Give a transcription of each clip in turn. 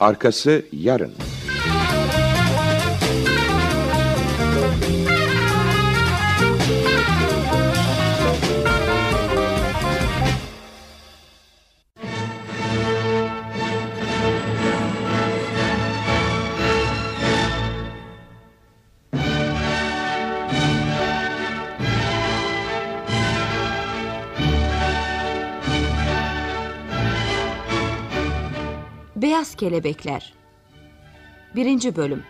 Arkası yarın. Beyaz Kelebekler. 1. Bölüm.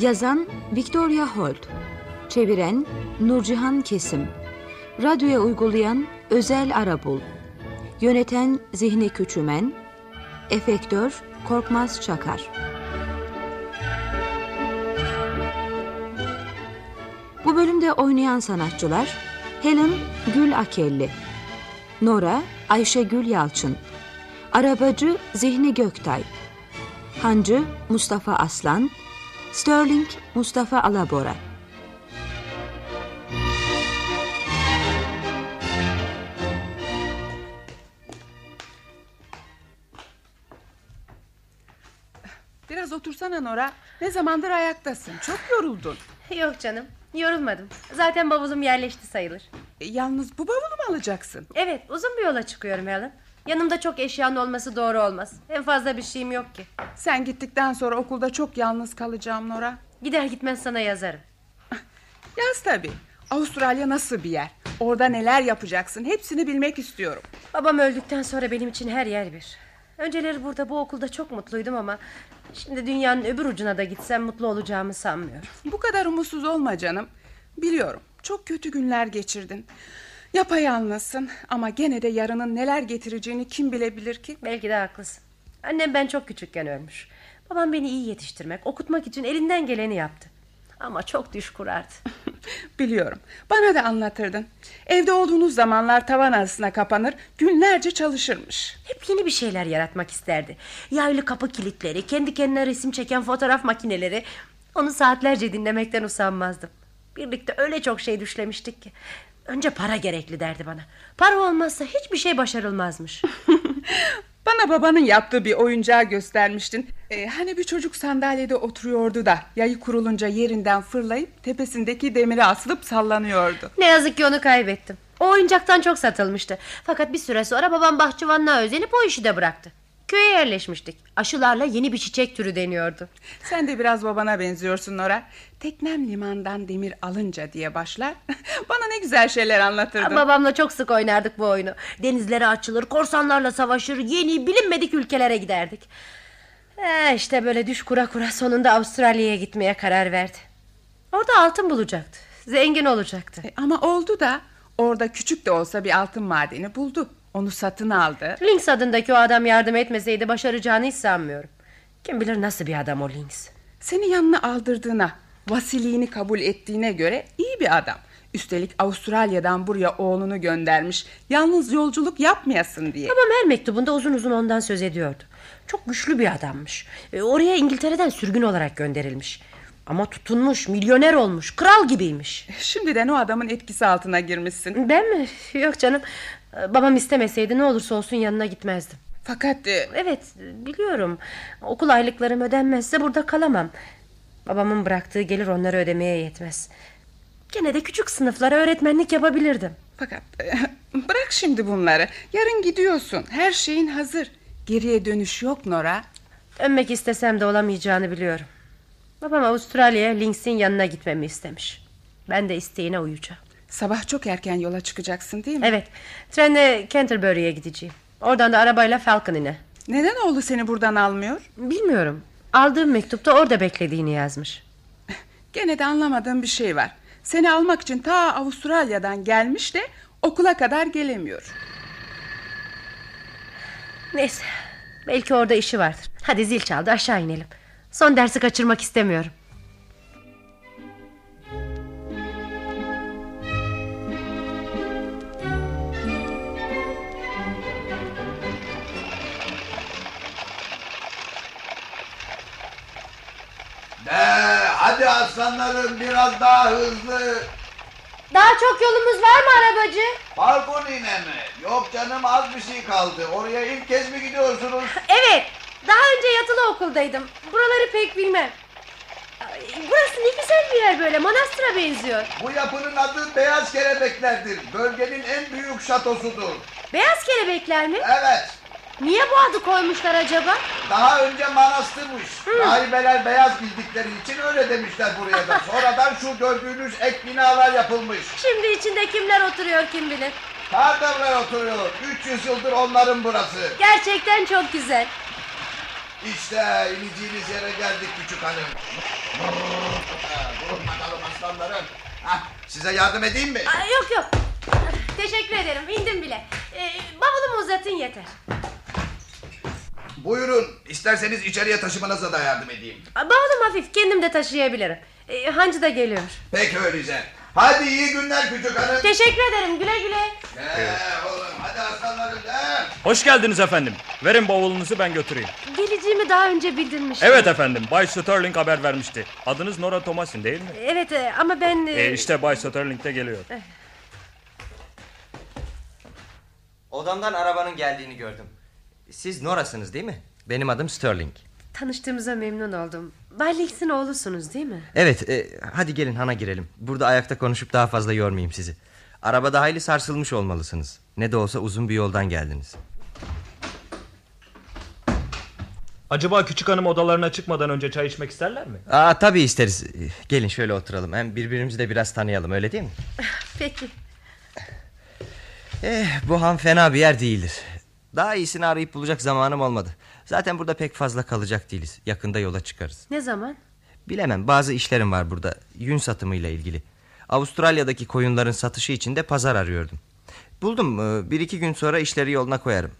Yazan Victoria Holt. Çeviren Nurcihan Kesim. Radyoya uygulayan Özel Arabul. Yöneten Zihni Küçümen. Efektör Korkmaz Çakar Bu bölümde oynayan sanatçılar Helen Gül Akelli, Nora Ayşegül Yalçın, Arabacı Zihni Göktay, Hancı Mustafa Aslan, Sterling Mustafa Alabora. Biraz otursana Nora. Ne zamandır ayaktasın. Çok yoruldun. Yok canım yorulmadım. Zaten bavulum yerleşti sayılır. E, yalnız bu bavulu mu alacaksın? Evet uzun bir yola çıkıyorum Helen. Yanımda çok eşyanın olması doğru olmaz. En fazla bir şeyim yok ki. Sen gittikten sonra okulda çok yalnız kalacağım Nora. Gider gitmez sana yazarım. Yaz tabii. Avustralya nasıl bir yer? Orada neler yapacaksın? Hepsini bilmek istiyorum. Babam öldükten sonra benim için her yer bir. Önceleri burada bu okulda çok mutluydum ama... ...şimdi dünyanın öbür ucuna da gitsem mutlu olacağımı sanmıyorum. Bu kadar umutsuz olma canım. Biliyorum çok kötü günler geçirdin. Yapayalnızsın ama gene de yarının neler getireceğini kim bilebilir ki? Belki de haklısın. Annem ben çok küçükken ölmüş. Babam beni iyi yetiştirmek, okutmak için elinden geleni yaptı. Ama çok düş kurardı. Biliyorum. Bana da anlatırdın. Evde olduğunuz zamanlar tavan arasına kapanır, günlerce çalışırmış. Hep yeni bir şeyler yaratmak isterdi. Yaylı kapı kilitleri, kendi kendine resim çeken fotoğraf makineleri. Onu saatlerce dinlemekten usanmazdım. Birlikte öyle çok şey düşlemiştik ki. Önce para gerekli derdi bana. Para olmazsa hiçbir şey başarılmazmış. Bana babanın yaptığı bir oyuncağı göstermiştin. Ee, hani bir çocuk sandalyede oturuyordu da yayı kurulunca yerinden fırlayıp tepesindeki demiri asılıp sallanıyordu. Ne yazık ki onu kaybettim. O oyuncaktan çok satılmıştı. Fakat bir süre sonra babam bahçıvanlığa özenip o işi de bıraktı. Köye yerleşmiştik. Aşılarla yeni bir çiçek türü deniyordu. Sen de biraz babana benziyorsun Nora. Teknem limandan demir alınca diye başlar. Bana ne güzel şeyler anlatırdın. Babamla çok sık oynardık bu oyunu. Denizlere açılır, korsanlarla savaşır, yeni bilinmedik ülkelere giderdik. Ee, işte böyle düş kura kura sonunda Avustralya'ya gitmeye karar verdi. Orada altın bulacaktı. Zengin olacaktı. E, ama oldu da orada küçük de olsa bir altın madeni buldu. Onu satın aldı. Lynx adındaki o adam yardım etmeseydi başaracağını hiç sanmıyorum. Kim bilir nasıl bir adam o Lynx. Seni yanına aldırdığına, vasiliğini kabul ettiğine göre iyi bir adam. Üstelik Avustralya'dan buraya oğlunu göndermiş. Yalnız yolculuk yapmayasın diye. Babam her mektubunda uzun uzun ondan söz ediyordu. Çok güçlü bir adammış. E, oraya İngiltere'den sürgün olarak gönderilmiş. Ama tutunmuş, milyoner olmuş, kral gibiymiş. Şimdiden o adamın etkisi altına girmişsin. Ben mi? Yok canım. E, babam istemeseydi ne olursa olsun yanına gitmezdim. Fakat... E... Evet biliyorum. Okul aylıklarım ödenmezse burada kalamam. Babamın bıraktığı gelir onları ödemeye yetmez. Gene de küçük sınıflara öğretmenlik yapabilirdim. Fakat e, bırak şimdi bunları. Yarın gidiyorsun. Her şeyin hazır. Geriye dönüş yok Nora. Dönmek istesem de olamayacağını biliyorum. Babam Avustralya'ya Lynx'in yanına gitmemi istemiş. Ben de isteğine uyacağım. Sabah çok erken yola çıkacaksın değil mi? Evet. Trenle Canterbury'e gideceğim. Oradan da arabayla Falcon'ine. Neden oğlu seni buradan almıyor? Bilmiyorum. Aldığım mektupta orada beklediğini yazmış. Gene de anlamadığım bir şey var. Seni almak için ta Avustralya'dan gelmiş de okula kadar gelemiyor. Neyse. Belki orada işi vardır. Hadi zil çaldı aşağı inelim. Son dersi kaçırmak istemiyorum. De, hadi aslanlarım biraz daha hızlı. Daha çok yolumuz var mı arabacı? Balkonine mi? Yok canım az bir şey kaldı. Oraya ilk kez mi gidiyorsunuz? Evet. Daha önce yatılı okuldaydım. Buraları pek bilmem. Ay, Burası ne güzel bir yer böyle. Manastıra benziyor. Bu yapının adı Beyaz Kelebeklerdir. Bölgenin en büyük şatosudur. Beyaz kelebekler mi? Evet. Niye bu adı koymuşlar acaba? Daha önce manastırmış. Rahibeler beyaz bildikleri için öyle demişler buraya da. Sonradan şu gördüğünüz ek binalar yapılmış. Şimdi içinde kimler oturuyor kim bilir. Kardemler oturuyor. 300 yıldır onların burası. Gerçekten çok güzel. İşte ineceğiniz yere geldik küçük hanım. Ha, Durun bakalım aslanlarım. Hah, size yardım edeyim mi? Ay, yok yok. Teşekkür ederim. İndim bile. Ee, bavulumu uzatın yeter. Buyurun. İsterseniz içeriye taşımanıza da yardım edeyim. Bavulum hafif. Kendim de taşıyabilirim. Ee, hancı da geliyor. Peki öyleyse. Hadi iyi günler küçük hanım. Teşekkür ederim. Güle güle. Ee, oğlum hadi aslanlarım de. Hoş geldiniz efendim. Verin bavulunuzu ben götüreyim. Geleceğimi daha önce bildirmiştim. Evet efendim. Bay Sterling haber vermişti. Adınız Nora Thomas'in değil mi? Evet e, ama ben... e, E işte Bay Sterling de geliyor. Odamdan arabanın geldiğini gördüm. Siz Nora'sınız değil mi? Benim adım Sterling. Tanıştığımıza memnun oldum. Bay Lex'in oğlusunuz değil mi? Evet, e, hadi gelin hana girelim. Burada ayakta konuşup daha fazla yormayayım sizi. Arabada hayli sarsılmış olmalısınız. Ne de olsa uzun bir yoldan geldiniz. Acaba küçük hanım odalarına çıkmadan önce çay içmek isterler mi? Aa tabii isteriz. Gelin şöyle oturalım. Hem birbirimizi de biraz tanıyalım öyle değil mi? Peki. Eh, bu han fena bir yer değildir. Daha iyisini arayıp bulacak zamanım olmadı. Zaten burada pek fazla kalacak değiliz. Yakında yola çıkarız. Ne zaman? Bilemem bazı işlerim var burada. Yün satımıyla ilgili. Avustralya'daki koyunların satışı için de pazar arıyordum. Buldum. e, Bir iki gün sonra işleri yoluna koyarım.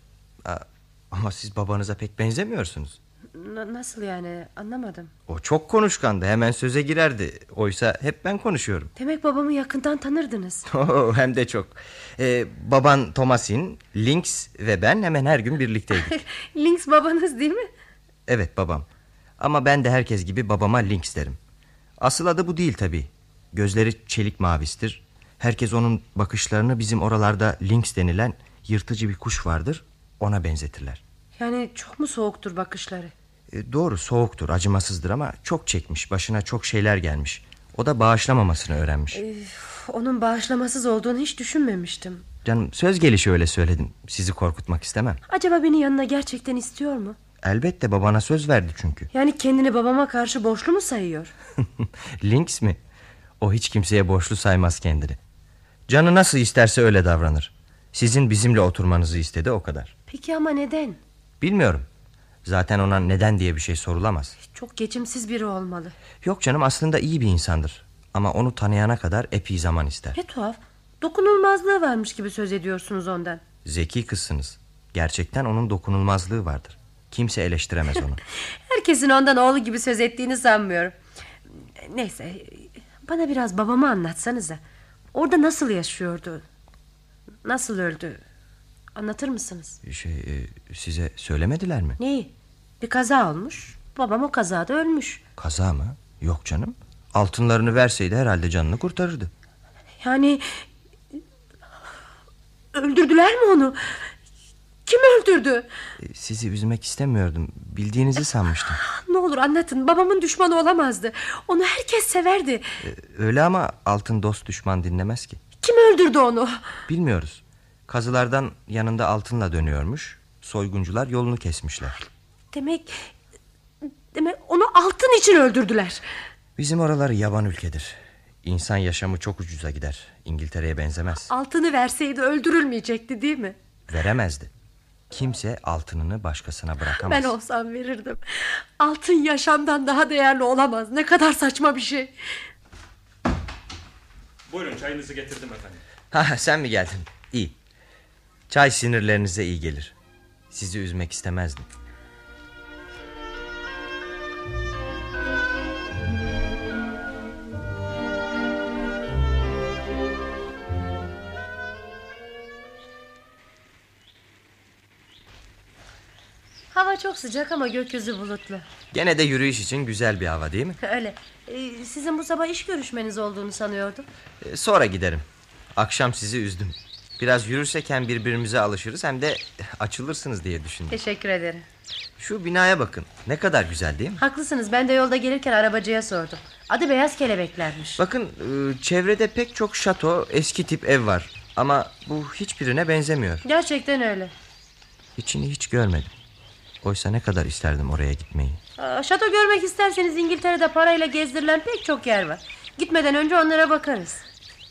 Ama siz babanıza pek benzemiyorsunuz. N- nasıl yani anlamadım. O çok konuşkandı. Hemen söze girerdi. Oysa hep ben konuşuyorum. Demek babamı yakından tanırdınız. Hem de çok. Ee, baban Thomasin, Lynx ve ben hemen her gün birlikteydik. Lynx babanız değil mi? Evet babam. Ama ben de herkes gibi babama Lynx derim. Asıl adı bu değil tabii. Gözleri çelik mavistir. Herkes onun bakışlarını bizim oralarda Lynx denilen yırtıcı bir kuş vardır. Ona benzetirler. Yani çok mu soğuktur bakışları? E, doğru soğuktur, acımasızdır ama çok çekmiş. Başına çok şeyler gelmiş. O da bağışlamamasını öğrenmiş. Onun bağışlamasız olduğunu hiç düşünmemiştim. Canım söz gelişi öyle söyledim. Sizi korkutmak istemem. Acaba beni yanına gerçekten istiyor mu? Elbette babana söz verdi çünkü. Yani kendini babama karşı borçlu mu sayıyor? Lynx mi? O hiç kimseye borçlu saymaz kendini. Canı nasıl isterse öyle davranır. Sizin bizimle oturmanızı istedi o kadar. Peki ama neden? Bilmiyorum. Zaten ona neden diye bir şey sorulamaz. Çok geçimsiz biri olmalı. Yok canım aslında iyi bir insandır. Ama onu tanıyana kadar epey zaman ister. Ne tuhaf. Dokunulmazlığı varmış gibi söz ediyorsunuz ondan. Zeki kızsınız. Gerçekten onun dokunulmazlığı vardır. Kimse eleştiremez onu. Herkesin ondan oğlu gibi söz ettiğini sanmıyorum. Neyse bana biraz babamı anlatsanıza. Orada nasıl yaşıyordu? Nasıl öldü? Anlatır mısınız? şey e, size söylemediler mi? Neyi? Bir kaza olmuş. Babam o kazada ölmüş. Kaza mı? Yok canım. Altınlarını verseydi herhalde canını kurtarırdı. Yani öldürdüler mi onu? Kim öldürdü? E, Sizi üzmek istemiyordum. Bildiğinizi sanmıştım. Ne olur anlatın. Babamın düşmanı olamazdı. Onu herkes severdi. E, Öyle ama altın dost düşman dinlemez ki. Kim öldürdü onu? Bilmiyoruz. Kazılardan yanında altınla dönüyormuş. Soyguncular yolunu kesmişler. Demek demek onu altın için öldürdüler. Bizim oralar yaban ülkedir. İnsan yaşamı çok ucuza gider. İngiltere'ye benzemez. Altını verseydi öldürülmeyecekti değil mi? Veremezdi. Kimse altınını başkasına bırakamaz. Ben olsam verirdim. Altın yaşamdan daha değerli olamaz. Ne kadar saçma bir şey. Buyurun çayınızı getirdim efendim. Ha, sen mi geldin? İyi. Çay sinirlerinize iyi gelir. Sizi üzmek istemezdim. Hava çok sıcak ama gökyüzü bulutlu. Gene de yürüyüş için güzel bir hava değil mi? Öyle. Ee, sizin bu sabah iş görüşmeniz olduğunu sanıyordum. Ee, Sonra giderim. Akşam sizi üzdüm. Biraz yürürsek hem birbirimize alışırız hem de açılırsınız diye düşündüm. Teşekkür ederim. Şu binaya bakın. Ne kadar güzel değil mi? Haklısınız. Ben de yolda gelirken arabacıya sordum. Adı Beyaz Kelebeklermiş. Bakın e, çevrede pek çok şato, eski tip ev var. Ama bu hiçbirine benzemiyor. Gerçekten öyle. İçini hiç görmedim. Oysa ne kadar isterdim oraya gitmeyi. Aa, şato görmek isterseniz İngiltere'de parayla gezdirilen pek çok yer var. Gitmeden önce onlara bakarız.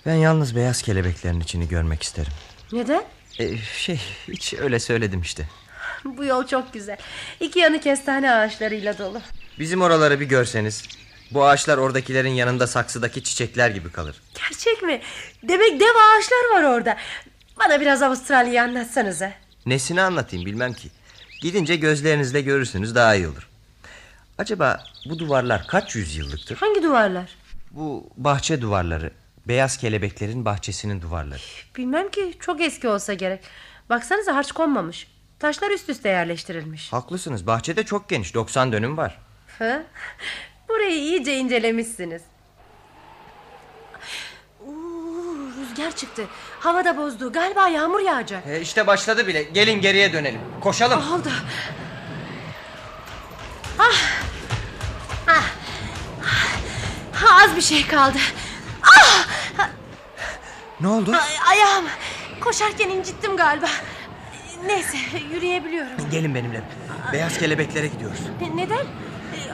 Ben yalnız beyaz kelebeklerin içini görmek isterim. Neden? E, şey hiç öyle söyledim işte. Bu yol çok güzel. İki yanı kestane ağaçlarıyla dolu. Bizim oraları bir görseniz. Bu ağaçlar oradakilerin yanında saksıdaki çiçekler gibi kalır. Gerçek mi? Demek dev ağaçlar var orada. Bana biraz Avustralya'yı anlatsanıza. Nesini anlatayım bilmem ki. Gidince gözlerinizle görürsünüz daha iyi olur. Acaba bu duvarlar kaç yüzyıllıktır? Hangi duvarlar? Bu bahçe duvarları. Beyaz kelebeklerin bahçesinin duvarları. Bilmem ki çok eski olsa gerek. Baksanıza harç konmamış. Taşlar üst üste yerleştirilmiş. Haklısınız bahçede çok geniş 90 dönüm var. Hı? Burayı iyice incelemişsiniz. Uuu, rüzgar çıktı. Hava da bozdu. Galiba yağmur yağacak. E, işte başladı bile. Gelin geriye dönelim. Koşalım. Oldu. Ah. Ah. Ah, Az bir şey kaldı. Ah! Ne oldu? Ay, ayağım. Koşarken incittim galiba. Neyse yürüyebiliyorum. Gelin benimle. Beyaz kelebeklere gidiyoruz. Ne- neden?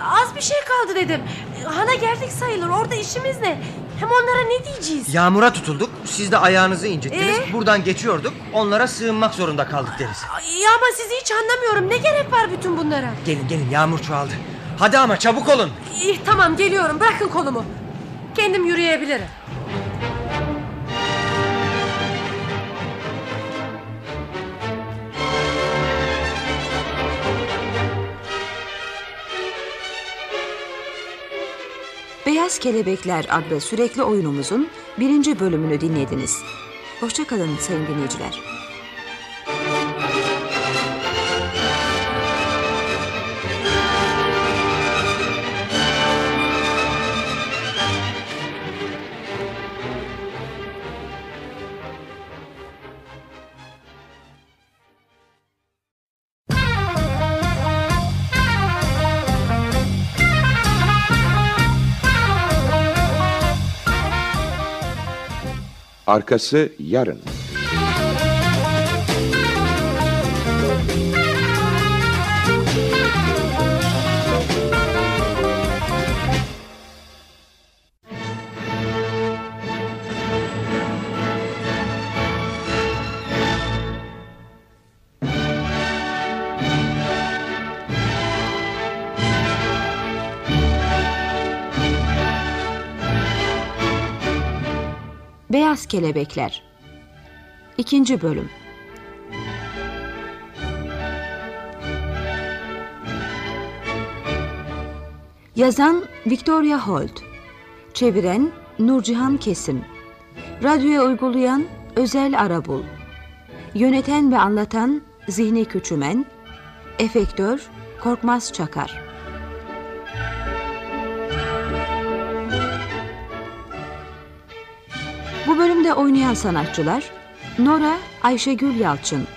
Az bir şey kaldı dedim. Hana geldik sayılır. Orada işimiz ne? Hem onlara ne diyeceğiz? Yağmura tutulduk. Siz de ayağınızı incittiniz. Ee? Buradan geçiyorduk. Onlara sığınmak zorunda kaldık deriz. Ay, Ya ama sizi hiç anlamıyorum. Ne gerek var bütün bunlara? Gelin gelin yağmur çoğaldı. Hadi ama çabuk olun. İyi tamam geliyorum. Bırakın kolumu. Kendim yürüyebilirim. Beyaz Kelebekler adlı sürekli oyunumuzun birinci bölümünü dinlediniz. Hoşçakalın sayın dinleyiciler. Arkası yarın. Beyaz Kelebekler. İkinci bölüm. Yazan Victoria Holt. Çeviren Nurcihan Kesim. Radyoya uygulayan Özel Arabul. Yöneten ve anlatan Zihni Küçümen. Efektör Korkmaz Çakar Bu bölümde oynayan sanatçılar Nora Ayşegül Yalçın,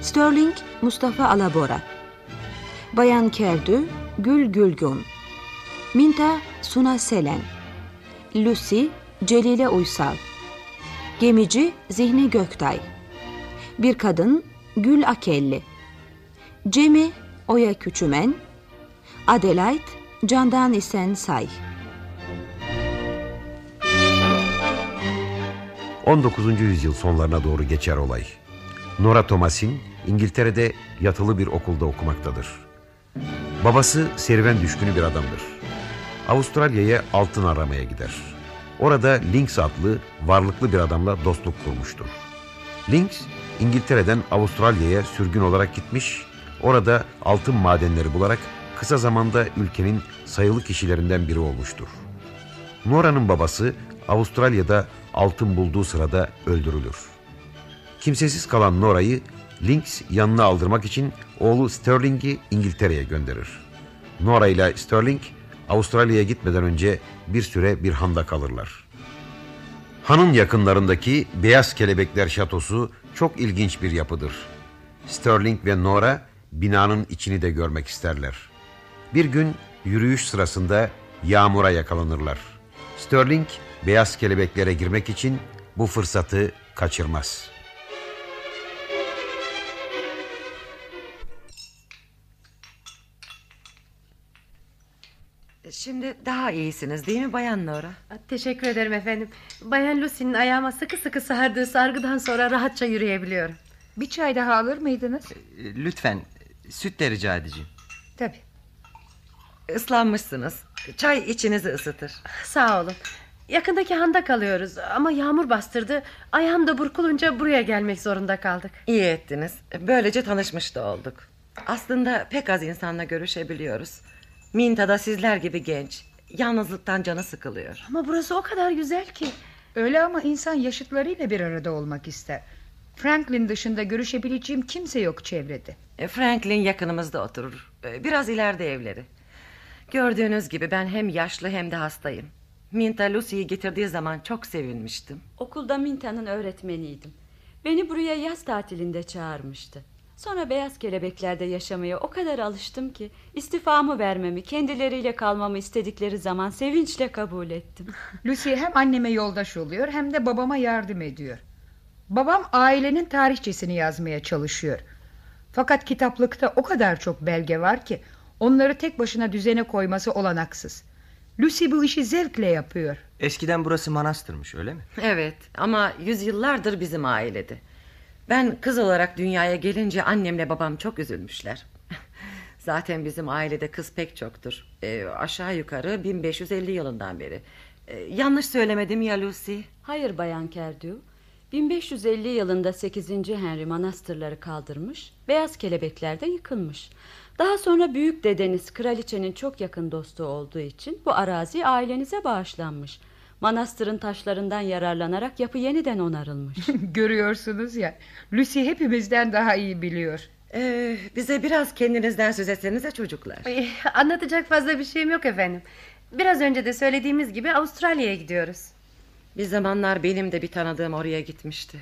Sterling Mustafa Alabora, Bayan Kerdü Gül Gülgun, Minta Suna Selen, Lucy Celile Uysal, Gemici Zihni Göktay, Bir Kadın Gül Akelli, Cemi Oya Küçümen, Adelaide Candan İsen Say. 19. yüzyıl sonlarına doğru geçer olay. Nora Thomasin İngiltere'de yatılı bir okulda okumaktadır. Babası serüven düşkünü bir adamdır. Avustralya'ya altın aramaya gider. Orada Lynx adlı varlıklı bir adamla dostluk kurmuştur. Lynx İngiltere'den Avustralya'ya sürgün olarak gitmiş, orada altın madenleri bularak kısa zamanda ülkenin sayılı kişilerinden biri olmuştur. Nora'nın babası Avustralya'da altın bulduğu sırada öldürülür. Kimsesiz kalan Nora'yı Lynx yanına aldırmak için oğlu Sterling'i İngiltere'ye gönderir. Nora ile Sterling Avustralya'ya gitmeden önce bir süre bir handa kalırlar. Hanın yakınlarındaki Beyaz Kelebekler Şatosu çok ilginç bir yapıdır. Sterling ve Nora binanın içini de görmek isterler. Bir gün yürüyüş sırasında yağmura yakalanırlar. Sterling beyaz kelebeklere girmek için bu fırsatı kaçırmaz. Şimdi daha iyisiniz değil mi Bayan Nora? Teşekkür ederim efendim. Bayan Lucy'nin ayağıma sıkı sıkı sardığı sargıdan sonra rahatça yürüyebiliyorum. Bir çay daha alır mıydınız? Lütfen süt de rica edeceğim. Tabii. Islanmışsınız. Çay içinizi ısıtır. Sağ olun. Yakındaki handa kalıyoruz ama yağmur bastırdı. Ayağım da burkulunca buraya gelmek zorunda kaldık. İyi ettiniz. Böylece tanışmış da olduk. Aslında pek az insanla görüşebiliyoruz. Minta da sizler gibi genç. Yalnızlıktan canı sıkılıyor. Ama burası o kadar güzel ki. Öyle ama insan yaşıtlarıyla bir arada olmak ister. Franklin dışında görüşebileceğim kimse yok çevrede. E, Franklin yakınımızda oturur. E, Biraz ileride evleri. Gördüğünüz gibi ben hem yaşlı hem de hastayım. Minta Lucy'yi getirdiği zaman çok sevinmiştim. Okulda Minta'nın öğretmeniydim. Beni buraya yaz tatilinde çağırmıştı. Sonra beyaz kelebeklerde yaşamaya o kadar alıştım ki istifamı vermemi, kendileriyle kalmamı istedikleri zaman sevinçle kabul ettim. Lucy hem anneme yoldaş oluyor hem de babama yardım ediyor. Babam ailenin tarihçesini yazmaya çalışıyor. Fakat kitaplıkta o kadar çok belge var ki onları tek başına düzene koyması olanaksız. Lucy bu işi zevkle yapıyor. Eskiden burası manastırmış öyle mi? Evet ama yüzyıllardır bizim ailede. Ben kız olarak dünyaya gelince annemle babam çok üzülmüşler. Zaten bizim ailede kız pek çoktur. Ee, aşağı yukarı 1550 yılından beri. Ee, yanlış söylemedim ya Lucy. Hayır Bayan Kerdew. 1550 yılında 8. Henry manastırları kaldırmış, beyaz kelebekler de yıkılmış. Daha sonra büyük dedeniz kraliçenin çok yakın dostu olduğu için bu arazi ailenize bağışlanmış. Manastırın taşlarından yararlanarak yapı yeniden onarılmış. Görüyorsunuz ya Lucy hepimizden daha iyi biliyor. Ee, bize biraz kendinizden söz etsenize çocuklar. Ay, Anlatacak fazla bir şeyim yok efendim. Biraz önce de söylediğimiz gibi Avustralya'ya gidiyoruz. Bir zamanlar benim de bir tanıdığım oraya gitmişti.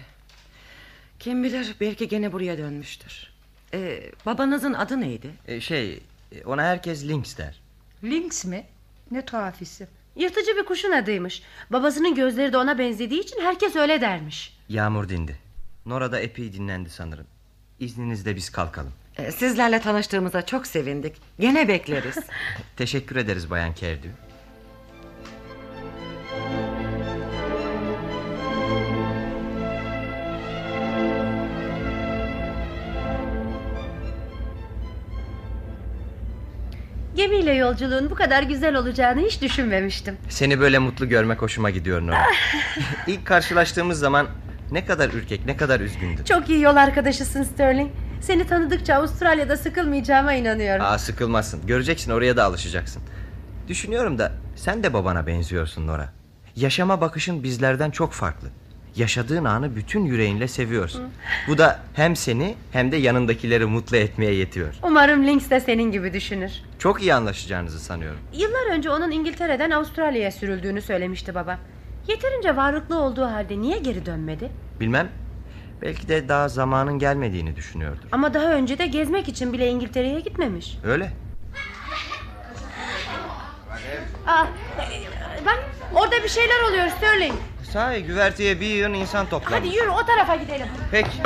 Kim bilir belki gene buraya dönmüştür. Ee, babanızın adı neydi? Ee, şey ona herkes Lynx der. Lynx mi? Ne tuhaf isim. Yırtıcı bir kuşun adıymış. Babasının gözleri de ona benzediği için herkes öyle dermiş. Yağmur dindi. Nora da epey dinlendi sanırım. İzninizle biz kalkalım. Ee, sizlerle tanıştığımıza çok sevindik. Gene bekleriz. Teşekkür ederiz Bayan Kerdu. Gemiyle yolculuğun bu kadar güzel olacağını hiç düşünmemiştim. Seni böyle mutlu görmek hoşuma gidiyor Nora. İlk karşılaştığımız zaman ne kadar ürkek, ne kadar üzgündün. Çok iyi yol arkadaşısın Sterling. Seni tanıdıkça Avustralya'da sıkılmayacağıma inanıyorum. Aa sıkılmazsın. Göreceksin oraya da alışacaksın. Düşünüyorum da sen de babana benziyorsun Nora. Yaşama bakışın bizlerden çok farklı. Yaşadığın anı bütün yüreğinle seviyorsun. Bu da hem seni hem de yanındakileri mutlu etmeye yetiyor. Umarım Lynx de senin gibi düşünür. Çok iyi anlaşacağınızı sanıyorum. Yıllar önce onun İngiltere'den Avustralya'ya sürüldüğünü söylemişti baba. Yeterince varlıklı olduğu halde niye geri dönmedi? Bilmem. Belki de daha zamanın gelmediğini düşünüyordur. Ama daha önce de gezmek için bile İngiltere'ye gitmemiş. Öyle. Aa, bak orada bir şeyler oluyor Sterling. Sahi güverteye bir yığın insan toplanmış. Hadi yürü o tarafa gidelim. Peki.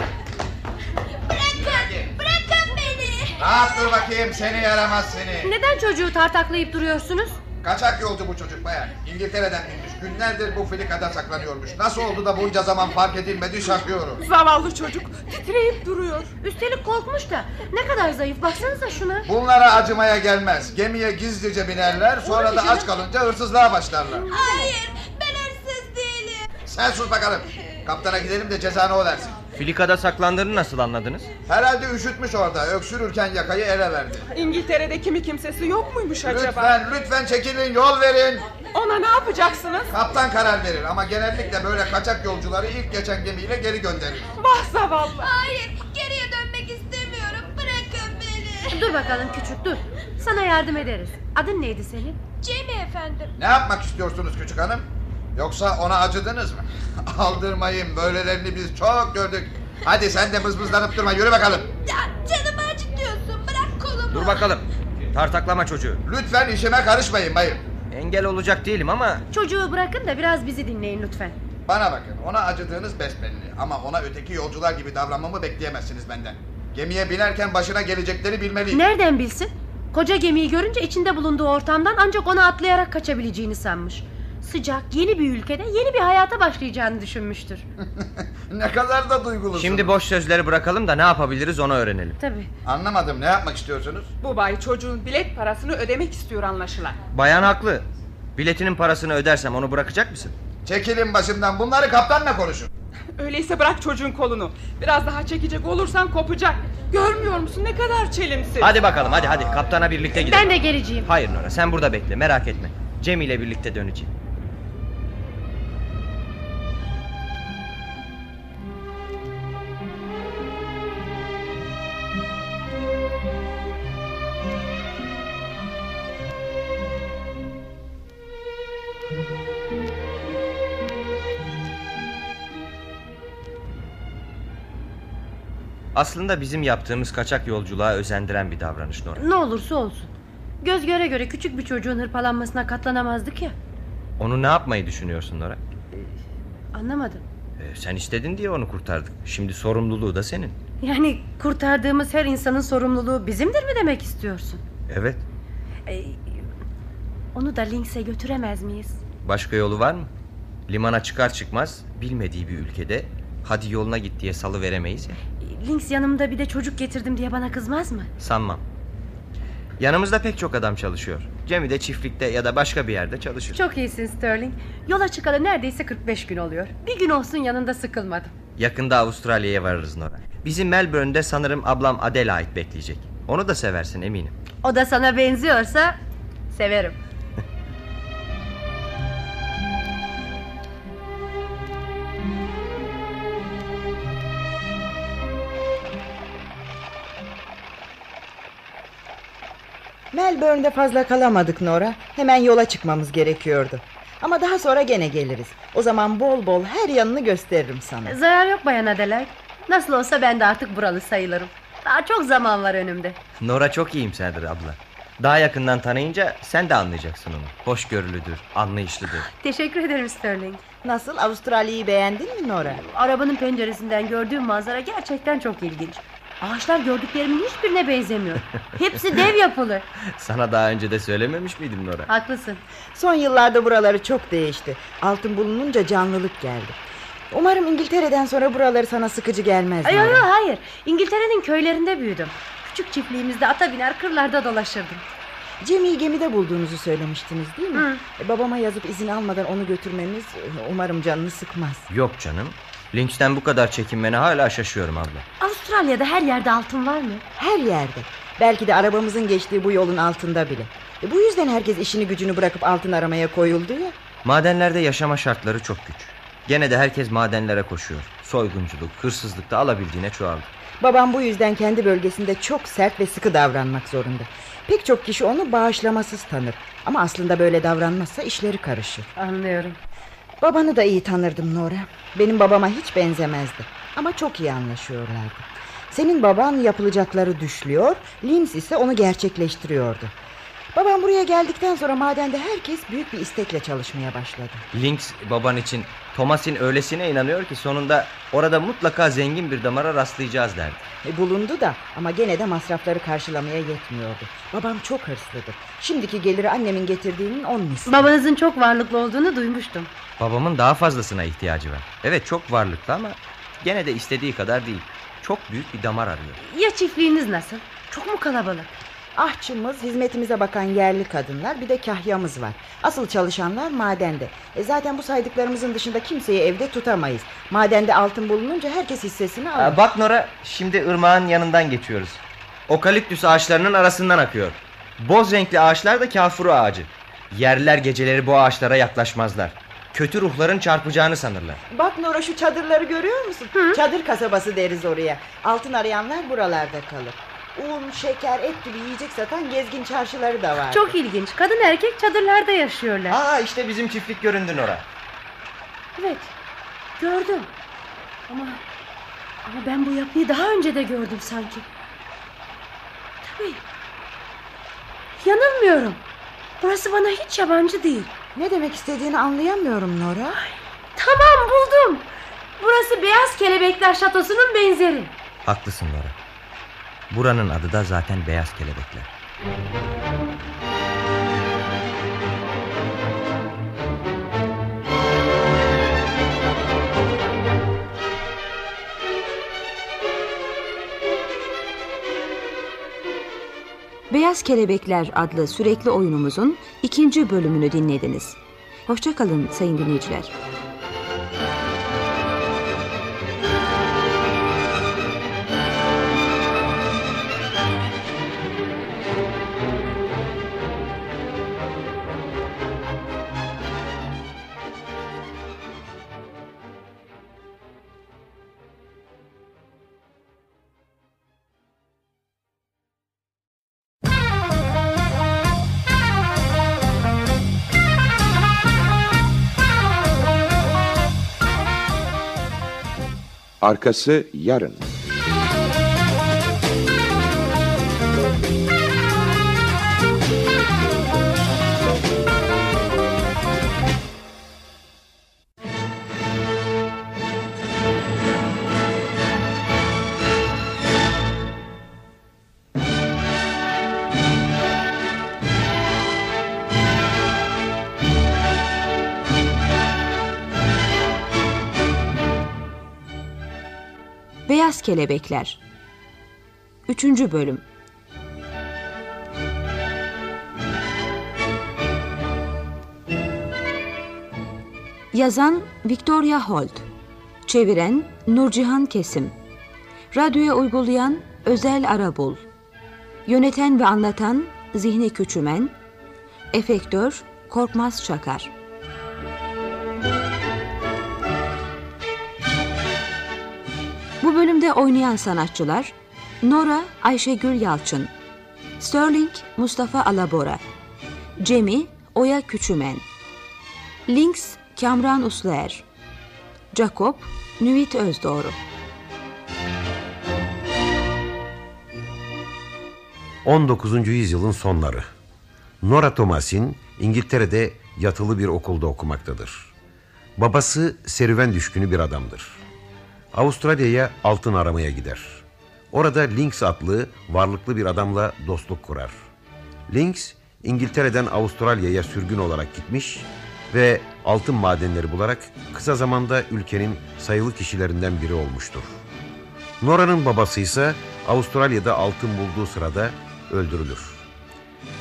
Bırakın beni. Rahat dur bakayım seni yaramaz seni. Neden çocuğu tartaklayıp duruyorsunuz? Kaçak yolcu bu çocuk bayan. İngiltere'den inmiş. Günlerdir bu filikada saklanıyormuş. Nasıl oldu da bunca zaman fark edilmedi şaşıyorum. Zavallı çocuk titreyip duruyor. Üstelik korkmuş da ne kadar zayıf baksanıza şuna. Bunlara acımaya gelmez. Gemiye gizlice binerler sonra da aç kalınca hırsızlığa başlarlar. Hayır ben hırsız değilim. Sen sus bakalım. Kaptana gidelim de cezanı o versin. Filikada saklandığını nasıl anladınız? Herhalde üşütmüş orada. Öksürürken yakayı ele verdi. İngiltere'de kimi kimsesi yok muymuş acaba? Lütfen lütfen çekilin yol verin. Ona ne yapacaksınız? Kaptan karar verir ama genellikle böyle kaçak yolcuları ilk geçen gemiyle geri gönderir. Vah zavallı. Hayır geriye dönmek Dur bakalım küçük dur. Sana yardım ederiz. Adın neydi senin? Cem'i efendim. Ne yapmak istiyorsunuz küçük hanım? Yoksa ona acıdınız mı? Aldırmayın böylelerini biz çok gördük. Hadi sen de mızmızlanıp durma yürü bakalım. Ya canımı acıtıyorsun bırak kolumu. Dur bakalım. Tartaklama çocuğu. Lütfen işime karışmayın bayım. Engel olacak değilim ama Çocuğu bırakın da biraz bizi dinleyin lütfen. Bana bakın ona acıdığınız besbelli. Ama ona öteki yolcular gibi davranmamı bekleyemezsiniz benden. Gemiye binerken başına gelecekleri bilmeliyim. Nereden bilsin? Koca gemiyi görünce içinde bulunduğu ortamdan ancak ona atlayarak kaçabileceğini sanmış. Sıcak, yeni bir ülkede yeni bir hayata başlayacağını düşünmüştür. ne kadar da duygulusun. şimdi boş sözleri bırakalım da ne yapabiliriz onu öğrenelim. Tabii. Anlamadım ne yapmak istiyorsunuz? Bu bay çocuğun bilet parasını ödemek istiyor anlaşılan. Bayan haklı. Biletinin parasını ödersem onu bırakacak mısın? Çekilin başımdan bunları kaptanla konuşun. Öyleyse bırak çocuğun kolunu. Biraz daha çekecek olursan kopacak. Görmüyor musun ne kadar çelimsiz. Hadi bakalım hadi hadi kaptana birlikte gidelim. Ben de geleceğim. Hayır Nora sen burada bekle merak etme. Cem ile birlikte döneceğim. Aslında bizim yaptığımız kaçak yolculuğa özendiren bir davranış Nora. Ne olursa olsun. Göz göre göre küçük bir çocuğun hırpalanmasına katlanamazdık ya. Onu ne yapmayı düşünüyorsun Nora? Anlamadım. Ee, sen istedin diye onu kurtardık. Şimdi sorumluluğu da senin. Yani kurtardığımız her insanın sorumluluğu bizimdir mi demek istiyorsun? Evet. Ee, onu da Lynx'e götüremez miyiz? Başka yolu var mı? Limana çıkar çıkmaz bilmediği bir ülkede hadi yoluna git diye salı veremeyiz ya. Lynx yanımda bir de çocuk getirdim diye bana kızmaz mı? Sanmam. Yanımızda pek çok adam çalışıyor. Cem'i de çiftlikte ya da başka bir yerde çalışır. Çok iyisin Sterling. Yola çıkalı neredeyse 45 gün oluyor. Bir gün olsun yanında sıkılmadım. Yakında Avustralya'ya varırız Nora. Bizi Melbourne'de sanırım ablam Adelaide bekleyecek. Onu da seversin eminim. O da sana benziyorsa severim. Melbourne'de fazla kalamadık Nora. Hemen yola çıkmamız gerekiyordu. Ama daha sonra gene geliriz. O zaman bol bol her yanını gösteririm sana. Zarar yok Bayan Adelaide. Nasıl olsa ben de artık buralı sayılırım. Daha çok zaman var önümde. Nora çok iyimserdir abla. Daha yakından tanıyınca sen de anlayacaksın onu. Hoşgörülüdür, anlayışlıdır. Teşekkür ederim Sterling. Nasıl Avustralya'yı beğendin mi Nora? Arabanın penceresinden gördüğüm manzara gerçekten çok ilginç. Ağaçlar gördüklerimin hiçbirine benzemiyor. Hepsi dev yapılı. Sana daha önce de söylememiş miydim Nora? Haklısın. Son yıllarda buraları çok değişti. Altın bulununca canlılık geldi. Umarım İngiltere'den sonra buraları sana sıkıcı gelmez. Ay, Nora. ay, hayır. İngiltere'nin köylerinde büyüdüm. Küçük çiftliğimizde ata biner kırlarda dolaşırdım. Cem'i gemide bulduğunuzu söylemiştiniz değil mi? E, babama yazıp izin almadan onu götürmemiz e, umarım canını sıkmaz. Yok canım. Lynx'ten bu kadar çekinmene hala şaşıyorum abla. Avustralya'da her yerde altın var mı? Her yerde. Belki de arabamızın geçtiği bu yolun altında bile. E, bu yüzden herkes işini gücünü bırakıp altın aramaya koyuldu ya. Madenlerde yaşama şartları çok güç. Gene de herkes madenlere koşuyor. Soygunculuk, hırsızlık da alabildiğine çoğaldı. Babam bu yüzden kendi bölgesinde çok sert ve sıkı davranmak zorunda. Pek çok kişi onu bağışlamasız tanır. Ama aslında böyle davranmazsa işleri karışır. Anlıyorum. Babanı da iyi tanırdım Nora. Benim babama hiç benzemezdi. Ama çok iyi anlaşıyorlardı. Senin baban yapılacakları düşlüyor, Linz ise onu gerçekleştiriyordu. Babam buraya geldikten sonra madende herkes büyük bir istekle çalışmaya başladı. Lynx baban için Thomas'in öylesine inanıyor ki sonunda orada mutlaka zengin bir damara rastlayacağız derdi. E, bulundu da ama gene de masrafları karşılamaya yetmiyordu. Babam çok hırslıdır. Şimdiki geliri annemin getirdiğinin on misli. Babanızın çok varlıklı olduğunu duymuştum. Babamın daha fazlasına ihtiyacı var. Evet çok varlıklı ama gene de istediği kadar değil. Çok büyük bir damar arıyor. Ya çiftliğiniz nasıl? Çok mu kalabalık? Ahçımız, hizmetimize bakan yerli kadınlar, bir de kahyamız var. Asıl çalışanlar madende. E zaten bu saydıklarımızın dışında kimseyi evde tutamayız. Madende altın bulununca herkes hissesini alır. Aa, bak Nora şimdi ırmağın yanından geçiyoruz. Okaliptüs ağaçlarının arasından akıyor. Boz renkli ağaçlar da kafuru ağacı. Yerliler geceleri bu ağaçlara yaklaşmazlar. Kötü ruhların çarpacağını sanırlar. Bak Nora şu çadırları görüyor musun? Çadır kasabası deriz oraya. Altın arayanlar buralarda kalır. Un, şeker, et gibi yiyecek satan gezgin çarşıları da var. Çok ilginç. Kadın erkek çadırlarda yaşıyorlar. Aa işte bizim çiftlik göründü Nora. Evet. Gördüm. Ama ama ben bu yapıyı daha önce de gördüm sanki. Tabii. Yanılmıyorum. Burası bana hiç yabancı değil. Ne demek istediğini anlayamıyorum Nora. Tamam buldum. Burası Beyaz Kelebekler Şatosu'nun benzeri. Haklısın Nora. Buranın adı da zaten Beyaz Kelebekler. Beyaz Kelebekler adlı sürekli oyunumuzun ikinci bölümünü dinlediniz. Hoşçakalın sayın dinleyiciler. Arkası yarın. Beyaz Kelebekler. 3. Bölüm. Yazan Victoria Holt. Çeviren Nurcihan Kesim. Radyoya uygulayan Özel Arabul. Yöneten ve anlatan Zihni Küçümen. Efektör Korkmaz Çakar Bu bölümde oynayan sanatçılar Nora Ayşegül Yalçın, Sterling Mustafa Alabora, Cemi Oya Küçümen, Lynx Kamran Usluer, Jacob Nüvit Özdoğru. ...19. yüzyılın sonları. Nora Thomasin İngiltere'de yatılı bir okulda okumaktadır. Babası serüven düşkünü bir adamdır. Avustralya'ya altın aramaya gider. Orada Lynx adlı varlıklı bir adamla dostluk kurar. Lynx, İngiltere'den Avustralya'ya sürgün olarak gitmiş ve altın madenleri bularak kısa zamanda ülkenin sayılı kişilerinden biri olmuştur. Nora'nın babası ise Avustralya'da altın bulduğu sırada öldürülür.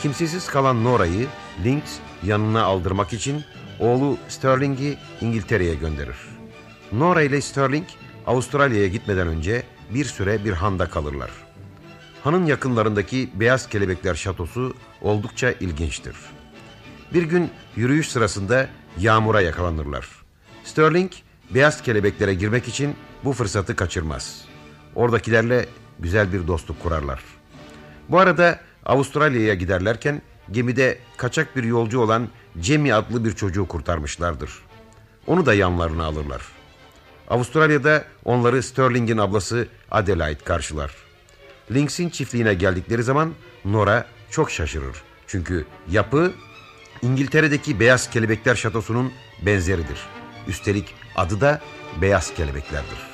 Kimsesiz kalan Nora'yı Lynx yanına aldırmak için oğlu Sterling'i İngiltere'ye gönderir. Nora ile Sterling Avustralya'ya gitmeden önce bir süre bir handa kalırlar. Hanın yakınlarındaki Beyaz Kelebekler Şatosu oldukça ilginçtir. Bir gün yürüyüş sırasında yağmura yakalanırlar. Sterling Beyaz Kelebeklere girmek için bu fırsatı kaçırmaz. Oradakilerle güzel bir dostluk kurarlar. Bu arada Avustralya'ya giderlerken gemide kaçak bir yolcu olan Cemi adlı bir çocuğu kurtarmışlardır. Onu da yanlarına alırlar. Avustralya'da onları Sterling'in ablası Adelaide karşılar. Lynx'in çiftliğine geldikleri zaman Nora çok şaşırır. Çünkü yapı İngiltere'deki Beyaz Kelebekler Şatosu'nun benzeridir. Üstelik adı da Beyaz Kelebeklerdir.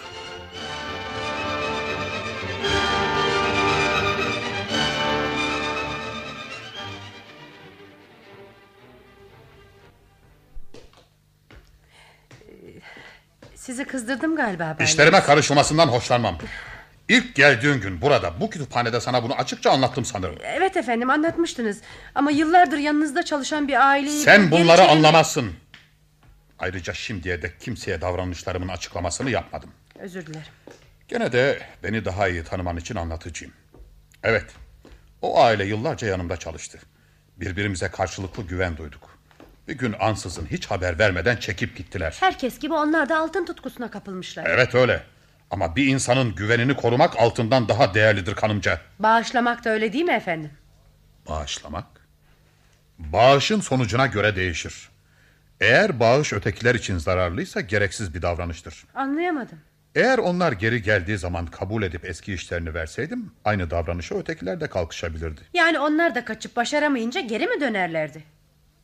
Sizi kızdırdım galiba ben. İşlerime karışılmasından hoşlanmam. İlk geldiğin gün burada bu kütüphanede sana bunu açıkça anlattım sanırım. Evet efendim anlatmıştınız. Ama yıllardır yanınızda çalışan bir aileyi... Sen bunları Geri çevirme- anlamazsın. Ayrıca şimdiye dek kimseye davranışlarımın açıklamasını yapmadım. Özür dilerim. Gene de beni daha iyi tanıman için anlatıcıyım. Evet, o aile yıllarca yanımda çalıştı. Birbirimize karşılıklı güven duyduk. Bir gün ansızın hiç haber vermeden çekip gittiler. Herkes gibi onlar da altın tutkusuna kapılmışlar. Evet öyle. Ama bir insanın güvenini korumak altından daha değerlidir kanımca. Bağışlamak da öyle değil mi efendim? Bağışlamak? Bağışın sonucuna göre değişir. Eğer bağış ötekiler için zararlıysa gereksiz bir davranıştır. Anlayamadım. Eğer onlar geri geldiği zaman kabul edip eski işlerini verseydim... ...aynı davranışa ötekiler de kalkışabilirdi. Yani onlar da kaçıp başaramayınca geri mi dönerlerdi?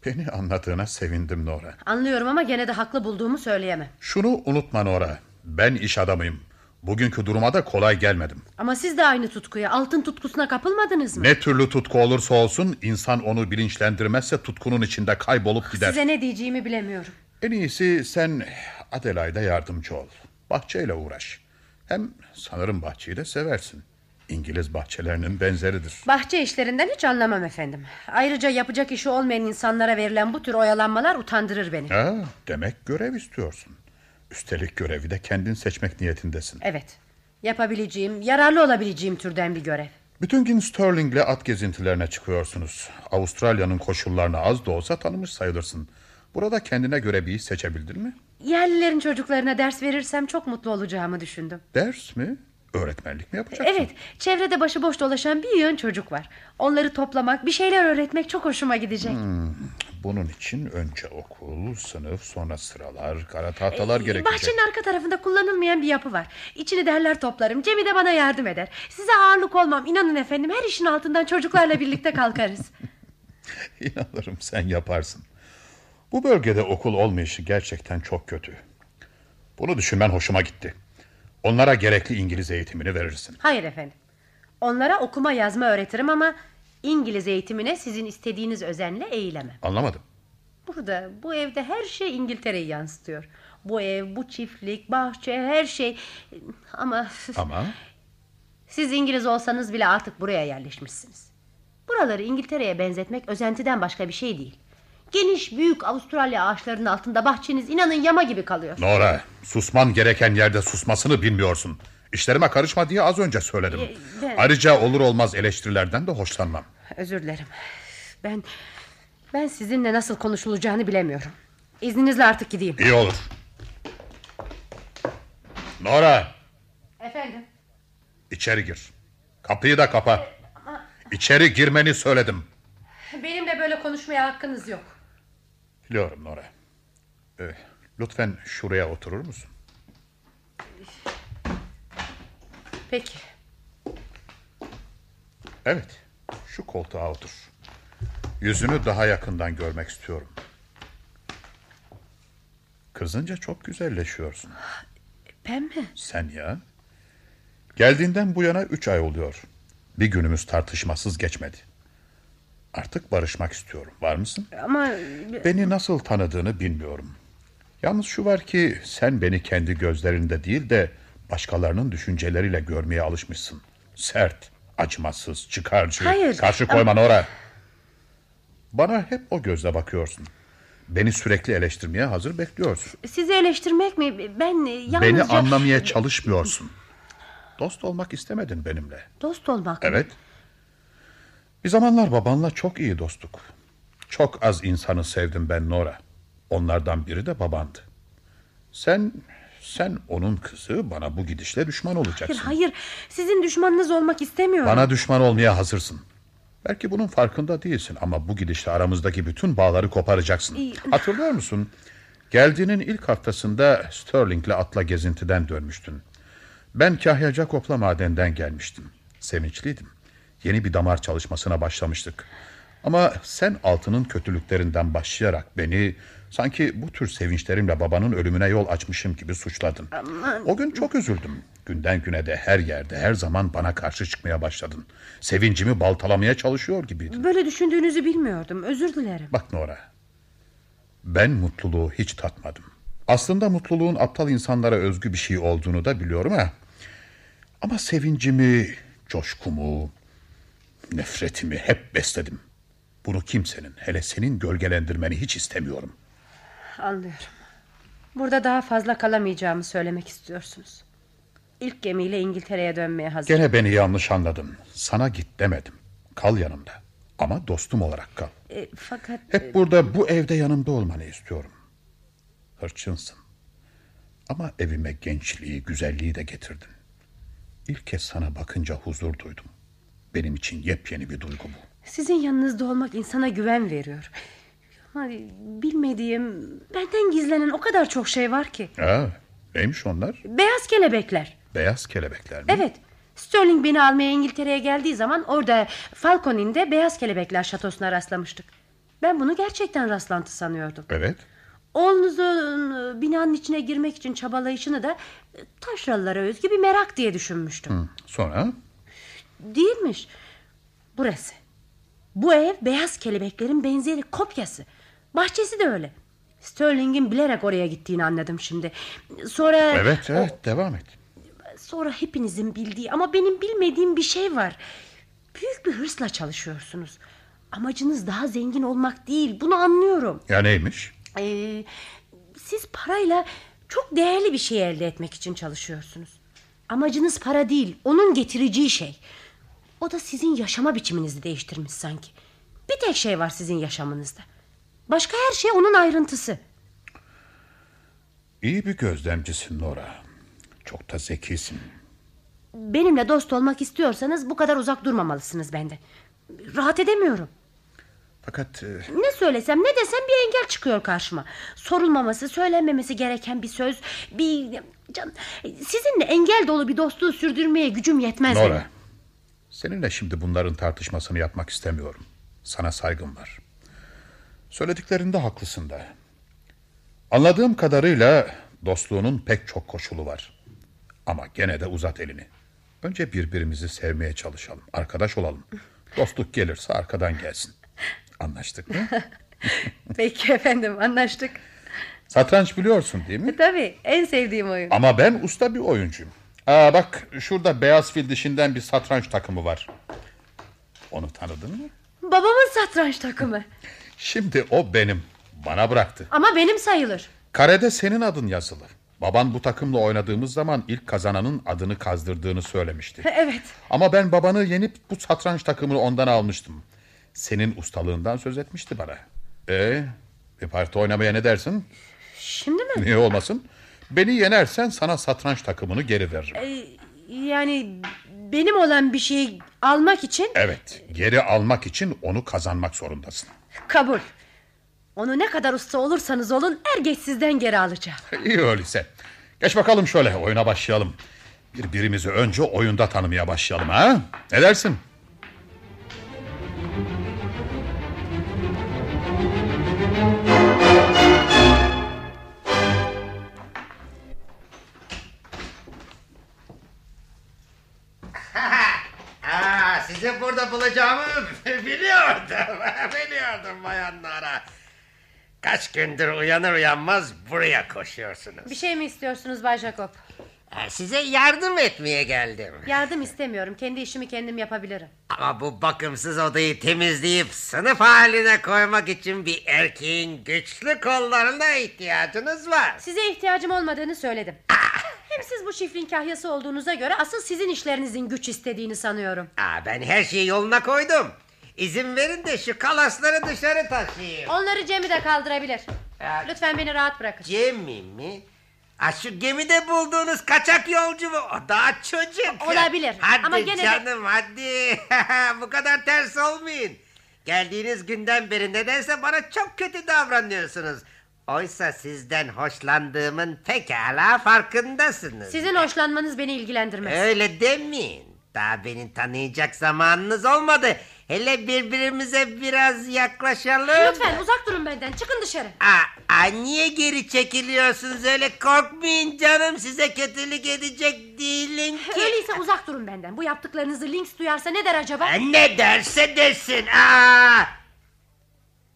Beni anladığına sevindim Nora. Anlıyorum ama gene de haklı bulduğumu söyleyemem. Şunu unutma Nora. Ben iş adamıyım. Bugünkü duruma da kolay gelmedim. Ama siz de aynı tutkuya, altın tutkusuna kapılmadınız mı? Ne türlü tutku olursa olsun insan onu bilinçlendirmezse tutkunun içinde kaybolup gider. Size ne diyeceğimi bilemiyorum. En iyisi sen Adelaide'a yardımcı ol. Bahçeyle uğraş. Hem sanırım bahçeyi de seversin. İngiliz bahçelerinin benzeridir. Bahçe işlerinden hiç anlamam efendim. Ayrıca yapacak işi olmayan insanlara verilen bu tür oyalanmalar utandırır beni. Ha, demek görev istiyorsun. Üstelik görevi de kendin seçmek niyetindesin. Evet. Yapabileceğim, yararlı olabileceğim türden bir görev. Bütün gün Sterling'le at gezintilerine çıkıyorsunuz. Avustralya'nın koşullarını az da olsa tanımış sayılırsın. Burada kendine göre bir iş seçebildin mi? Yerlilerin çocuklarına ders verirsem çok mutlu olacağımı düşündüm. Ders mi? Öğretmenlik mi yapacaksın? Evet, çevrede başıboş dolaşan bir yığın çocuk var. Onları toplamak, bir şeyler öğretmek çok hoşuma gidecek. Hmm, bunun için önce okul, sınıf, sonra sıralar, kara tahtalar Ee, gerekecek. Bahçenin arka tarafında kullanılmayan bir yapı var. İçini derler toplarım. Cem'i de bana yardım eder. Size ağırlık olmam. İnanın efendim her işin altından çocuklarla birlikte kalkarız. İnanırım sen yaparsın. Bu bölgede okul olmayışı gerçekten çok kötü. Bunu düşünmen hoşuma gitti. Onlara gerekli İngiliz eğitimini verirsin. Hayır efendim. Onlara okuma yazma öğretirim ama İngiliz eğitimine sizin istediğiniz özenle eğilemem. Anlamadım. Burada bu evde her şey İngiltere'yi yansıtıyor. Bu ev, bu çiftlik, bahçe her şey. Ama Ama siz İngiliz olsanız bile artık buraya yerleşmişsiniz. Buraları İngiltere'ye benzetmek özentiden başka bir şey değil. Geniş büyük Avustralya ağaçlarının altında bahçeniz inanın yama gibi kalıyor. Nora, susman gereken yerde susmasını bilmiyorsun. İşlerime karışma diye az önce söyledim. Ee, ben- Ayrıca olur olmaz eleştirilerden de hoşlanmam. Özür dilerim. Ben ben sizinle nasıl konuşulacağını bilemiyorum. İzninizle artık gideyim. İyi olur. Nora, Efendim. içeri gir. Kapıyı da kapa. İçeri girmeni söyledim. Benimle böyle konuşmaya hakkınız yok. Biliyorum Nora. Ee, lütfen şuraya oturur musun? Peki. Evet, şu koltuğa otur. Yüzünü daha yakından görmek istiyorum. Kızınca çok güzelleşiyorsun. Ben mi? Sen ya. Geldiğinden bu yana üç ay oluyor. Bir günümüz tartışmasız geçmedi. Artık barışmak istiyorum. Var mısın? Ama Beni nasıl tanıdığını bilmiyorum. Yalnız şu var ki sen beni kendi gözlerinde değil de başkalarının düşünceleriyle görmeye alışmışsın. Sert, acımasız, çıkarcı. Hayır, Karşı koyma Nora. Bana hep o gözle bakıyorsun. Beni sürekli eleştirmeye hazır bekliyorsun. sizi eleştirmek mi? Ben yalnızca... Beni anlamaya çalışmıyorsun. Dost olmak istemedin benimle. Dost olmak mı? Evet. Bir zamanlar babanla çok iyi dostuk. Çok az insanı sevdim ben Nora. Onlardan biri de babandı. Sen sen onun kızı bana bu gidişle düşman olacaksın. Hayır hayır sizin düşmanınız olmak istemiyorum. Bana düşman olmaya hazırsın. Belki bunun farkında değilsin ama bu gidişle aramızdaki bütün bağları koparacaksın. İyi. Hatırlıyor musun? Geldiğinin ilk haftasında Sterling'le atla gezintiden dönmüştün. Ben Kahya Jacob'la madenden gelmiştim. Sevinçliydim. Yeni bir damar çalışmasına başlamıştık. Ama sen altının kötülüklerinden başlayarak beni sanki bu tür sevinçlerimle babanın ölümüne yol açmışım gibi suçladın. O gün çok üzüldüm. Günden güne de her yerde her zaman bana karşı çıkmaya başladın. Sevincimi baltalamaya çalışıyor gibiydin. Böyle düşündüğünüzü bilmiyordum. Özür dilerim. Bak Nora. Ben mutluluğu hiç tatmadım. Aslında mutluluğun aptal insanlara özgü bir şey olduğunu da biliyorum ha. Ama sevincimi, coşkumu, nefretimi hep besledim. Bunu kimsenin, hele senin gölgelendirmeni hiç istemiyorum. Anlıyorum. Burada daha fazla kalamayacağımı söylemek istiyorsunuz. İlk gemiyle İngiltere'ye dönmeye hazırım. Gene beni yanlış anladın. Sana git demedim. Kal yanımda. Ama dostum olarak kal. E, fakat Hep burada bu evde yanımda olmanı istiyorum. Hırçınsın. Ama evime gençliği, güzelliği de getirdin. İlk kez sana bakınca huzur duydum. Benim için yepyeni bir duygu bu. Sizin yanınızda olmak insana güven veriyor. Ama bilmediğim, benden gizlenen o kadar çok şey var ki. Ha, neymiş onlar? Beyaz kelebekler. Beyaz kelebekler mi? Evet. Sterling beni almaya İngiltere'ye geldiği zaman orada Falconin'de beyaz kelebekler şatosuna rastlamıştık. Ben bunu gerçekten rastlantı sanıyordum. Evet. Oğlunuzun e, binanın içine girmek için çabalayışını da taşralılara özgü bir merak diye düşünmüştüm. Hı, sonra? Değilmiş. Burası. Bu ev beyaz kelebeklerin benzeri kopyası. Bahçesi de öyle. Sterling'in bilerek oraya gittiğini anladım şimdi. Sonra... Evet evet devam et. Sonra hepinizin bildiği ama benim bilmediğim bir şey var. Büyük bir hırsla çalışıyorsunuz. Amacınız daha zengin olmak değil. Bunu anlıyorum. Ya neymiş? Ee, siz parayla çok değerli bir şey elde etmek için çalışıyorsunuz. Amacınız para değil, onun getireceği şey. O da sizin yaşama biçiminizi değiştirmiş sanki. Bir tek şey var sizin yaşamınızda. Başka her şey onun ayrıntısı. İyi bir gözlemcisin Nora. Çok da zekisin. Benimle dost olmak istiyorsanız bu kadar uzak durmamalısınız benden. Rahat edemiyorum. Fakat e, Ne söylesem ne desem bir engel çıkıyor karşıma. Sorulmaması, söylenmemesi gereken bir söz, bir... Can, sizinle engel dolu bir dostluğu sürdürmeye gücüm yetmez. benim. Seninle şimdi bunların tartışmasını yapmak istemiyorum. Sana saygım var. Söylediklerinde haklısın da. Anladığım kadarıyla dostluğunun pek çok koşulu var. Ama gene de uzat elini. Önce birbirimizi sevmeye çalışalım. Arkadaş olalım. Dostluk gelirse arkadan gelsin. Anlaştık mı? Peki efendim anlaştık. Satranç biliyorsun değil mi? Tabii en sevdiğim oyun. Ama ben usta bir oyuncuyum. Aa, bak şurada beyaz fil dişinden bir satranç takımı var. Onu tanıdın mı? Babamın satranç takımı. Şimdi o benim. Bana bıraktı. Ama benim sayılır. Karede senin adın yazılı. Baban bu takımla oynadığımız zaman ilk kazananın adını kazdırdığını söylemişti. Evet. Ama ben babanı yenip bu satranç takımını ondan almıştım. Senin ustalığından söz etmişti bana. E, bir parti oynamaya ne dersin? Şimdi mi? Niye olmasın? Beni yenersen sana satranç takımını geri veririm. Ee, yani benim olan bir şeyi almak için Evet, geri almak için onu kazanmak zorundasın. kabul. Onu ne kadar usta olursanız olun er geç sizden geri alacağım. İyi öyleyse. Geç bakalım şöyle oyuna başlayalım. Birbirimizi önce oyunda tanımaya başlayalım ha? Ne dersin? Bulacağımı biliyordum. biliyordum bayanlara. Kaç gündür uyanır uyanmaz buraya koşuyorsunuz. Bir şey mi istiyorsunuz Bay Jacob? Size yardım etmeye geldim. Yardım istemiyorum. Kendi işimi kendim yapabilirim. Ama bu bakımsız odayı temizleyip sınıf haline koymak için bir erkeğin güçlü kollarına ihtiyacınız var. Size ihtiyacım olmadığını söyledim. Hem siz bu çiftliğin kahyası olduğunuza göre asıl sizin işlerinizin güç istediğini sanıyorum. Aa, ben her şeyi yoluna koydum. İzin verin de şu kalasları dışarı taşıyayım. Onları Cem'i de kaldırabilir. Lütfen beni rahat bırakın. Cem'i mi? Ha, şu gemide bulduğunuz kaçak yolcu mu? O daha çocuk. Olabilir. Hadi Ama gene de- canım hadi. Bu kadar ters olmayın. Geldiğiniz günden beri nedense bana çok kötü davranıyorsunuz. Oysa sizden hoşlandığımın pekala farkındasınız. Sizin hoşlanmanız beni ilgilendirmez. Öyle demeyin. Daha beni tanıyacak zamanınız olmadı. Hele birbirimize biraz yaklaşalım. Lütfen uzak durun benden. Çıkın dışarı. Aa, aa, niye geri çekiliyorsunuz öyle korkmayın canım size kötülük edecek değilim ki. Öyleyse uzak durun benden. Bu yaptıklarınızı Lynx duyarsa ne der acaba? Ne derse desin. Aa!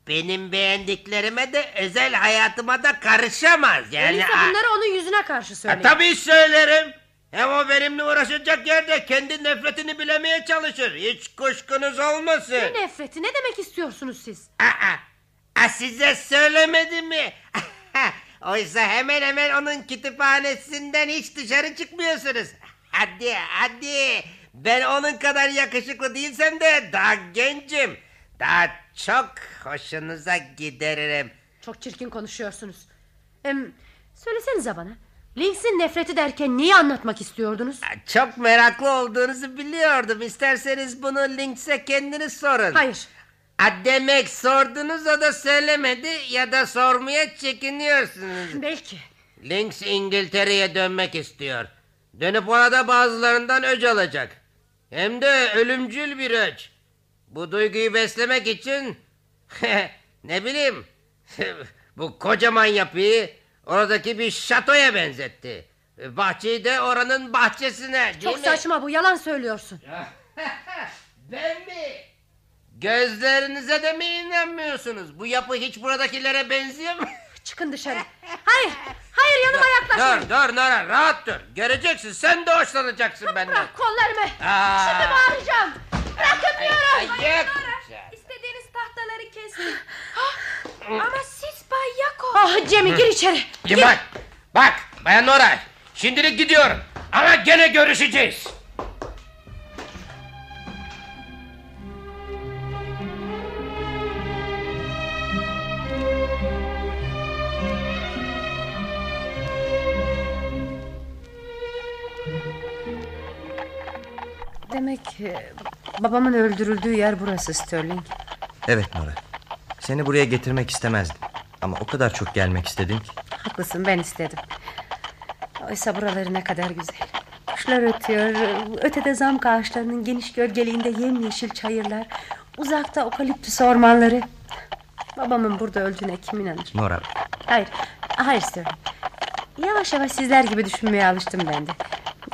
Benim beğendiklerime de özel hayatıma da karışamaz. Yani Öyleyse aa- bunları onun yüzüne karşı Ha, söyleyin. tabii söylerim. Hem o benimle uğraşacak yerde kendi nefretini bilemeye çalışır. Hiç kuşkunuz olmasın. Ne nefreti? Ne demek istiyorsunuz siz? Ha, size söylemedi mi? Oysa hemen hemen onun kütüphanesinden hiç dışarı çıkmıyorsunuz. Hadi hadi. Ben onun kadar yakışıklı değilsem de daha gencim. Daha çok hoşunuza gideririm. Çok çirkin konuşuyorsunuz. Hem, söylesenize bana. Lynx'in nefreti derken neyi anlatmak istiyordunuz? Çok meraklı olduğunuzu biliyordum. İsterseniz bunu Lynx'e kendiniz sorun. Hayır. Ha, demek sordunuz o da söylemedi ya da sormaya çekiniyorsunuz. Belki. Lynx İngiltere'ye dönmek istiyor. Dönüp orada bazılarından öc alacak. Hem de ölümcül bir öc. Bu duyguyu beslemek için ne bileyim bu kocaman yapıyı oradaki bir şatoya benzetti. Bahçeyi de oranın bahçesine Çok mi? saçma bu yalan söylüyorsun. Ben mi? Gözlerinize de mi inanmıyorsunuz? Bu yapı hiç buradakilere benziyor mu? Çıkın dışarı. Hayır. Hayır yanıma yaklaşmayın. Dur dur Nora rahat dur. Göreceksin sen de hoşlanacaksın benden. Bırak kollarımı. Aa. Şimdi bağıracağım. Bırakın diyorum. Ay, yok. İstediğiniz tahtaları kestim. Ama siz Bay Yako. Ah Cemil gir içeri. Gir. Bak bak Bayan Nora. Şimdilik gidiyorum. Ama gene görüşeceğiz. Demek e, babamın öldürüldüğü yer burası Sterling. Evet Nora. Seni buraya getirmek istemezdim. Ama o kadar çok gelmek istedin ki. Haklısın ben istedim. Oysa buraları ne kadar güzel. Kuşlar ötüyor. Ötede zamk ağaçlarının geniş gölgeliğinde yemyeşil çayırlar. Uzakta okaliptüs ormanları. Babamın burada öldüğüne kim inanır? Nora Hayır, hayır Sterling. Yavaş yavaş sizler gibi düşünmeye alıştım ben de.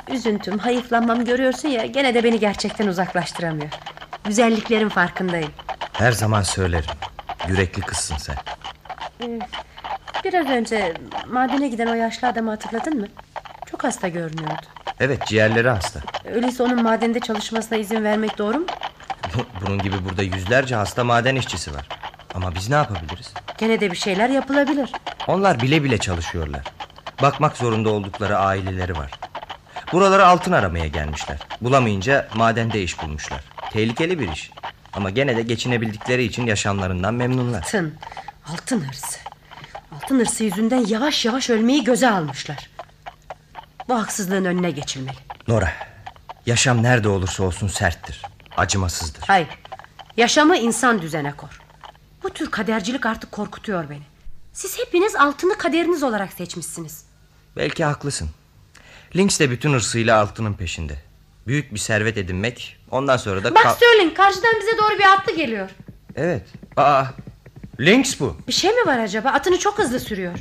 Üzüntüm, hayıflanmam görüyorsun ya gene de beni gerçekten uzaklaştıramıyor. Güzelliklerin farkındayım. her zaman söylerim. Yürekli kızsın sen. Ee, Biraz önce madene giden o yaşlı adamı hatırladın mı? Çok hasta görünüyordu. Evet ciğerleri hasta. Öyleyse onun madende çalışmasına izin vermek doğru mu? Bunun gibi burada yüzlerce hasta maden işçisi var. Ama biz ne yapabiliriz? Gene de bir şeyler yapılabilir. Onlar bile bile çalışıyorlar. Bakmak zorunda oldukları aileleri var. Buralara altın aramaya gelmişler. Bulamayınca madende iş bulmuşlar. Tehlikeli bir iş. Ama gene de geçinebildikleri için yaşamlarından memnunlar. Altın, altın hırsı. Altın hırsı yüzünden yavaş yavaş ölmeyi göze almışlar. Bu haksızlığın önüne geçilmeli. Nora, yaşam nerede olursa olsun serttir. Acımasızdır. Hayır, yaşamı insan düzene kor. Bu tür kadercilik artık korkutuyor beni. Siz hepiniz altını kaderiniz olarak seçmişsiniz. Belki haklısın. Lynx de bütün hırsıyla altının peşinde. Büyük bir servet edinmek, ondan sonra da... Bak Sterling karşıdan bize doğru bir atlı geliyor. Evet. Aa, Lynx bu. Bir şey mi var acaba? Atını çok hızlı sürüyor.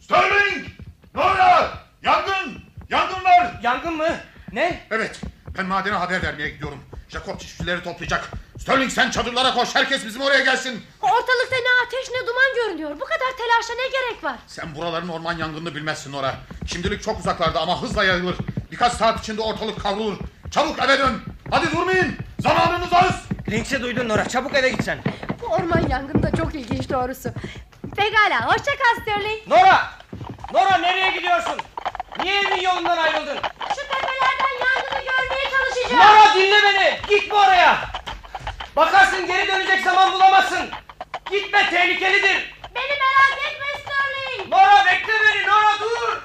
Sterling! Nora! Yangın! Yangın var! Yangın mı? Ne? Evet. Ben madene haber vermeye gidiyorum. Jacob çiftçileri toplayacak. Sterling sen çadırlara koş. Herkes bizim oraya gelsin. Ortalıkta ne ateş ne duman görünüyor. Bu kadar telaşa ne gerek var? Sen buraların orman yangınını bilmezsin Nora. Şimdilik çok uzaklarda ama hızla yayılır. Birkaç saat içinde ortalık kavrulur. Çabuk eve dön. Hadi durmayın. Zamanınız az. Lynx'i duydun Nora. Çabuk eve git sen. Bu orman yangını da çok ilginç doğrusu. Pekala hoşça kal Sterling. Nora! Nora nereye gidiyorsun? Niye evin yolundan ayrıldın? Şu tepelerden yangını görmeye çalışacağım. Nora dinle beni. Gitme oraya. Bakarsın geri dönecek zaman bulamazsın. Gitme tehlikelidir. Beni merak etme Sterling. Nora bekle beni. Nora dur.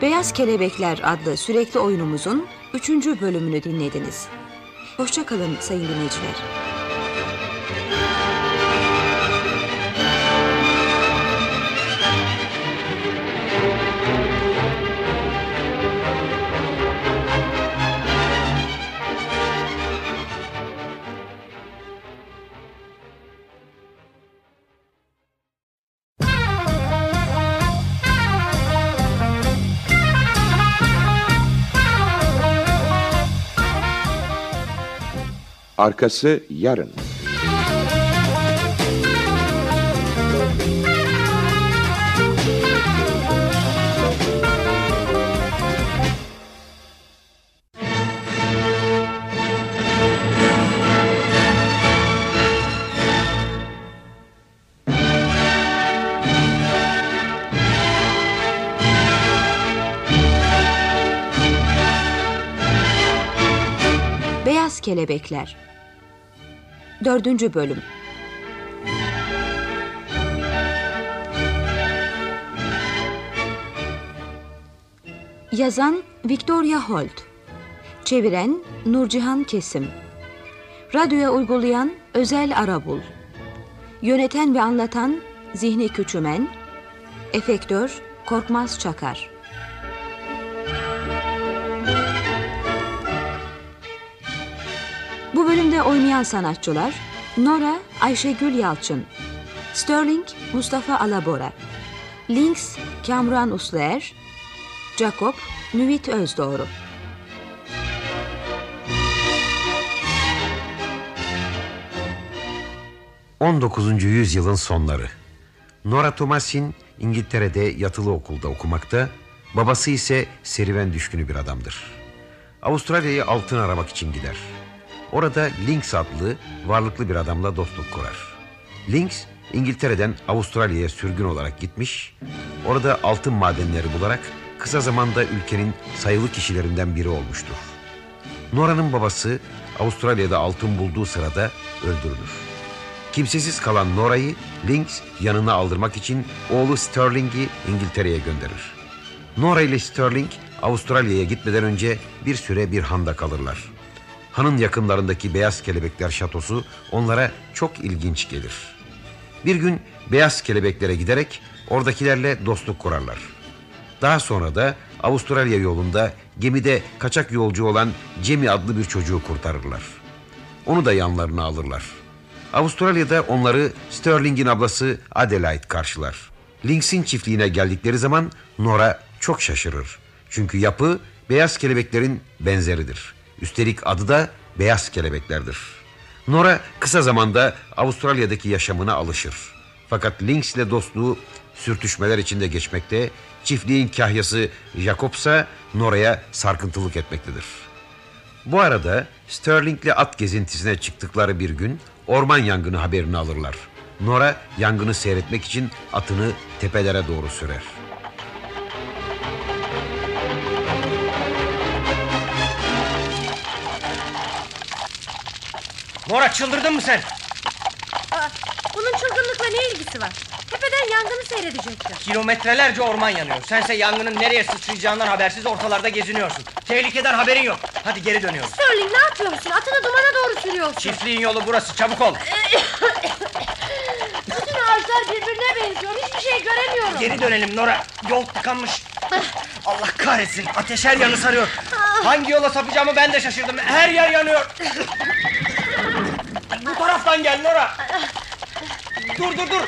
Beyaz Kelebekler adlı sürekli oyunumuzun 3. bölümünü dinlediniz. Hoşçakalın sayın dinleyiciler. Arkası yarın. Kelebekler. 4. Bölüm. Yazan Victoria Holt. Çeviren Nurcihan Kesim. Radyoya uygulayan Özel Arabul. Yöneten ve anlatan Zihni Küçümen. Efektör Korkmaz Çakar Bu bölümde oynayan sanatçılar Nora Ayşegül Yalçın Sterling Mustafa Alabora Links Kamran Usluer Jacob Nüvit Özdoğru 19. yüzyılın sonları. Nora Thomasin İngiltere'de yatılı okulda okumakta, babası ise serüven düşkünü bir adamdır. Avustralya'ya altın aramak için gider. Orada Lynx adlı varlıklı bir adamla dostluk kurar. Lynx İngiltere'den Avustralya'ya sürgün olarak gitmiş, orada altın madenleri bularak kısa zamanda ülkenin sayılı kişilerinden biri olmuştur. Nora'nın babası Avustralya'da altın bulduğu sırada öldürülür. Kimsesiz kalan Nora'yı Lynx yanına aldırmak için oğlu Sterling'i İngiltere'ye gönderir. Nora ile Sterling Avustralya'ya gitmeden önce bir süre bir handa kalırlar. Hanın yakınlarındaki Beyaz Kelebekler Şatosu onlara çok ilginç gelir. Bir gün Beyaz Kelebeklere giderek oradakilerle dostluk kurarlar. Daha sonra da Avustralya yolunda gemide kaçak yolcu olan Cemi adlı bir çocuğu kurtarırlar. Onu da yanlarına alırlar. Avustralya'da onları Sterling'in ablası Adelaide karşılar. Lynx'in çiftliğine geldikleri zaman Nora çok şaşırır. Çünkü yapı beyaz kelebeklerin benzeridir. Üstelik adı da beyaz kelebeklerdir. Nora kısa zamanda Avustralya'daki yaşamına alışır. Fakat Lynx ile dostluğu sürtüşmeler içinde geçmekte, çiftliğin kahyası Jacobsa Nora'ya sarkıntılık etmektedir. Bu arada Sterling'le at gezintisine çıktıkları bir gün orman yangını haberini alırlar. Nora yangını seyretmek için atını tepelere doğru sürer. Nora çıldırdın mı sen? Aa, bunun çılgınlıkla ne ilgisi var? Tepeden yangını seyredecektim. Kilometrelerce orman yanıyor. Sense yangının nereye sıçrayacağından habersiz ortalarda geziniyorsun. Tehlikeden haberin yok. Hadi geri dönüyoruz. Sterling ne yapıyorsun? Atını dumana doğru sürüyorsun. Çiftliğin yolu burası. Çabuk ol. Bütün ağaçlar birbirine benziyor. Hiçbir şey göremiyorum. Geri dönelim Nora. Yol tıkanmış. Allah kahretsin. Ateş her yanı sarıyor. Hangi yola sapacağımı ben de şaşırdım. Her yer yanıyor. Bu taraftan gel Nora. Dur dur dur.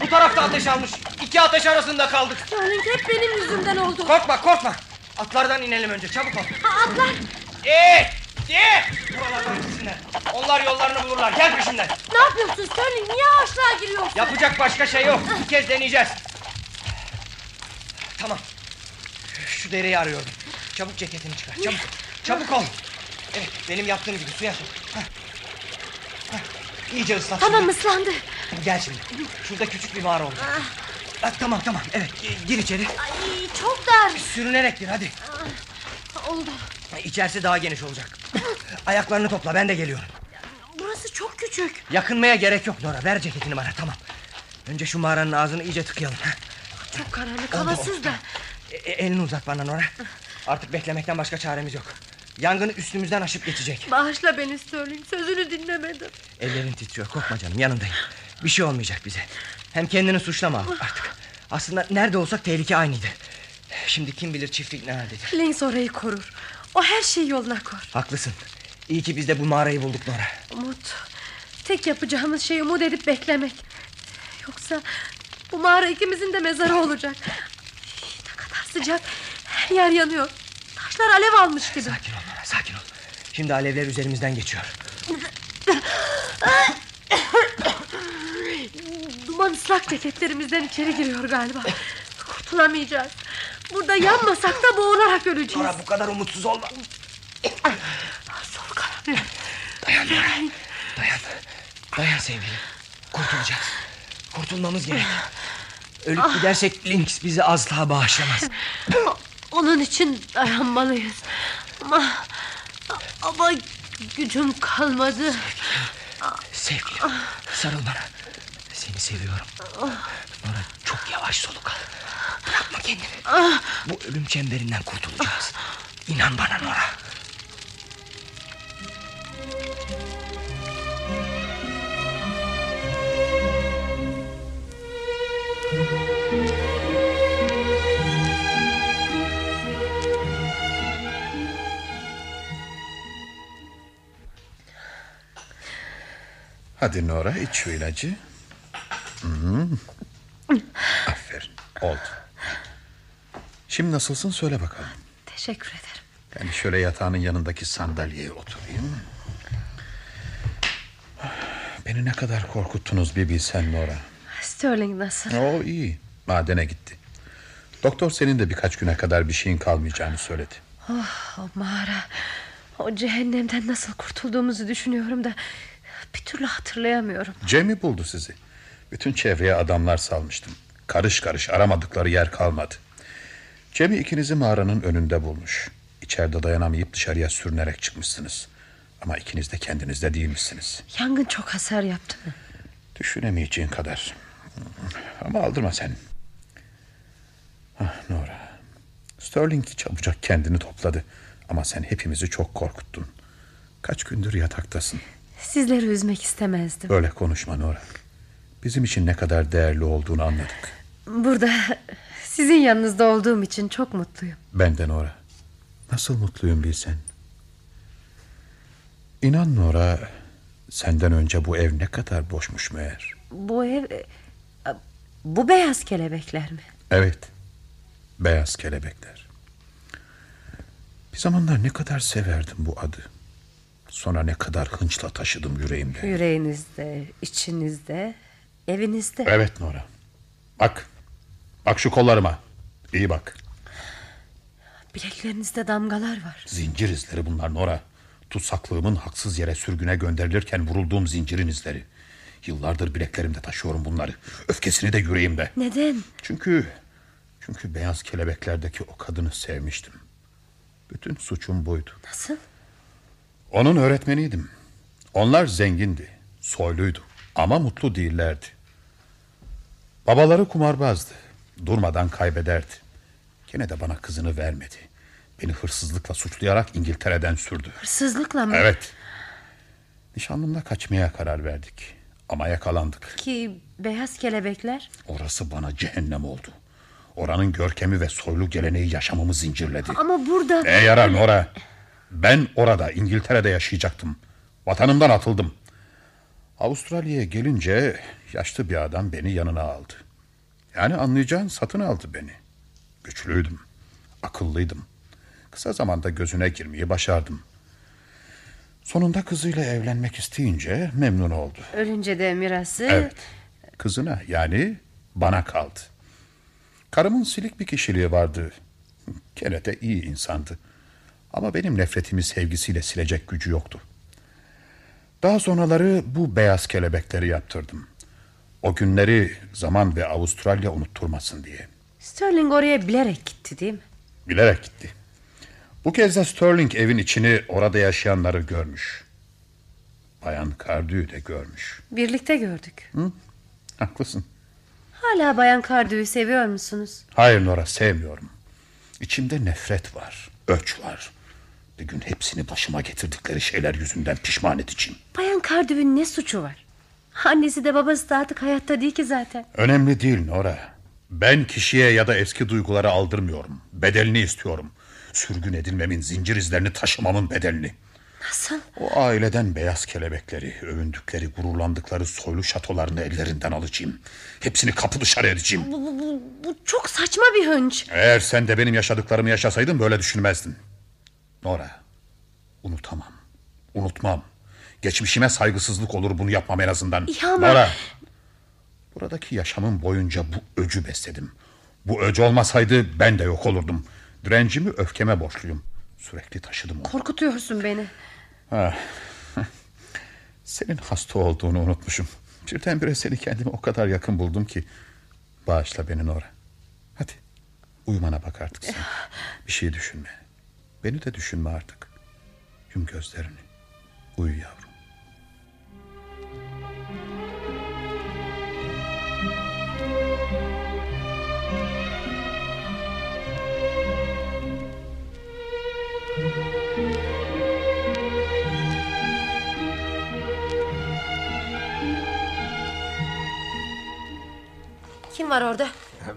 Bu tarafta ateş almış. İki ateş arasında kaldık. Sterling hep benim yüzümden oldu. Korkma korkma. Atlardan inelim önce çabuk ol. Ha, atlar. Ee, ee. Buralardan gitsinler. Onlar yollarını bulurlar. Gel peşimden. Ne yapıyorsun Sterling? Niye ağaçlığa giriyorsun? Yapacak başka şey yok. Bir kez deneyeceğiz. Tamam. Şu dereyi arıyordum. Çabuk ceketini çıkar. Çabuk. Çabuk ol. Evet benim yaptığım gibi suya sok. Hah. İyice ıslat. Tamam şimdi. ıslandı. Gel şimdi. Şurada küçük bir mağara oldu. Ah, tamam tamam evet gi- gir içeri. Ay çok dar. Sürünerek gir hadi. Oldu. İçerisi daha geniş olacak. Ayaklarını topla ben de geliyorum. Burası çok küçük. Yakınmaya gerek yok Nora ver ceketini bana tamam. Önce şu mağaranın ağzını iyice tıkayalım. Çok karanlık havasız da. E, e, elini uzat bana Nora. Artık beklemekten başka çaremiz yok. Yangını üstümüzden aşıp geçecek. Bağışla beni Sterling. Sözünü dinlemedim. Ellerin titriyor korkma canım yanındayım. Bir şey olmayacak bize. Hem kendini suçlama artık. Aslında nerede olsak tehlike aynıydı. Şimdi kim bilir çiftlik nerededir. Lynx orayı korur. O her şeyi yoluna koyar. Haklısın. İyi ki biz de bu mağarayı bulduk Nora. Umut. Tek yapacağımız şey umut edip beklemek. Yoksa bu mağara ikimizin de mezarı olacak. Ne kadar sıcak. Her yer yanıyor. Taşlar alev almış gibi. Sakin ol sakin ol. Şimdi alevler üzerimizden geçiyor. Duman ıslak ceketlerimizden içeri giriyor galiba. Kurtulamayacağız. Burada yanmasak da boğularak öleceğiz. Nora bu kadar umutsuz olma. Sol karanlık. Dayan Nora. Dayan. Dayan sevgilim. Kurtulacağız. Kurtulmamız gerek. Ölüp gidersek Lynx bizi asla bağışlamaz. Onun için dayanmalıyız. Ama ama Gücüm kalmadı. Sevgilim sarıl bana. Seni seviyorum. Nora çok yavaş soluk al. Bırakma kendini. Bu ölüm çemberinden kurtulacağız. İnan bana Nora. Hadi Nora iç şu ilacı. Hı. Aferin oldu. Şimdi nasılsın söyle bakalım. Teşekkür ederim. Ben şöyle yatağının yanındaki sandalyeye oturayım. Beni ne kadar korkuttunuz bir bilsen Nora. Sterling nasıl? O iyi. Madene gitti. Doktor senin de birkaç güne kadar bir şeyin kalmayacağını söyledi. Oh, o mağara. O cehennemden nasıl kurtulduğumuzu düşünüyorum da bir türlü hatırlayamıyorum. Cem'i buldu sizi. Bütün çevreye adamlar salmıştım. Karış karış aramadıkları yer kalmadı. Cem'i ikinizi mağaranın önünde bulmuş. İçeride dayanamayıp dışarıya sürünerek çıkmışsınız. Ama ikiniz de kendinizde değilmişsiniz. Yangın çok hasar yaptı mı? Düşünemeyeceğin kadar. Ama aldırma sen. Ah Nora. Sterling çabucak kendini topladı. Ama sen hepimizi çok korkuttun. Kaç gündür yataktasın. Sizleri üzmek istemezdim. Öyle konuşma Nora. Bizim için ne kadar değerli olduğunu anladık. Burada sizin yanınızda olduğum için çok mutluyum. Ben de Nora. Nasıl mutluyum bilsen. İnan Nora, senden önce bu ev ne kadar boşmuş meğer. Bu ev... e, Bu beyaz kelebekler mi? Evet, beyaz kelebekler. Bir zamanlar ne kadar severdim bu adı. Sonra ne kadar hınçla taşıdım yüreğimde. Yüreğinizde, içinizde, evinizde. Evet Nora. Bak, bak şu kollarıma. İyi bak. Bileklerinizde damgalar var. Zincir izleri bunlar Nora. Tutsaklığımın haksız yere sürgüne gönderilirken vurulduğum zincirin izleri. Yıllardır bileklerimde taşıyorum bunları. Öfkesini de yüreğimde. Neden? Çünkü çünkü beyaz kelebeklerdeki o kadını sevmiştim. Bütün suçum buydu. Nasıl? Onun öğretmeniydim. Onlar zengindi, soyluydu ama mutlu değillerdi. Babaları kumarbazdı. Durmadan kaybederdi. Gene de bana kızını vermedi. Beni hırsızlıkla suçlayarak İngiltere'den sürdü. Hırsızlıkla mı? Evet. Nişanlımla kaçmaya karar verdik. Ama yakalandık. Ki beyaz kelebekler? Orası bana cehennem oldu. Oranın görkemi ve soylu geleneği yaşamımı zincirledi. Ama burada... Ne yarar Nora? Ben orada İngiltere'de yaşayacaktım. Vatanımdan atıldım. Avustralya'ya gelince yaşlı bir adam beni yanına aldı. Yani anlayacağın satın aldı beni. Güçlüydüm, akıllıydım. Kısa zamanda gözüne girmeyi başardım. Sonunda kızıyla evlenmek isteyince memnun oldu. Ölünce de mirası... Evet. Kızına yani bana kaldı. Karımın silik bir kişiliği vardı. Gene de iyi insandı. Ama benim nefretimi sevgisiyle silecek gücü yoktu. Daha sonraları bu beyaz kelebekleri yaptırdım. O günleri zaman ve Avustralya unutturmasın diye. Sterling oraya bilerek gitti değil mi? Bilerek gitti. Bu kez de Sterling evin içini orada yaşayanları görmüş. Bayan Kardü'yü de görmüş. Birlikte gördük. Hı? Haklısın. Hala Bayan Kardü'yü seviyor musunuz? Hayır Nora sevmiyorum. İçimde nefret var, öç var. Bir gün hepsini başıma getirdikleri şeyler yüzünden pişman edeceğim. Bayan Kardü'nün ne suçu var? Annesi de babası da artık hayatta değil ki zaten. Önemli değil Nora. Ben kişiye ya da eski duygulara aldırmıyorum. Bedelini istiyorum. Sürgün edilmemin, zincir izlerini taşımamın bedelini. Nasıl? O aileden beyaz kelebekleri, övündükleri, gururlandıkları soylu şatolarını ellerinden alacağım. Hepsini kapı dışarı edeceğim. Bu, bu, bu, bu çok saçma bir hınç. Eğer sen de benim yaşadıklarımı yaşasaydın böyle düşünmezdin. Nora, unutamam, unutmam. Geçmişime saygısızlık olur bunu yapmam en azından. Ya ama- Nora, buradaki yaşamım boyunca bu öcü besledim. Bu öcü olmasaydı ben de yok olurdum. Direncimi öfkeme borçluyum. Sürekli taşıdım onu. Korkutuyorsun beni. Ah. Senin hasta olduğunu unutmuşum. Birdenbire seni kendime o kadar yakın buldum ki. Bağışla beni Nora. Hadi uyumana bak artık sen. Bir şey düşünme. Beni de düşünme artık. Yum gözlerini. Uyu yavrum. Kim var orada?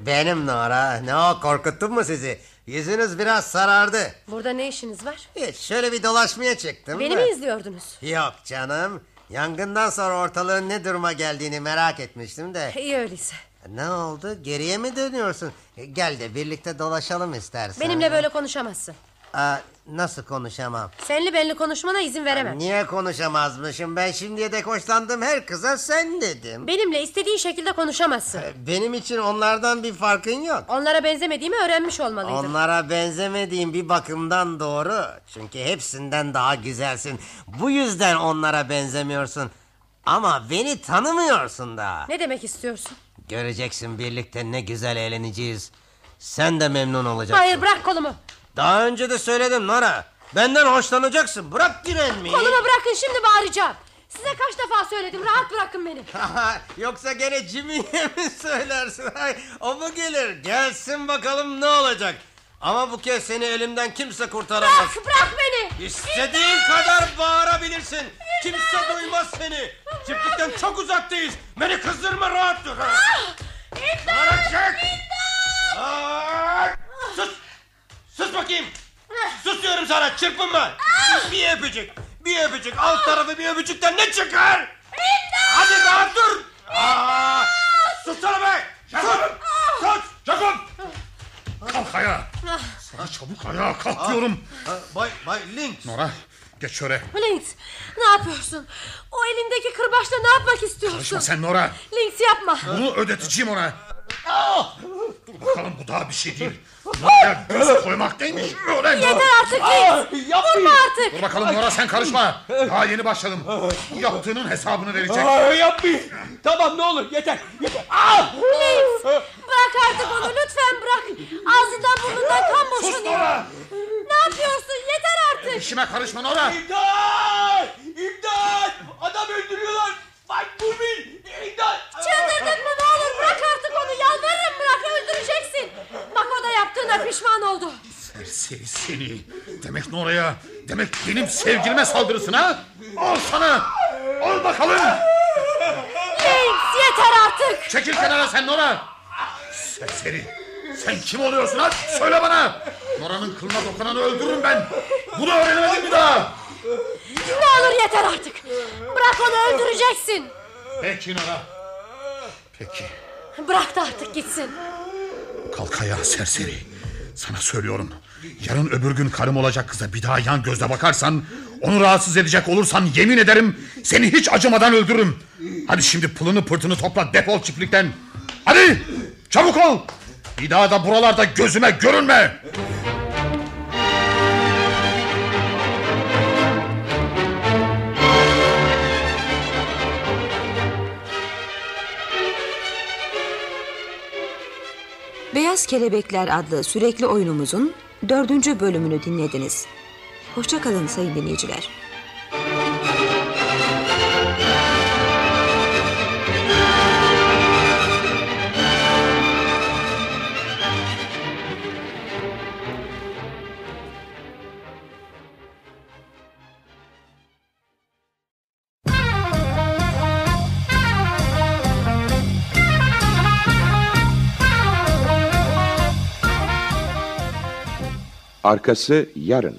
Benim Nora. Ne o korkuttum mu sizi? Yüzünüz biraz sarardı. Burada ne işiniz var? Hiç şöyle bir dolaşmaya çıktım. Beni da. mi izliyordunuz? Yok canım. Yangından sonra ortalığın ne duruma geldiğini merak etmiştim de. İyi öyleyse. Ne oldu? Geriye mi dönüyorsun? Gel de birlikte dolaşalım istersen. Benimle böyle konuşamazsın. Aa, nasıl konuşamam? Senli benli konuşmana izin veremem. Niye konuşamazmışım? Ben şimdiye dek hoşlandığım her kıza sen dedim. Benimle istediğin şekilde konuşamazsın. Benim için onlardan bir farkın yok. Onlara benzemediğimi öğrenmiş olmalıydın. Onlara benzemediğim bir bakımdan doğru. Çünkü hepsinden daha güzelsin. Bu yüzden onlara benzemiyorsun. Ama beni tanımıyorsun da. Ne demek istiyorsun? Göreceksin birlikte ne güzel eğleneceğiz. Sen de memnun olacaksın. Hayır bırak kolumu. Daha önce de söyledim Nora. Benden hoşlanacaksın. Bırak direnmeyi. Kolumu bırakın şimdi bağıracağım. Size kaç defa söyledim rahat bırakın beni. Yoksa gene Jimmy'ye mi söylersin? Ay, o mu gelir? Gelsin bakalım ne olacak. Ama bu kez seni elimden kimse kurtaramaz. Bırak bırak beni. İstediğin kadar bağırabilirsin. Kimse duymaz seni. Çiftlikten çok uzaktayız. Beni kızdırma rahat dur. Bana çek. Aa, Sus. Sus bakayım. Sus diyorum sana çırpınma. Bir öpücük. Bir öpücük. Alt tarafı bir öpücükten ne çıkar? Hadi rahat dur. Aa, sussana be. Sus. Sus. Jacob. Kalk ayağa. Sana çabuk ayağa kalk diyorum. Bay, Bay Lynx. Nora geç şöyle. Lynx ne yapıyorsun? O elindeki kırbaçla ne yapmak istiyorsun? Karışma sen Nora. Lynx yapma. Bunu ödeteceğim ona. Dur bakalım bu daha bir şey değil. Nora'ya göz koymak neymiş öğren. Yeter artık Lynx. Vurma artık. Dur bakalım Nora sen karışma. Daha yeni başladım. Bu yaptığının hesabını verecek. Aa, yapmayın. Tamam ne olur yeter. yeter. Aa! Lynx bırak artık onu lütfen bırak. Ağzından burnundan kan boşanıyor. Nora! Ne yapıyorsun yeter artık. İşime karışma Nora. İmdat! İmdat! Adam öldürüyorlar. Bak Bumi! İmdat! Çıldırdın mı ne olur bırak artık onu yalvarırım bırak öldüreceksin. Bak o da yaptığına pişman oldu. Serseri seni. Demek Nora'ya, demek benim sevgilime saldırırsın ha? Al sana. Al bakalım. Lynx yeter artık. Çekil kenara sen Nora. Serseri. Sen kim oluyorsun ha? Söyle bana. Nora'nın kılına dokunanı öldürürüm ben. Bunu öğrenemedin mi daha? Ne olur yeter artık. Bırak onu öldüreceksin. Peki Nora. Peki. Bırak da artık gitsin. Kalk ayağa serseri. Sana söylüyorum. Yarın öbür gün karım olacak kıza bir daha yan gözle bakarsan... ...onu rahatsız edecek olursan yemin ederim... ...seni hiç acımadan öldürürüm. Hadi şimdi pılını pırtını topla defol çiftlikten. Hadi çabuk ol. Bir daha da buralarda gözüme görünme. Beyaz Kelebekler adlı sürekli oyunumuzun dördüncü bölümünü dinlediniz. Hoşçakalın sayın dinleyiciler. Arkası yarın.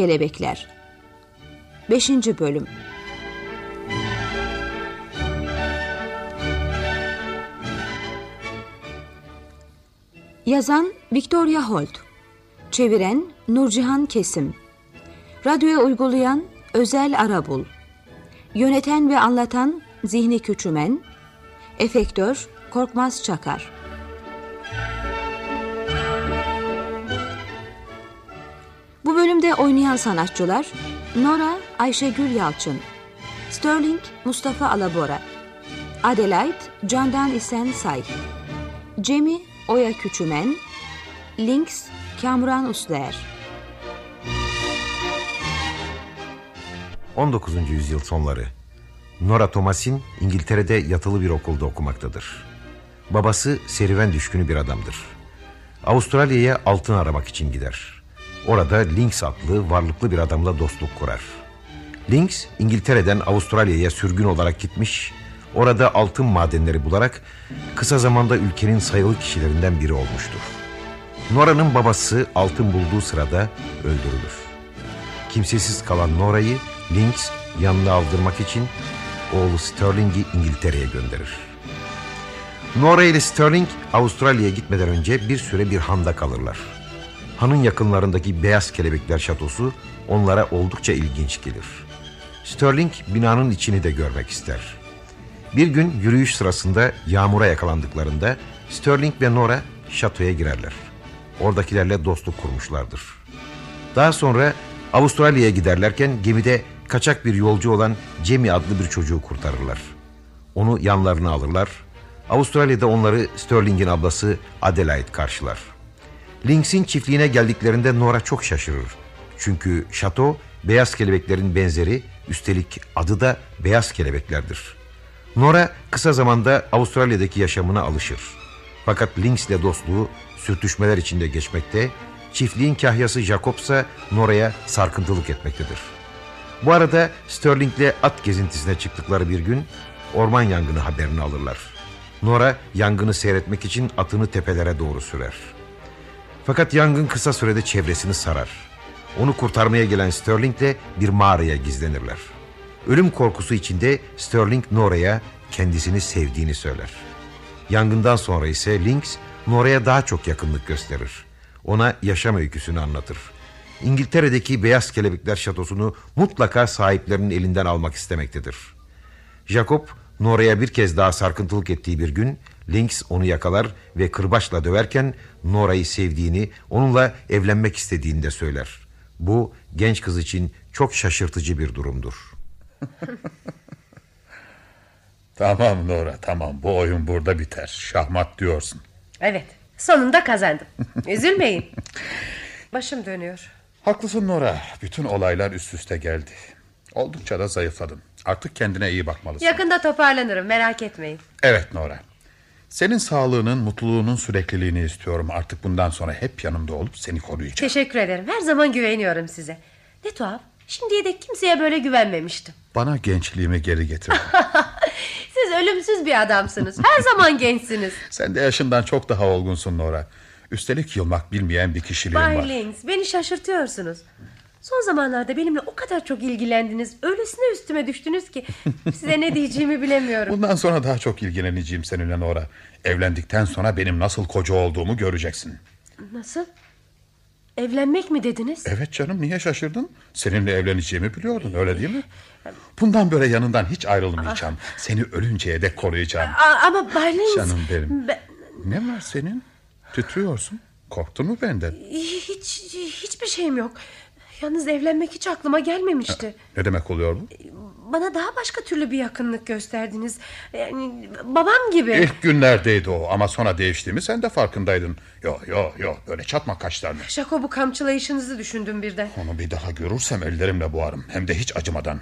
Kelebekler. 5. Bölüm. Yazan Victoria Holt. Çeviren Nurcihan Kesim. Radyoya uygulayan Özel Arabul. Yöneten ve anlatan Zihni Küçümen. Efektör Korkmaz Çakar Bu bölümde oynayan sanatçılar Nora Ayşegül Yalçın Sterling Mustafa Alabora Adelaide Candan İsen Say Cemi Oya Küçümen Lynx Kamran Usler 19. yüzyıl sonları. Nora Thomasin İngiltere'de yatılı bir okulda okumaktadır. Babası serüven düşkünü bir adamdır. Avustralya'ya altın aramak için gider. Orada Lynx adlı varlıklı bir adamla dostluk kurar. Lynx İngiltere'den Avustralya'ya sürgün olarak gitmiş, orada altın madenleri bularak kısa zamanda ülkenin sayılı kişilerinden biri olmuştur. Nora'nın babası altın bulduğu sırada öldürülür. Kimsesiz kalan Nora'yı Lynx yanına aldırmak için oğlu Sterling'i İngiltere'ye gönderir. Nora ile Sterling Avustralya'ya gitmeden önce bir süre bir handa kalırlar. Hanın yakınlarındaki Beyaz Kelebekler Şatosu onlara oldukça ilginç gelir. Sterling binanın içini de görmek ister. Bir gün yürüyüş sırasında yağmura yakalandıklarında Sterling ve Nora şatoya girerler. Oradakilerle dostluk kurmuşlardır. Daha sonra Avustralya'ya giderlerken gemide kaçak bir yolcu olan Jamie adlı bir çocuğu kurtarırlar. Onu yanlarına alırlar. Avustralya'da onları Sterling'in ablası Adelaide karşılar. Lynx'in çiftliğine geldiklerinde Nora çok şaşırır. Çünkü şato beyaz kelebeklerin benzeri, üstelik adı da beyaz kelebeklerdir. Nora kısa zamanda Avustralya'daki yaşamına alışır. Fakat Lynx'le dostluğu sürtüşmeler içinde geçmekte, çiftliğin kahyası Jacob ise Nora'ya sarkıntılık etmektedir. Bu arada Sterling'le at gezintisine çıktıkları bir gün orman yangını haberini alırlar. Nora yangını seyretmek için atını tepelere doğru sürer. Fakat yangın kısa sürede çevresini sarar. Onu kurtarmaya gelen Sterling'le bir mağaraya gizlenirler. Ölüm korkusu içinde Sterling Nora'ya kendisini sevdiğini söyler. Yangından sonra ise Lynx Nora'ya daha çok yakınlık gösterir. Ona yaşam öyküsünü anlatır. İngiltere'deki Beyaz Kelebekler Şatosu'nu mutlaka sahiplerinin elinden almak istemektedir. Jacob, Nora'ya bir kez daha sarkıntılık ettiği bir gün Lynx onu yakalar ve kırbaçla döverken Nora'yı sevdiğini, onunla evlenmek istediğini de söyler. Bu genç kız için çok şaşırtıcı bir durumdur. Tamam Nora tamam bu oyun burada biter. Şahmat diyorsun. Evet sonunda kazandım. Üzülmeyin. Başım dönüyor. Haklısın Nora. Bütün olaylar üst üste geldi. Oldukça da zayıfladın. Artık kendine iyi bakmalısın. Yakında toparlanırım merak etmeyin. Evet Nora. Senin sağlığının, mutluluğunun sürekliliğini istiyorum. Artık bundan sonra hep yanımda olup seni koruyacağım. Teşekkür ederim. Her zaman güveniyorum size. Ne tuhaf. Şimdiye dek kimseye böyle güvenmemiştim. Bana gençliğimi geri getirdin. Siz ölümsüz bir adamsınız. Her zaman gençsiniz. Sen de yaşından çok daha olgunsun Nora. Üstelik yılmak bilmeyen bir kişiliğin Bay var. Lynx beni şaşırtıyorsunuz. Son zamanlarda benimle o kadar çok ilgilendiniz. Öylesine üstüme düştünüz ki size ne diyeceğimi bilemiyorum. Bundan sonra daha çok ilgileneceğim seninle Nora. Evlendikten sonra benim nasıl koca olduğumu göreceksin. Nasıl? Evlenmek mi dediniz? Evet canım niye şaşırdın? Seninle evleneceğimi biliyordun öyle değil mi? Bundan böyle yanından hiç ayrılmayacağım. Seni ölünceye dek koruyacağım. Aa, ama Bay Lynx... Canım benim. Ben- Ne var senin? Titriyorsun. Korktun mu benden? Hiç, hiçbir şeyim yok. Yalnız evlenmek hiç aklıma gelmemişti. Ne demek oluyor bu? Bana daha başka türlü bir yakınlık gösterdiniz. Yani babam gibi. İlk günlerdeydi o ama sonra değiştiğimi sen de farkındaydın. Yok yok yok böyle çatma kaşlarını. Şako bu kamçılayışınızı düşündüm birden. Onu bir daha görürsem ellerimle boğarım. Hem de hiç acımadan.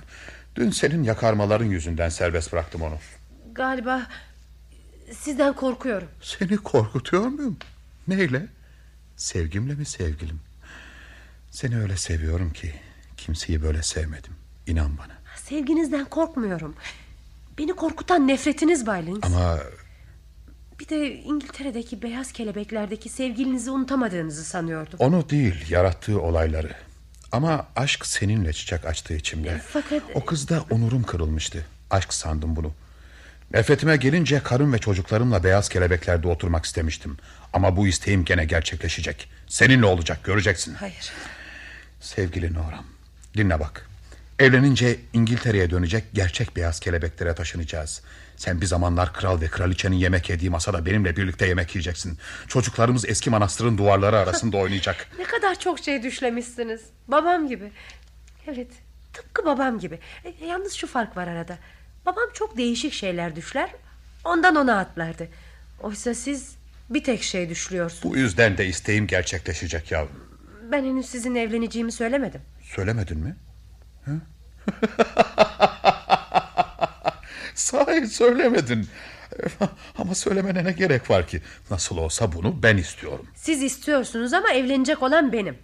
Dün senin yakarmaların yüzünden serbest bıraktım onu. Galiba sizden korkuyorum. Seni korkutuyor muyum? Neyle? Sevgimle mi sevgilim? Seni öyle seviyorum ki kimseyi böyle sevmedim. İnan bana. Sevginizden korkmuyorum. Beni korkutan nefretiniz Bay Lynx. Ama Bir de İngiltere'deki beyaz kelebeklerdeki sevgilinizi unutamadığınızı sanıyordum. onu değil yarattığı olayları. Ama aşk seninle çiçek açtığı içimde. Fakat O kızda onurum kırılmıştı. Aşk sandım bunu. Nefretime gelince karım ve çocuklarımla beyaz kelebeklerde oturmak istemiştim. Ama bu isteğim gene gerçekleşecek. Seninle olacak göreceksin. Hayır. Sevgili Noram dinle bak. Evlenince İngiltere'ye dönecek gerçek beyaz kelebeklere taşınacağız. Sen bir zamanlar kral ve kraliçenin yemek yediği masada benimle birlikte yemek yiyeceksin. Çocuklarımız eski manastırın duvarları arasında oynayacak. Ne kadar çok şey düşlemişsiniz. Babam gibi. Evet tıpkı babam gibi. E, yalnız şu fark var arada. Babam çok değişik şeyler düşler. Ondan ona atlardı. Oysa siz bir tek şey düşlüyorsunuz. Bu yüzden de isteğim gerçekleşecek yavrum. Ben henüz sizin evleneceğimi söylemedim. Söylemedin mi? Sahi söylemedin. Ama söylemene ne gerek var ki? Nasıl olsa bunu ben istiyorum. Siz istiyorsunuz ama evlenecek olan benim.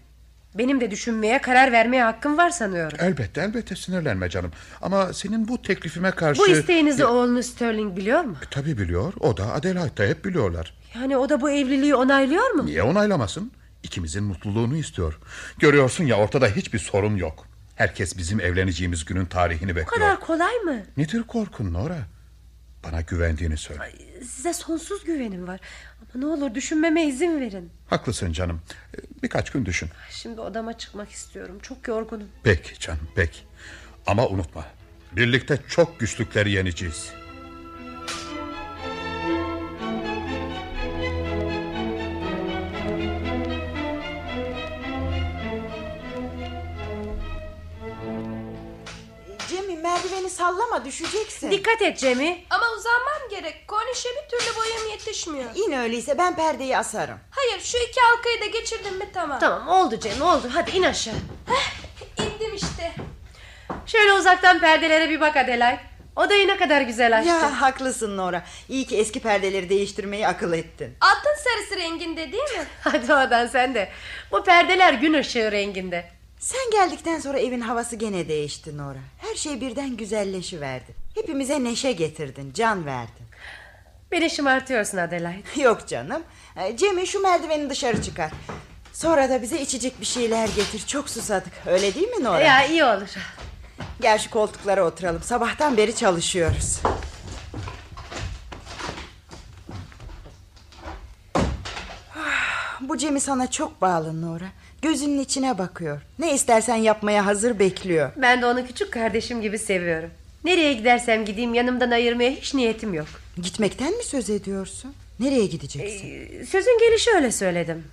Benim de düşünmeye, karar vermeye hakkım var sanıyorum. Elbette elbette sinirlenme canım. Ama senin bu teklifime karşı... Bu isteğinizi oğlunuz Sterling biliyor mu? E, tabii biliyor. O da Adelaide'da hep biliyorlar. Yani o da bu evliliği onaylıyor mu? Niye onaylamasın? İkimizin mutluluğunu istiyor. Görüyorsun ya ortada hiçbir sorun yok. Herkes bizim evleneceğimiz günün tarihini Bu bekliyor. kadar kolay mı? Nedir korkun Nora? Bana güvendiğini söyle. Size sonsuz güvenim var. Ama ne olur düşünmeme izin verin. Haklısın canım. E, Birkaç gün düşün. Şimdi odama çıkmak istiyorum. Çok yorgunum. Peki canım peki. Ama unutma. Birlikte çok güçlükleri yeneceğiz. Merdiveni sallama düşeceksin. Dikkat et Cem'i. Ama uzanmam gerek. Kornişe bir türlü boyum yetişmiyor. İn öyleyse ben perdeyi asarım. Hayır şu iki halkayı da geçirdim mi tamam. Tamam oldu Cem oldu. Hadi in aşağı. İndim işte. Şöyle uzaktan perdelere bir bak Adelay. Odayı ne kadar güzel açtı. Ya haklısın Nora. İyi ki eski perdeleri değiştirmeyi akıl ettin. Altın sarısı renginde değil mi? Hadi oradan sen de. Bu perdeler gün ışığı renginde. Sen geldikten sonra evin havası gene değişti Nora. Her şey birden güzelleşiverdi. Hepimize neşe getirdin, can verdin. Beni şımartıyorsun Adelaide. Yok canım. Ee, Cemil şu merdiveni dışarı çıkar. Sonra da bize içecek bir şeyler getir. Çok susadık. Öyle değil mi Nora? Ya iyi olur. Gel şu koltuklara oturalım. Sabahtan beri çalışıyoruz. Ah, Bu Cemil sana çok bağlı Nora. Gözünün içine bakıyor. Ne istersen yapmaya hazır bekliyor. Ben de onu küçük kardeşim gibi seviyorum. Nereye gidersem gideyim yanımdan ayırmaya hiç niyetim yok. Gitmekten mi söz ediyorsun? Nereye gideceksin? Ee, sözün gelişi öyle söyledim.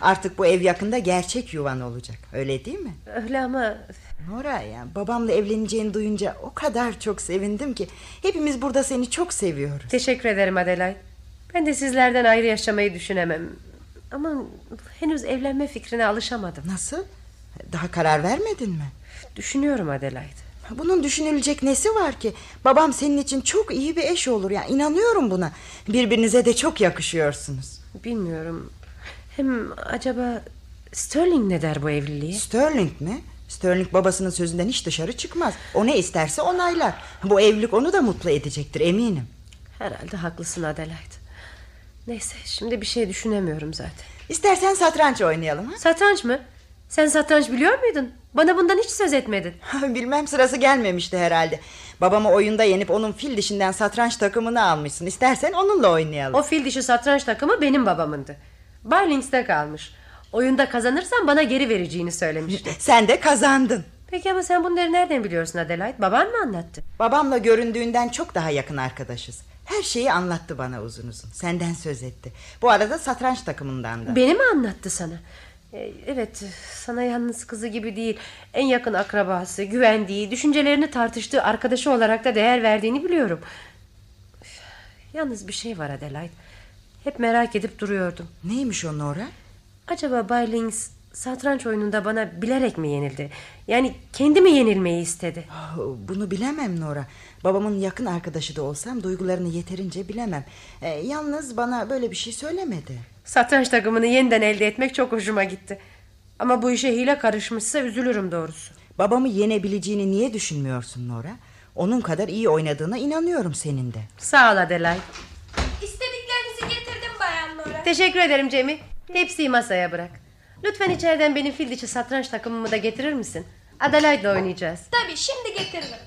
Artık bu ev yakında gerçek yuvan olacak. Öyle değil mi? Öyle ama... Nora ya babamla evleneceğini duyunca o kadar çok sevindim ki. Hepimiz burada seni çok seviyoruz. Teşekkür ederim Adelaide. Ben de sizlerden ayrı yaşamayı düşünemem. Ama henüz evlenme fikrine alışamadım. Nasıl? Daha karar vermedin mi? Düşünüyorum Adelaide. Bunun düşünülecek nesi var ki? Babam senin için çok iyi bir eş olur. Yani inanıyorum buna. Birbirinize de çok yakışıyorsunuz. Bilmiyorum. Hem acaba Sterling ne der bu evliliğe? Sterling mi? Sterling babasının sözünden hiç dışarı çıkmaz. O ne isterse onaylar. Bu evlilik onu da mutlu edecektir eminim. Herhalde haklısın Adelaide. Neyse şimdi bir şey düşünemiyorum zaten. İstersen satranç oynayalım. Ha? Satranç mı? Sen satranç biliyor muydun? Bana bundan hiç söz etmedin. Bilmem sırası gelmemişti herhalde. Babamı oyunda yenip onun fil dişinden satranç takımını almışsın. İstersen onunla oynayalım. O fil dişi satranç takımı benim babamındı. Barlings'te kalmış. Oyunda kazanırsan bana geri vereceğini söylemişti. Sen de kazandın. Peki ama sen bunları nereden biliyorsun Adelaide? Baban mı anlattı? Babamla göründüğünden çok daha yakın arkadaşız. Her şeyi anlattı bana uzun uzun. Senden söz etti. Bu arada satranç takımından da. Beni mi anlattı sana? Ee, Evet sana yalnız kızı gibi değil En yakın akrabası Güvendiği düşüncelerini tartıştığı arkadaşı olarak da değer verdiğini biliyorum Yalnız bir şey var Adelaide Hep merak edip duruyordum Neymiş o Nora? Acaba Bay Lynx satranç oyununda bana bilerek mi yenildi? Yani kendi mi yenilmeyi istedi? Oh, Bunu bilemem Nora. Babamın yakın arkadaşı da olsam duygularını yeterince bilemem. Ee, yalnız bana böyle bir şey söylemedi. Satranç takımını yeniden elde etmek çok hoşuma gitti. Ama bu işe hile karışmışsa üzülürüm doğrusu. Babamı yenebileceğini niye düşünmüyorsun Nora? Onun kadar iyi oynadığına inanıyorum senin de. Sağ ol Adelaide. İstediklerinizi getirdim Bayan Nora. Teşekkür ederim Cemil. Tepsiyi masaya bırak. Lütfen içeriden benim fil dişi satranç takımımı da getirir misin? Adelaide'le oynayacağız. Tabii şimdi getiririm.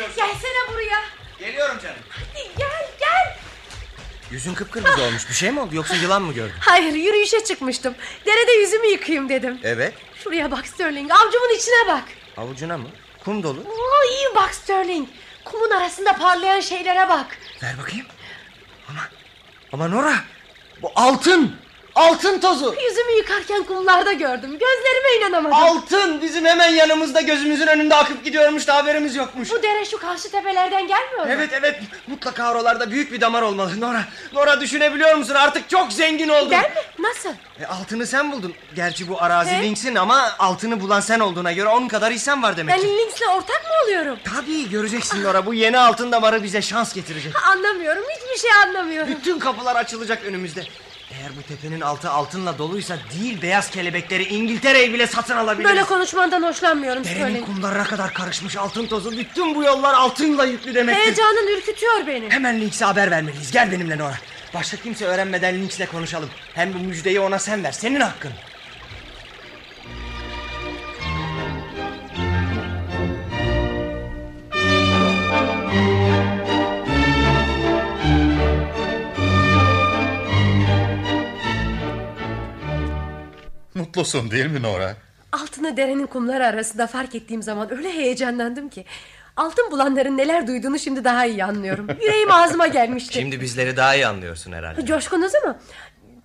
Yapıyorsun? Gelsene buraya. Geliyorum canım. Hadi gel gel. Yüzün kıpkırmızı olmuş. Bir şey mi oldu yoksa yılan mı gördün? Hayır yürüyüşe çıkmıştım. Derede yüzümü yıkayayım dedim. Evet. Şuraya bak Sterling. Avcumun içine bak. Avucuna mı? Kum dolu. Oo, iyi bak Sterling. Kumun arasında parlayan şeylere bak. Ver bakayım. Ama ama Nora bu altın. Altın tozu. Yüzümü yıkarken kumlarda gördüm. Gözlerime inanamadım. Altın bizim hemen yanımızda gözümüzün önünde akıp gidiyormuş da haberimiz yokmuş. Bu dere şu karşı tepelerden gelmiyor mu? Evet evet mutlaka oralarda büyük bir damar olmalı Nora. Nora düşünebiliyor musun artık çok zengin oldun. Ben mi? Nasıl? E, altını sen buldun. Gerçi bu arazi He? Lynx'in ama altını bulan sen olduğuna göre onun kadar hissen var demek Ben ki. Lynx'le ortak mı oluyorum? Tabii göreceksin Nora bu yeni altın damarı bize şans getirecek. Anlamıyorum. Hiçbir şey anlamıyorum. Bütün kapılar açılacak önümüzde. Eğer bu tepenin altı altınla doluysa değil beyaz kelebekleri İngiltere'yi bile satın alabiliriz. Böyle konuşmandan hoşlanmıyorum Derenin Sterling. kumlarına kadar karışmış altın tozu. Bütün bu yollar altınla yüklü demektir. Heyecanın ürkütüyor beni. Hemen Lynx'e haber vermeliyiz. Gel benimle Nora. Başka kimse öğrenmeden Lynx'le konuşalım. Hem bu müjdeyi ona sen ver. Senin hakkın. Mutlusun değil mi Nora? Altını derenin kumları arasında fark ettiğim zaman öyle heyecanlandım ki. Altın bulanların neler duyduğunu şimdi daha iyi anlıyorum. Yüreğim ağzıma gelmişti. Şimdi bizleri daha iyi anlıyorsun herhalde. Coşkunuzu mu?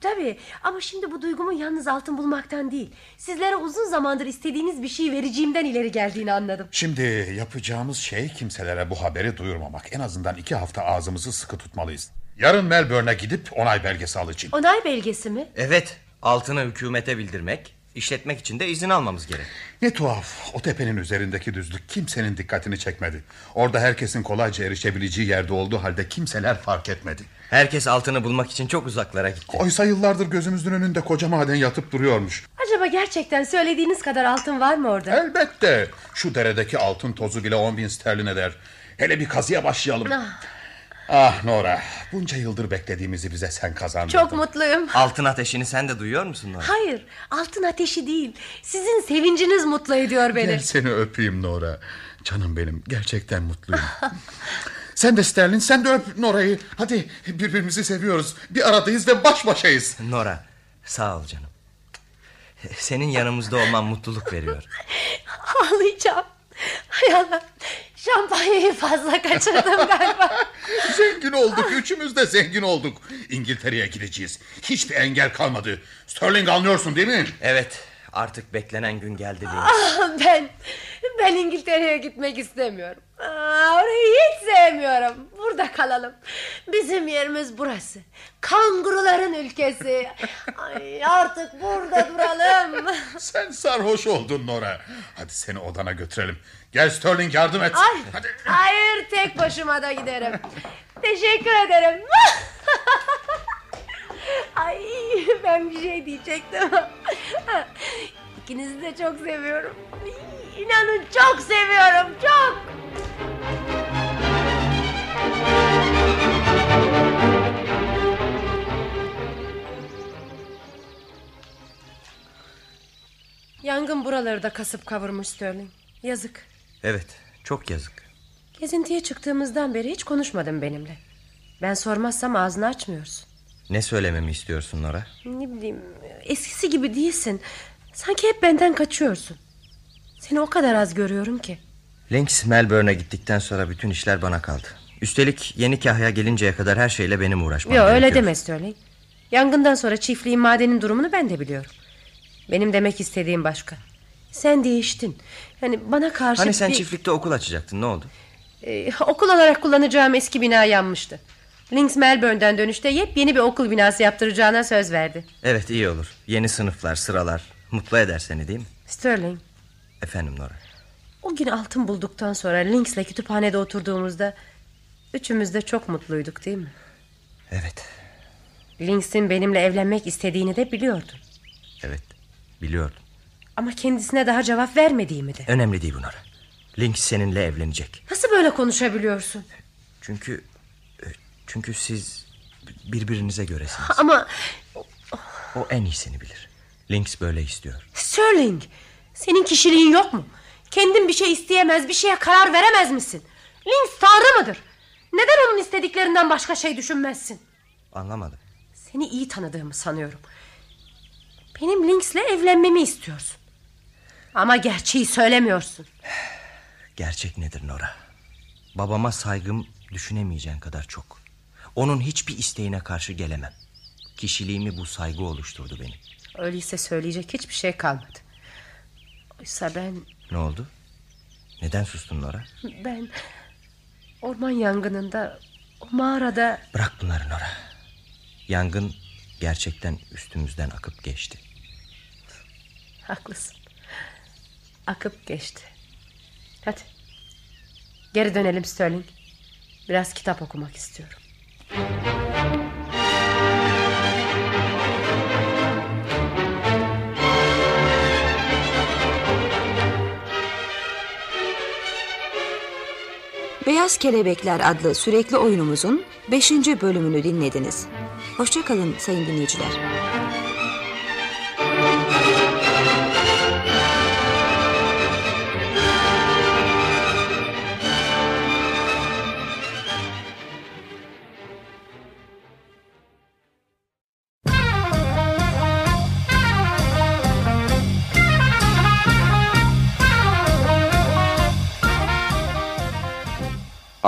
Tabii ama şimdi bu duygumun yalnız altın bulmaktan değil... ...sizlere uzun zamandır istediğiniz bir şey vereceğimden ileri geldiğini anladım. Şimdi yapacağımız şey kimselere bu haberi duyurmamak. En azından iki hafta ağzımızı sıkı tutmalıyız. Yarın Melbourne'e gidip onay belgesi alacağım. Onay belgesi mi? Evet. Altını hükümete bildirmek, işletmek için de izin almamız gerek. Ne tuhaf. O tepenin üzerindeki düzlük kimsenin dikkatini çekmedi. Orada herkesin kolayca erişebileceği yerde olduğu halde kimseler fark etmedi. Herkes altını bulmak için çok uzaklara gitti. Oysa yıllardır gözümüzün önünde koca maden yatıp duruyormuş. Acaba gerçekten söylediğiniz kadar altın var mı orada? Elbette. Şu deredeki altın tozu bile 10 bin sterlin eder. Hele bir kazıya başlayalım. Ah, Ah Nora, bunca yıldır beklediğimizi bize sen kazandırdın. çok mutluyum. Altın ateşini sen de duyuyor musun Nora? Hayır altın ateşi değil. Sizin sevinciniz mutlu ediyor beni. Gel seni öpeyim Nora. Canım benim, gerçekten mutluyum. sen de Sterlin, sen de öp Nora'yı. Hadi birbirimizi seviyoruz. Bir aradayız ve baş başayız. Nora, sağ ol canım. Senin yanımızda olman mutluluk veriyor. Ağlayacağım. Hay Allah. Şampanyayı fazla kaçırdım galiba. Zengin olduk, üçümüz de zengin olduk. İngiltere'ye gideceğiz. Hiçbir engel kalmadı. Sterling anlıyorsun değil mi? Evet, artık beklenen gün geldi Lynx. Ah, ben ben İngiltere'ye gitmek istemiyorum. Aa, orayı hiç sevmiyorum. Burada kalalım. Bizim yerimiz burası. Kanguruların ülkesi. Ay, artık burada duralım. Sen sarhoş oldun Nora. Hadi seni odana götürelim. Gel Sterling yardım et. Ay, hayır tek başıma da giderim. Teşekkür ederim. Ay ben bir şey diyecektim. İkinizi de çok seviyorum. İnanın çok seviyorum çok. Yangın buraları da kasıp kavurmuş Sterling. Yazık. Evet, çok yazık. Gezintiye çıktığımızdan beri hiç konuşmadın benimle. Ben sormazsam ağzını açmıyorsun. Ne söylememi istiyorsun Nora? Ne bileyim eskisi gibi değilsin. Sanki hep benden kaçıyorsun. Seni o kadar az görüyorum ki. Lynx Melbourne'e gittikten sonra bütün işler bana kaldı. Üstelik yeni kahya gelinceye kadar her şeyle benim uğraşmam Yok gerekiyor. öyle deme Sterling. Yangından sonra çiftliğin madenin durumunu ben de biliyorum. Benim demek istediğim başka. Sen değiştin. Yani bana karşı Hani sen bir- çiftlikte okul açacaktın ne oldu? Ee, okul olarak kullanacağım eski bina yanmıştı. Lynx Melbourne'den dönüşte yepyeni bir okul binası yaptıracağına söz verdi. Evet iyi olur. Yeni sınıflar, sıralar. Mutlu eder seni değil mi? Sterling, Efendim Nora. o gün altın bulduktan sonra Lynx'le kütüphanede oturduğumuzda... ...üçümüz de çok mutluyduk değil mi? Evet, Lynx'in benimle evlenmek istediğini de biliyordun. evet. Biliyordum. Ama kendisine daha cevap vermediğimi de. Önemli değil bu Nora. Lynx seninle evlenecek. Nasıl böyle konuşabiliyorsun? Çünkü... e, Çünkü siz birbirinize göresiniz. Ama O en iyisini bilir. Lynx böyle istiyor. Sterling, senin kişiliğin yok mu? Kendin bir şey isteyemez, bir şeye karar veremez misin? Lynx tanrı mıdır? Neden onun istediklerinden başka şey düşünmezsin? Anlamadım. Seni iyi tanıdığımı sanıyorum. Benim Lynx'le evlenmemi istiyorsun. Ama gerçeği söylemiyorsun. Gerçek nedir Nora? Babama saygım düşünemeyeceğin kadar çok. Onun hiçbir isteğine karşı gelemem. Kişiliğimi bu saygı oluşturdu benim. Öyleyse söyleyecek hiçbir şey kalmadı. Oysa ben... Ne oldu? Neden sustun Nora? Ben... Orman yangınında... O mağarada... Bırak bunları Nora. Yangın gerçekten üstümüzden akıp geçti. Haklısın. Akıp geçti. Hadi. Geri dönelim Sterling. Biraz kitap okumak istiyorum. Beyaz Kelebekler adlı sürekli oyunumuzun 5. bölümünü dinlediniz. Hoşçakalın sayın dinleyiciler.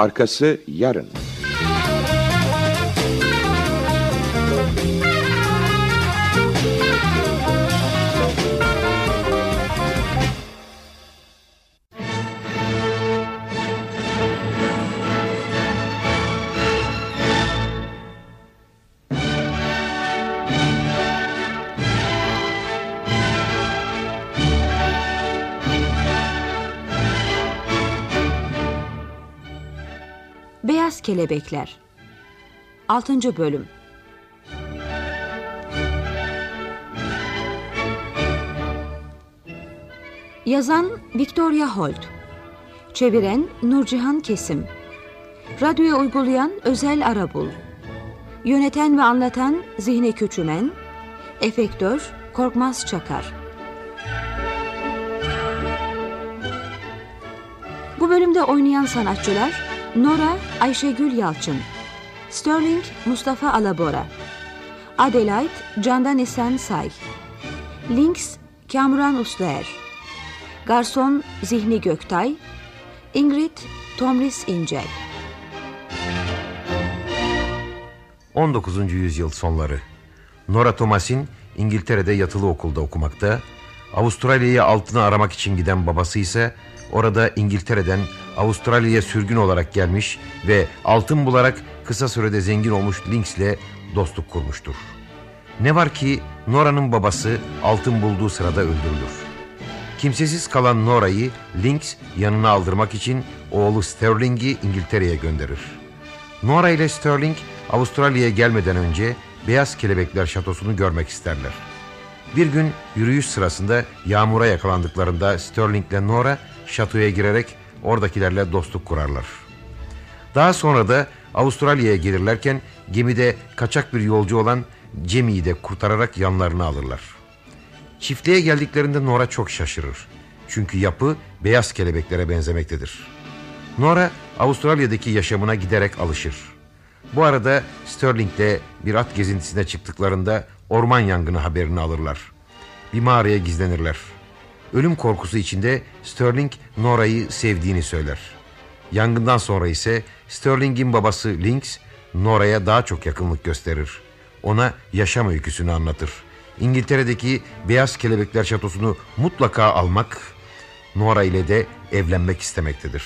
Arkası yarın. Kelebekler. 6. Bölüm. Yazan Victoria Holt. Çeviren Nurcihan Kesim. Radyoya uygulayan Özel Arabul. Yöneten ve anlatan Zihni Küçümen. Efektör Korkmaz Çakar. Bu bölümde oynayan sanatçılar Nora Ayşegül Yalçın Sterling Mustafa Alabora Adelaide Candan Esen Say Lynx Kamuran Usluer Garson Zihni Göktay Ingrid Tomris İncel 19. yüzyıl sonları. Nora Thomas'in İngiltere'de yatılı okulda okumakta. Avustralya'yı altını aramak için giden babası ise orada İngiltere'den Avustralya'ya sürgün olarak gelmiş ve altın bularak kısa sürede zengin olmuş Lynx'le dostluk kurmuştur. Ne var ki Nora'nın babası altın bulduğu sırada öldürülür. Kimsesiz kalan Nora'yı Lynx yanına aldırmak için oğlu Sterling'i İngiltere'ye gönderir. Nora ile Sterling Avustralya'ya gelmeden önce Beyaz Kelebekler Şatosu'nu görmek isterler. Bir gün yürüyüş sırasında yağmura yakalandıklarında Sterling ile Nora şatoya girerek oradakilerle dostluk kurarlar. Daha sonra da Avustralya'ya gelirlerken gemide kaçak bir yolcu olan Cemi'yi de kurtararak yanlarına alırlar. Çiftliğe geldiklerinde Nora çok şaşırır. Çünkü yapı beyaz kelebeklere benzemektedir. Nora Avustralya'daki yaşamına giderek alışır. Bu arada Sterling'le bir at gezintisine çıktıklarında orman yangını haberini alırlar. Bir mağaraya gizlenirler. Ölüm korkusu içinde Sterling Nora'yı sevdiğini söyler. Yangından sonra ise Sterling'in babası Lynx Nora'ya daha çok yakınlık gösterir. Ona yaşam öyküsünü anlatır. İngiltere'deki Beyaz Kelebekler Şatosu'nu mutlaka almak, Nora ile de evlenmek istemektedir.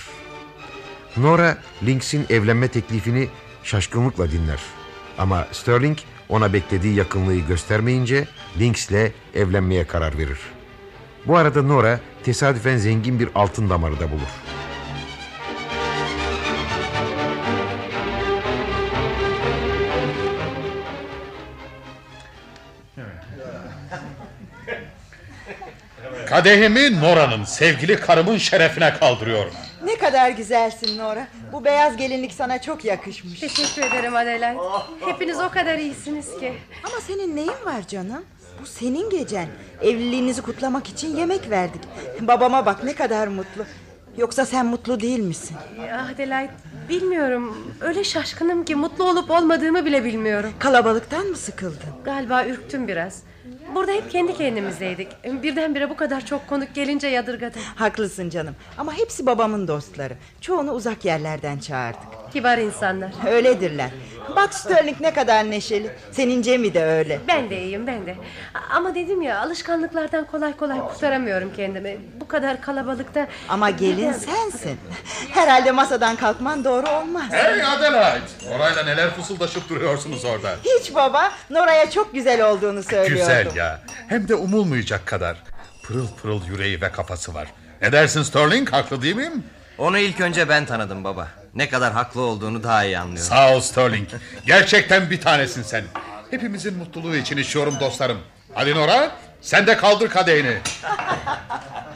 Nora, Lynx'in evlenme teklifini şaşkınlıkla dinler. Ama Sterling ona beklediği yakınlığı göstermeyince Lynx'le evlenmeye karar verir. Bu arada Nora tesadüfen zengin bir altın damarı da bulur. Kadehimi Nora'nın sevgili karımın şerefine kaldırıyorum. Ne kadar güzelsin Nora. Bu beyaz gelinlik sana çok yakışmış. Teşekkür ederim Adelaide. Hepiniz o kadar iyisiniz ki. Ama senin neyin var canım? Bu senin gecen. Evliliğinizi kutlamak için yemek verdik. Babama bak ne kadar mutlu. Yoksa sen mutlu değil misin? Adelaide bilmiyorum. Öyle şaşkınım ki mutlu olup olmadığımı bile bilmiyorum. Kalabalıktan mı sıkıldın? Galiba ürktüm biraz. Burada hep kendi kendimizdeydik. Birdenbire bu kadar çok konuk gelince yadırgadım. Haklısın canım. Ama hepsi babamın dostları. Çoğunu uzak yerlerden çağırdık. Kibar insanlar. Öyledirler. Bak Sterling ne kadar neşeli. Senin Cem'i de öyle. Ben de iyiyim ben de. Ama dedim ya alışkanlıklardan kolay kolay kurtaramıyorum kendimi. Bu kadar kalabalıkta... Ama gelin sensin. Herhalde masadan kalkman doğru olmaz. Hey Adelaide. Orayla neler fısıldaşıp duruyorsunuz orada. Hiç baba. Nora'ya çok güzel olduğunu söylüyordum. Güzel ya. Hem de umulmayacak kadar. Pırıl pırıl yüreği ve kafası var. Ne dersin Sterling? Haklı değil miyim? Onu ilk önce ben tanıdım baba. Ne kadar haklı olduğunu daha iyi anlıyorum. Sağ ol Sterling. Gerçekten bir tanesin sen. Hepimizin mutluluğu için içiyorum dostlarım. Hadi Nora sen de kaldır kadehini.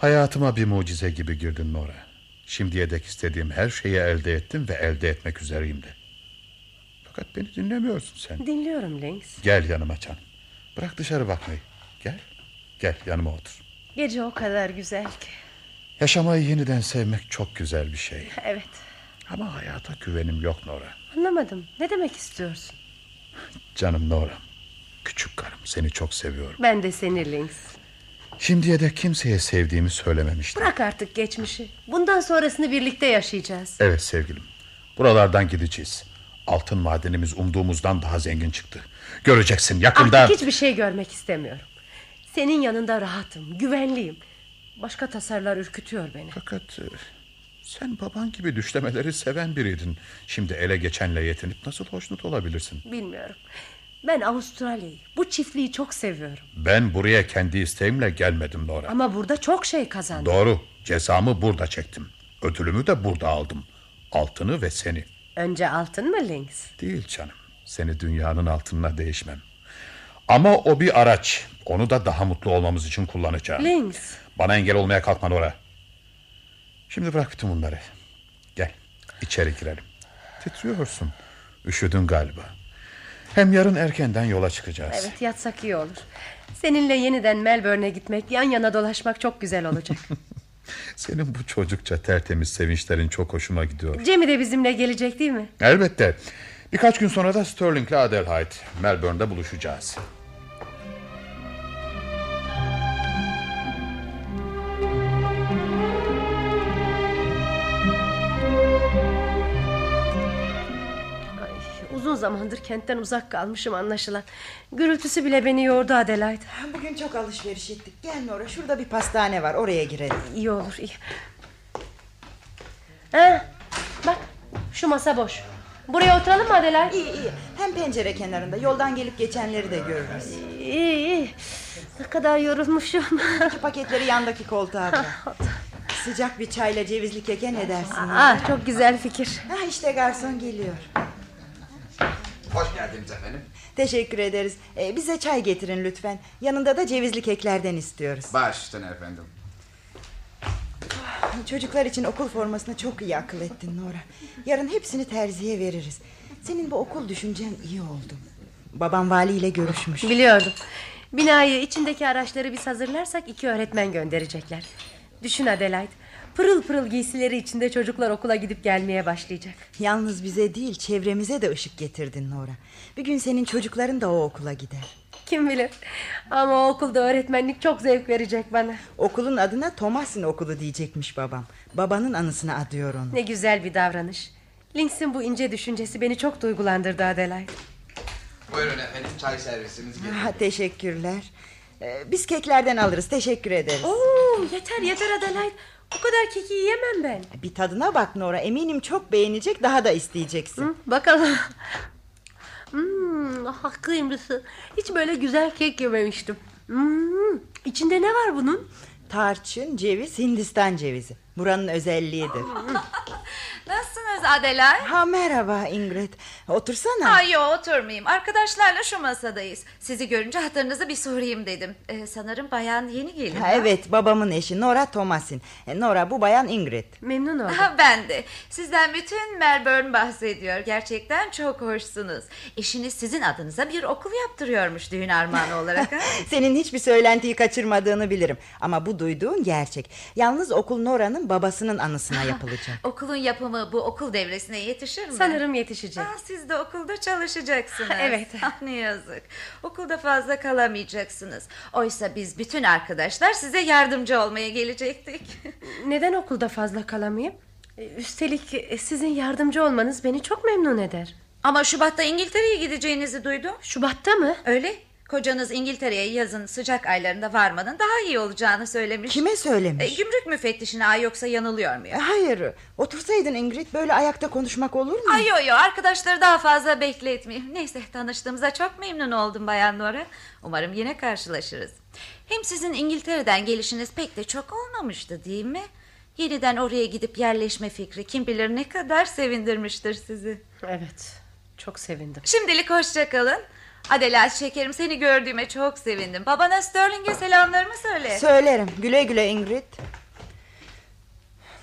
Hayatıma bir mucize gibi girdin Nora. Şimdiye dek istediğim her şeyi elde ettim ve elde etmek üzereyim de. Fakat beni dinlemiyorsun sen. Dinliyorum Lynx. Gel yanıma canım. Bırak dışarı bakmayı. Gel. Gel yanıma otur. Gece o kadar güzel ki. Yaşamayı yeniden sevmek çok güzel bir şey. Evet. Ama hayata güvenim yok Nora. Anlamadım. Ne demek istiyorsun? Canım Nora. Küçük karım seni çok seviyorum. Ben de seni Lynx. Şimdiye dek kimseye sevdiğimi söylememiştim. Bırak artık geçmişi. Bundan sonrasını birlikte yaşayacağız. Evet sevgilim. Buralardan gideceğiz. Altın madenimiz umduğumuzdan daha zengin çıktı. Göreceksin yakında... Artık hiçbir şey görmek istemiyorum. Senin yanında rahatım, güvenliyim. Başka tasarlar ürkütüyor beni. Fakat e, sen baban gibi düşlemeleri seven biriydin. Şimdi ele geçenle yetinip nasıl hoşnut olabilirsin? Bilmiyorum. Ben Avustralya'yı, bu çiftliği çok seviyorum. Ben buraya kendi isteğimle gelmedim Nora. Ama burada çok şey kazandım. Doğru. Cezamı burada çektim. Ödülümü de burada aldım. Altını ve seni. Önce altın mı Lynx? Değil canım. Seni dünyanın altınına değişmem. Ama o bir araç. Onu da daha mutlu olmamız için kullanacağım. Lynx. Bana engel olmaya kalkma Nora. Şimdi bırak bütün bunları. Gel içeri girelim. Titriyorsun. Üşüdün galiba. Hem yarın erkenden yola çıkacağız. Evet yatsak iyi olur. Seninle yeniden Melbourne'e gitmek, yan yana dolaşmak çok güzel olacak. Senin bu çocukça tertemiz sevinçlerin çok hoşuma gidiyor. Cem'i de bizimle gelecek değil mi? Elbette. Birkaç gün sonra da Sterling'le Adelheid Melbourne'de buluşacağız. Zamandır kentten uzak kalmışım anlaşılan. Gürültüsü bile beni yordu Adelaide. Bugün çok alışveriş ettik. Gel Nora şurada bir pastane var oraya girelim. İyi olur iyi. Ha, bak şu masa boş. Buraya oturalım mı Adelaide? İyi iyi. Hem pencere kenarında yoldan gelip geçenleri de görürüz. İyi iyi. Ne kadar yorulmuşum. İki paketleri yandaki koltuğa bırak. Sıcak bir çayla cevizli keke ne dersin? Ah, çok güzel fikir. Ha işte garson geliyor. Hoş geldiniz efendim. Teşekkür ederiz. Ee, bize çay getirin lütfen. Yanında da cevizli keklerden istiyoruz. Baş üstüne efendim. Çocuklar için okul formasını çok iyi akıl ettin Nora. Yarın hepsini terziye veririz. Senin bu okul düşüncen iyi oldu. Babam valiyle görüşmüş. Biliyordum. Binayı içindeki araçları biz hazırlarsak iki öğretmen gönderecekler. Düşün Adelaide. Pırıl pırıl giysileri içinde çocuklar okula gidip gelmeye başlayacak. Yalnız bize değil çevremize de ışık getirdin Nora. Bir gün senin çocukların da o okula gider. Kim bilir. Ama o okulda öğretmenlik çok zevk verecek bana. Okulun adına Thomas'ın okulu diyecekmiş babam. Babanın anısına adıyor onu. Ne güzel bir davranış. Lynx'in bu ince düşüncesi beni çok duygulandırdı Adelaide. Buyurun efendim çay servisiniz geliyor. Ha, teşekkürler. Ee, biz keklerden alırız teşekkür ederiz. Oo, yeter yeter Adelaide. O kadar keki yiyemem ben. Bir tadına bak Nora eminim çok beğenecek daha da isteyeceksin. Hı, bakalım. Hmm, haklıymışsın. Hiç böyle güzel kek yememiştim. Hmm, içinde ne var bunun? Tarçın, ceviz, Hindistan cevizi. Buranın özelliğidir. Nasılsınız Adelaide. Ha merhaba Ingrid. Otursana. Ay yo oturmayayım. Arkadaşlarla şu masadayız. Sizi görünce hatırınızı bir sorayım dedim. Ee, sanırım bayan yeni gelin. Ha, evet babamın eşi Nora Thomasin. E, Nora bu bayan Ingrid. Memnun oldum. Ha, ben de. Sizden bütün Melbourne bahsediyor. Gerçekten çok hoşsunuz. Eşiniz sizin adınıza bir okul yaptırıyormuş düğün armağanı olarak. Ha? Senin hiçbir söylentiyi kaçırmadığını bilirim. Ama bu duyduğun gerçek. Yalnız okul Nora'nın babasının anısına yapılacak. Okulun yapımı bu okul devresine yetişir mi? Sanırım yetişecek. Aa, siz de okulda çalışacaksınız. Evet. Ah, ne yazık. Okulda fazla kalamayacaksınız. Oysa biz bütün arkadaşlar size yardımcı olmaya gelecektik. Neden okulda fazla kalamayayım? E, Üstelik e, sizin yardımcı olmanız beni çok memnun eder. Ama Şubat'ta İngiltere'ye gideceğinizi duydum. Şubat'ta mı? Öyle. Kocanız İngiltere'ye yazın sıcak aylarında varmanın daha iyi olacağını söylemiş. Kime söylemiş? E, gümrük müfettişine ay yoksa yanılıyor muyum? E, Hayır. Otursaydın Ingrid böyle ayakta konuşmak olur mu? Ay yo yo arkadaşları daha fazla bekletmeyeyim. Neyse tanıştığımıza çok memnun oldum Bayan Nora. Umarım yine karşılaşırız. Hem sizin İngiltere'den gelişiniz pek de çok olmamıştı değil mi? Yeniden oraya gidip yerleşme fikri kim bilir ne kadar sevindirmiştir sizi. Evet. Çok sevindim. Şimdilik hoşça Adelaide şekerim seni gördüğüme çok sevindim. Babana Sterling'e selamlarımı söyle. Söylerim. Güle güle Ingrid.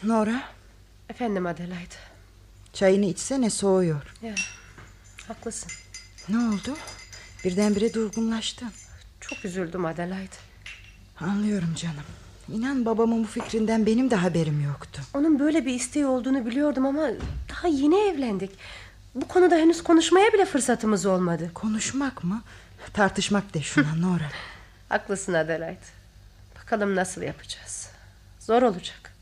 Nora Efendim Adelaide. çayını içsene soğuyor. Ya, haklısın. Ne oldu? Birdenbire durgunlaştın. Çok üzüldüm Adelaide. Anlıyorum canım. İnan babamın bu fikrinden benim de haberim yoktu. Onun böyle bir isteği olduğunu biliyordum ama daha yeni evlendik. Bu konuda henüz konuşmaya bile fırsatımız olmadı. Konuşmak mı? Tartışmak de şuna Nora. Haklısın Adelaide. Bakalım nasıl yapacağız. Zor olacak.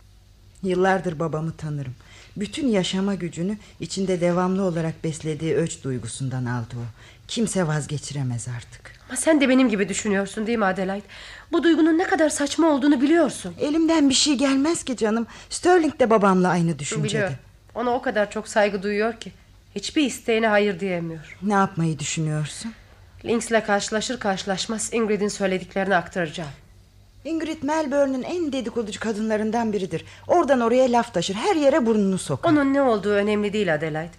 Yıllardır babamı tanırım. Bütün yaşama gücünü içinde devamlı olarak beslediği öç duygusundan aldı o. Kimse vazgeçiremez artık. Ama sen de benim gibi düşünüyorsun değil mi Adelaide? Bu duygunun ne kadar saçma olduğunu biliyorsun. Elimden bir şey gelmez ki canım. Sterling de babamla aynı düşüncede. Biliyorum. Ona o kadar çok saygı duyuyor ki. Hiçbir isteğine hayır diyemiyor. Ne yapmayı düşünüyorsun? Lynx'le karşılaşır karşılaşmaz Ingrid'in söylediklerini aktaracağım. Ingrid Melbourne'ün en dedikoducu kadınlarından biridir. Oradan oraya laf taşır. Her yere burnunu sokar. Onun ne olduğu önemli değil Adelaide.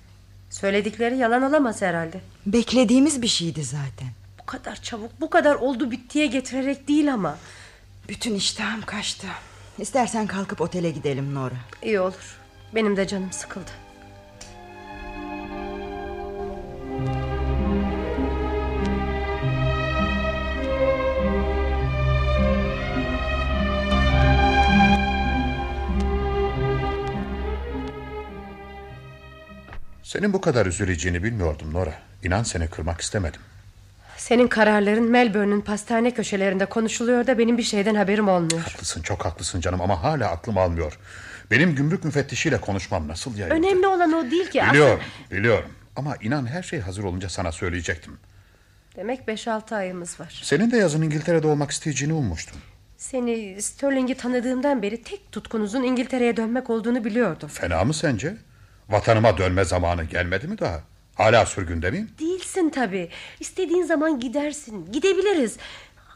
Söyledikleri yalan olamaz herhalde. Beklediğimiz bir şeydi zaten. Bu kadar çabuk, bu kadar oldu bittiye getirerek değil ama. Bütün iştahım kaçtı. İstersen kalkıp otele gidelim Nora. İyi olur. Benim de canım sıkıldı. Senin bu kadar üzüleceğini bilmiyordum Nora. İnan seni kırmak istemedim. Senin kararların Melbourne'ün pastane köşelerinde konuşuluyor da benim bir şeyden haberim olmuyor. Haklısın çok haklısın canım ama hala aklım almıyor. Benim gümrük müfettişiyle konuşmam nasıl yayıldı? Önemli olan o değil ki. Biliyorum aslında- biliyorum ama inan her şey hazır olunca sana söyleyecektim. Demek 5-6 ayımız var. Senin de yazın İngiltere'de olmak isteyeceğini ummuştum. Seni Sterling'i tanıdığımdan beri tek tutkunuzun İngiltere'ye dönmek olduğunu biliyordum. Fena mı sence? Vatanıma dönme zamanı gelmedi mi daha? Hala sürgünde miyim? Değilsin tabii. İstediğin zaman gidersin. Gidebiliriz.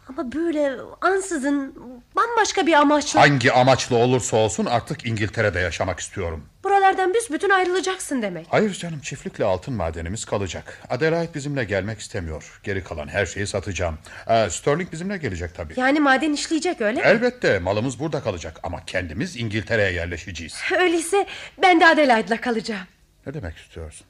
Ama böyle ansızın bambaşka bir amaçla... Hangi amaçla olursa olsun artık İngiltere'de yaşamak istiyorum. Buralardan büsbütün ayrılacaksın demek. Hayır canım çiftlikle altın madenimiz kalacak. Adelaide bizimle gelmek istemiyor. Geri kalan her şeyi satacağım. Ee, Sterling bizimle gelecek tabii. Yani maden işleyecek öyle mi? Elbette malımız burada kalacak ama kendimiz İngiltere'ye yerleşeceğiz. Öyleyse ben de Adelaide'la kalacağım. Ne demek istiyorsun?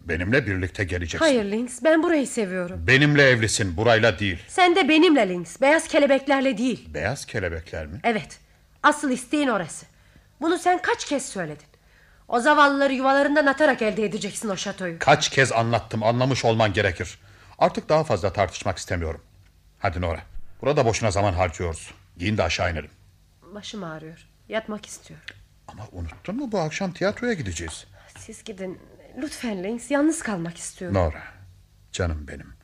Benimle birlikte geleceksin. Hayır Lynx ben burayı seviyorum. Benimle evlisin burayla değil. Sen de benimle Lynx. Beyaz kelebeklerle değil. Beyaz kelebekler mi? Evet. Asıl isteğin orası. Bunu sen kaç kez söyledin. O zavallıları yuvalarından atarak elde edeceksin o şatoyu. Kaç kez anlattım anlamış olman gerekir. Artık daha fazla tartışmak istemiyorum. Hadi Nora. Burada boşuna zaman harcıyoruz. Giyin de aşağı inelim. Başım ağrıyor. Yatmak istiyorum. Ama unuttun mu bu akşam tiyatroya gideceğiz. Siz gidin. Lütfen Lynx yalnız kalmak istiyorum. Nora. Canım benim.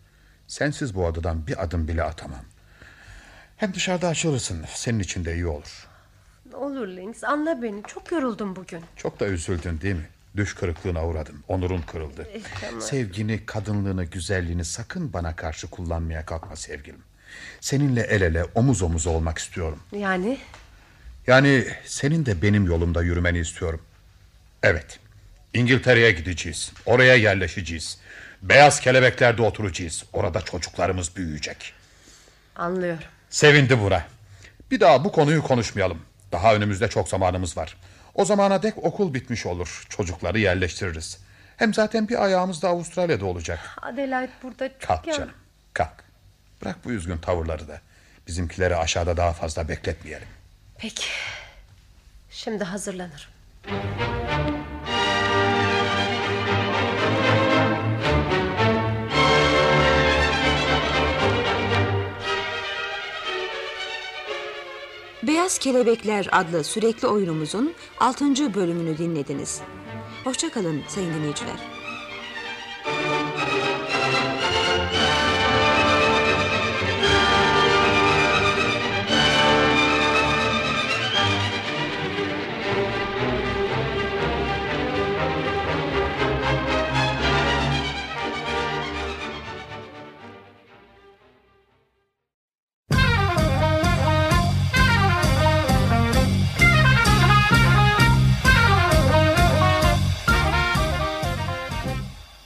Sensiz bu odadan bir adım bile atamam. Hem dışarıda açılırsın. Senin için de iyi olur. Olur Lynx anla beni. Çok yoruldum bugün. Çok da üzüldün değil mi? Düş kırıklığına uğradın. Onurun kırıldı. Eh, ama- Sevgini, kadınlığını, güzelliğini sakın bana karşı kullanmaya kalkma sevgilim. Seninle el ele, omuz omuz olmak istiyorum. Yani Yani senin de benim yolumda yürümeni istiyorum. Evet. İngiltere'ye gideceğiz. Oraya yerleşeceğiz. Beyaz kelebeklerde oturacağız. Orada çocuklarımız büyüyecek. Anlıyorum. Sevindi bura. Bir daha bu konuyu konuşmayalım. Daha önümüzde çok zamanımız var. O zamana dek okul bitmiş olur. Çocukları yerleştiririz. Hem zaten bir ayağımız da Avustralya'da olacak. Adelaide burada çok Kalk canım. Kalk. Bırak bu üzgün tavırları da. Bizimkileri aşağıda daha fazla bekletmeyelim. Peki. Şimdi hazırlanırım. Beyaz Kelebekler adlı sürekli oyunumuzun 6. bölümünü dinlediniz. Hoşçakalın sayın dinleyiciler.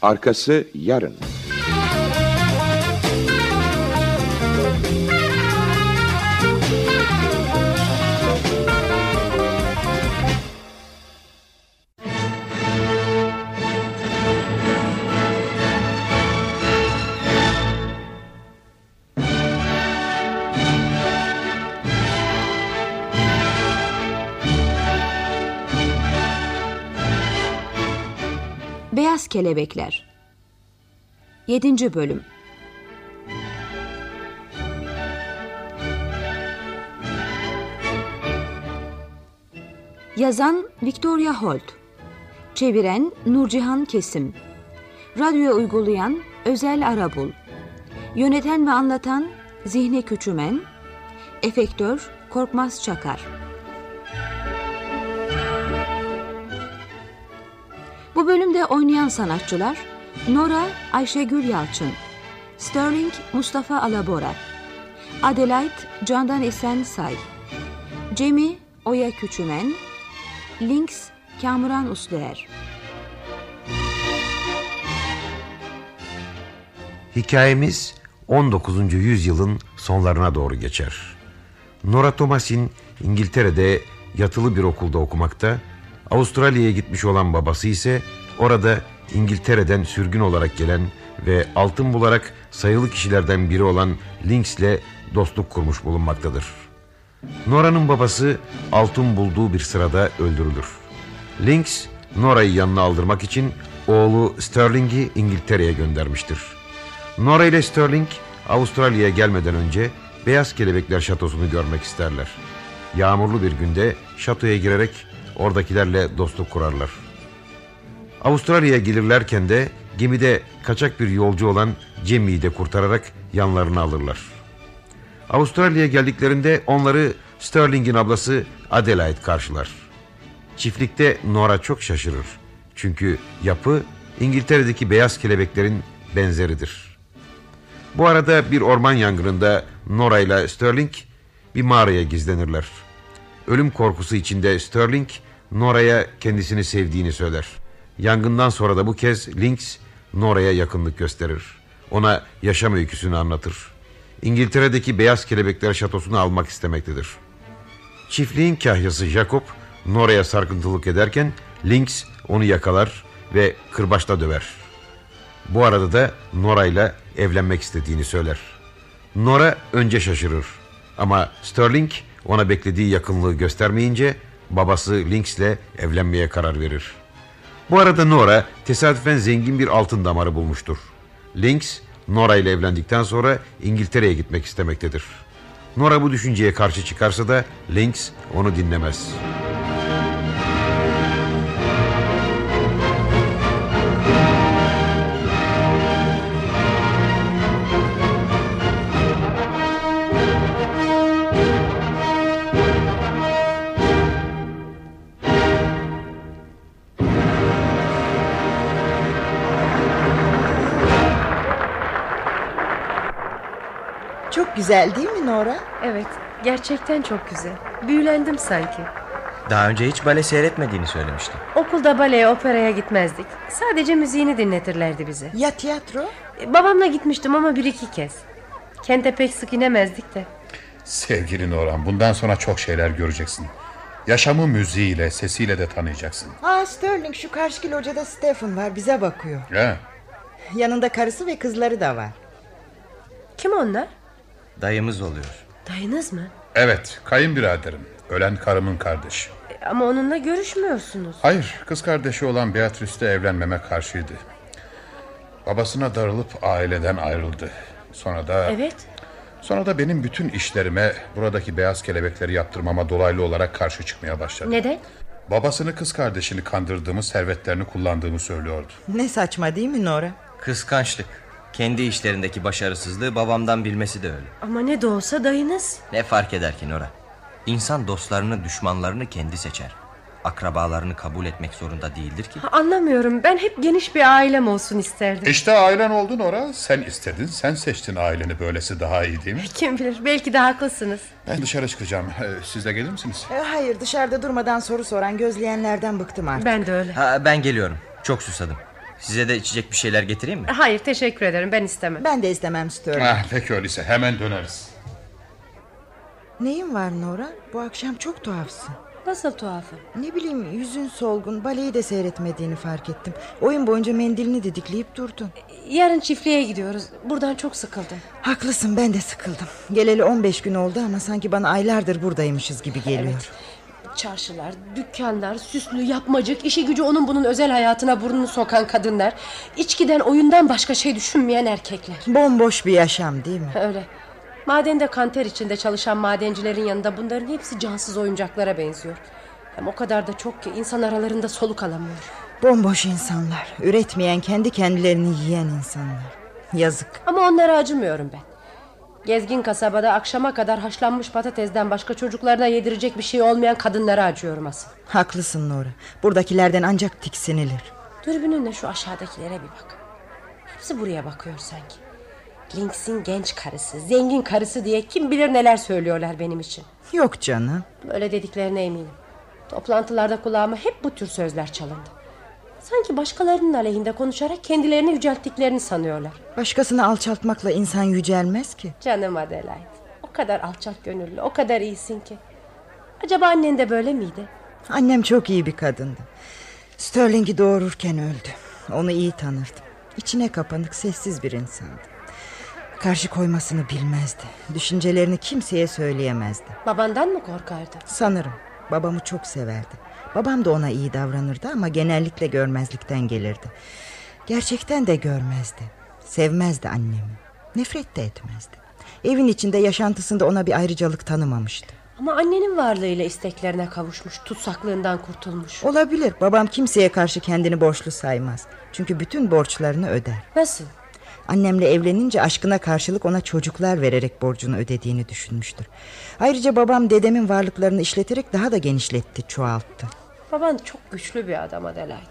Arkası yarın. Beyaz Kelebekler. 7. Bölüm. Yazan Victoria Holt. Çeviren Nurcihan Kesim. Radyoya uygulayan Özel Arabul. Yöneten ve anlatan Zihni Küçümen. Efektör Korkmaz Çakar Bu bölümde oynayan sanatçılar Nora Ayşegül Yalçın, Sterling Mustafa Alabora, Adelaide Candan Esen Say, Cemi Oya Küçümen, Lynx Kamuran Usluer. Hikayemiz 19. yüzyılın sonlarına doğru geçer. Nora Thomas'in İngiltere'de yatılı bir okulda okumakta, Avustralya'ya gitmiş olan babası ise orada İngiltere'den sürgün olarak gelen ve altın bularak sayılı kişilerden biri olan Lynx'le dostluk kurmuş bulunmaktadır. Nora'nın babası altın bulduğu bir sırada öldürülür. Lynx, Nora'yı yanına aldırmak için oğlu Sterling'i İngiltere'ye göndermiştir. Nora ile Sterling Avustralya'ya gelmeden önce Beyaz Kelebekler Şatosu'nu görmek isterler. Yağmurlu bir günde şatoya girerek oradakilerle dostluk kurarlar. Avustralya'ya gelirlerken de gemide kaçak bir yolcu olan Cemmy'yi de kurtararak yanlarına alırlar. Avustralya'ya geldiklerinde onları Sterling'in ablası Adelaide karşılar. Çiftlikte Nora çok şaşırır. Çünkü yapı İngiltere'deki beyaz kelebeklerin benzeridir. Bu arada bir orman yangınında Nora ile Sterling bir mağaraya gizlenirler. Ölüm korkusu içinde Sterling Nora'ya kendisini sevdiğini söyler. Yangından sonra da bu kez Lynx Nora'ya yakınlık gösterir. Ona yaşam öyküsünü anlatır. İngiltere'deki beyaz kelebekler şatosunu almak istemektedir. Çiftliğin kahyası Jacob Nora'ya sarkıntılık ederken Lynx onu yakalar ve kırbaçla döver. Bu arada da Nora ile evlenmek istediğini söyler. Nora önce şaşırır ama Sterling ona beklediği yakınlığı göstermeyince babası Lynx ile evlenmeye karar verir. Bu arada Nora tesadüfen zengin bir altın damarı bulmuştur. Lynx Nora ile evlendikten sonra İngiltere'ye gitmek istemektedir. Nora bu düşünceye karşı çıkarsa da Lynx onu dinlemez. Güzel değil mi Nora? Evet, gerçekten çok güzel. Büyülendim sanki. Daha önce hiç bale seyretmediğini söylemişti. Okulda baleye operaya gitmezdik. Sadece müziğini dinletirlerdi bize. Ya tiyatro? E, Babamla gitmiştim ama bir iki kez. Kente pek sık inemezdik de. Sevgili Noran bundan sonra çok şeyler göreceksin. Yaşamı müziğiyle, sesiyle de tanıyacaksın. Aa Sterling şu karşıki locada Stephen var bize bakıyor. He. Yanında karısı ve kızları da var. Kim onlar? Dayımız oluyor. Dayınız mı? Evet, kayınbiraderim. Ölen karımın kardeşi. E, Ama onunla görüşmüyorsunuz. Hayır, kız kardeşi olan Beatrice'le evlenmeme karşıydı. Babasına darılıp aileden ayrıldı. Sonra da... Evet. Sonra da benim bütün işlerime, buradaki beyaz kelebekleri yaptırmama dolaylı olarak karşı çıkmaya başladı. Neden? Babasını kız kardeşini kandırdığımı, servetlerini kullandığımı söylüyordu. Ne saçma değil mi Nora? Kıskançlık. Kendi işlerindeki başarısızlığı babamdan bilmesi de öyle. Ama ne de olsa dayınız. Ne fark eder ki Nora? İnsan dostlarını, düşmanlarını kendi seçer. Akrabalarını kabul etmek zorunda değildir ki. Ha, Anlamıyorum. Ben hep geniş bir ailem olsun isterdim. İşte ailen oldun ora. Sen istedin, sen seçtin aileni. Böylesi daha iyi değil mi? Kim bilir belki de haklısınız. Ben dışarı çıkacağım. Ee, Siz de gelir misiniz? E, hayır dışarıda durmadan soru soran gözleyenlerden bıktım artık. Ben de öyle. Ha, ben geliyorum. Çok susadım. Size de içecek bir şeyler getireyim mi? Hayır teşekkür ederim ben istemem. Ben de istemem Sterling. Ah, peki öyleyse hemen döneriz. Neyin var Nora? Bu akşam çok tuhafsın. Nasıl tuhafı? Ne bileyim yüzün solgun baleyi de seyretmediğini fark ettim. Oyun boyunca mendilini didikleyip durdun. Yarın çiftliğe gidiyoruz. Buradan çok sıkıldım. Haklısın ben de sıkıldım. Geleli 15 gün oldu ama sanki bana aylardır buradaymışız gibi geliyor. Çarşılar, dükkanlar, süslü, yapmacık, işi gücü onun bunun özel hayatına burnunu sokan kadınlar, içkiden, oyundan başka şey düşünmeyen erkekler. Bomboş bir yaşam değil mi? Öyle. Madende kanter içinde çalışan madencilerin yanında bunların hepsi cansız oyuncaklara benziyor. Hem o kadar da çok ki insan aralarında soluk alamıyor. Bomboş insanlar. Üretmeyen kendi kendilerini yiyen insanlar. Yazık. Ama onlara acımıyorum ben. Gezgin kasabada akşama kadar haşlanmış patatesden başka çocuklarına yedirecek bir şey olmayan kadınlara acıyorum asıl. Haklısın Nora. Buradakilerden ancak tiksinilir. Dürbününle şu aşağıdakilere bir bak. Hepsi buraya bakıyor sanki. Lynx'in genç karısı, zengin karısı diye kim bilir neler söylüyorlar benim için. Yok canım. Böyle dediklerine eminim. Toplantılarda kulağıma hep bu tür sözler çalındı. Sanki başkalarının aleyhinde konuşarak kendilerini yücelttiklerini sanıyorlar. Başkasını alçaltmakla insan yücelmez ki. Canım Adelaide. O kadar alçak gönüllü, o kadar iyisin ki. Acaba annen de böyle miydi? Annem çok iyi bir kadındı. Sterling'i doğururken öldü. Onu iyi tanırdım. İçine kapanık, sessiz bir insandı. Karşı koymasını bilmezdi. Düşüncelerini kimseye söyleyemezdi. Babandan mı korkardı? Sanırım. Babamı çok severdi. Babam da ona iyi davranırdı ama genellikle görmezlikten gelirdi. Gerçekten de görmezdi. Sevmezdi annemi. Nefret de etmezdi. Evin içinde yaşantısında ona bir ayrıcalık tanımamıştı. Ama annenin varlığıyla isteklerine kavuşmuş, tutsaklığından kurtulmuş. Olabilir. Babam kimseye karşı kendini borçlu saymaz. Çünkü bütün borçlarını öder. Nasıl? Annemle evlenince aşkına karşılık ona çocuklar vererek borcunu ödediğini düşünmüştür. Ayrıca babam dedemin varlıklarını işleterek daha da genişletti, çoğalttı. Baban çok güçlü bir adam Adelaide.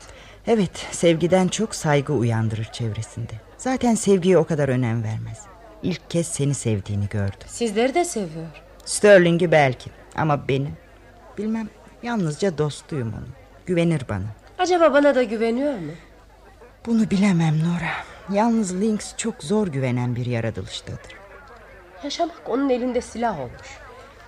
Evet, sevgiden çok saygı uyandırır çevresinde. Zaten sevgiye o kadar önem vermez. İlk kez seni sevdiğini gördü. Sizleri de seviyor. Sterling'i belki ama beni. Bilmem, yalnızca dostuyum onun. Güvenir bana. Acaba bana da güveniyor mu? Bunu bilemem Nora. Yalnız Lynx çok zor güvenen bir yaratılıştadır. Yaşamak onun elinde silah olmuş.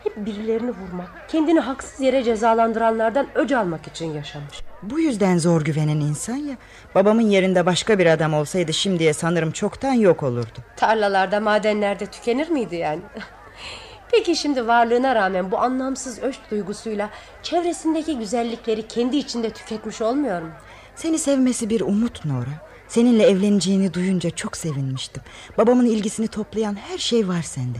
Hep birilerini vurmak, kendini haksız yere cezalandıranlardan öc almak için yaşamış. Bu yüzden zor güvenen insan ya. Babamın yerinde başka bir adam olsaydı şimdiye sanırım çoktan yok olurdu. Tarlalarda, madenlerde tükenir miydi yani? Peki şimdi varlığına rağmen bu anlamsız öş duygusuyla çevresindeki güzellikleri kendi içinde tüketmiş olmuyor mu? Seni sevmesi bir umut Nora. Seninle evleneceğini duyunca çok sevinmiştim. Babamın ilgisini toplayan her şey var sende.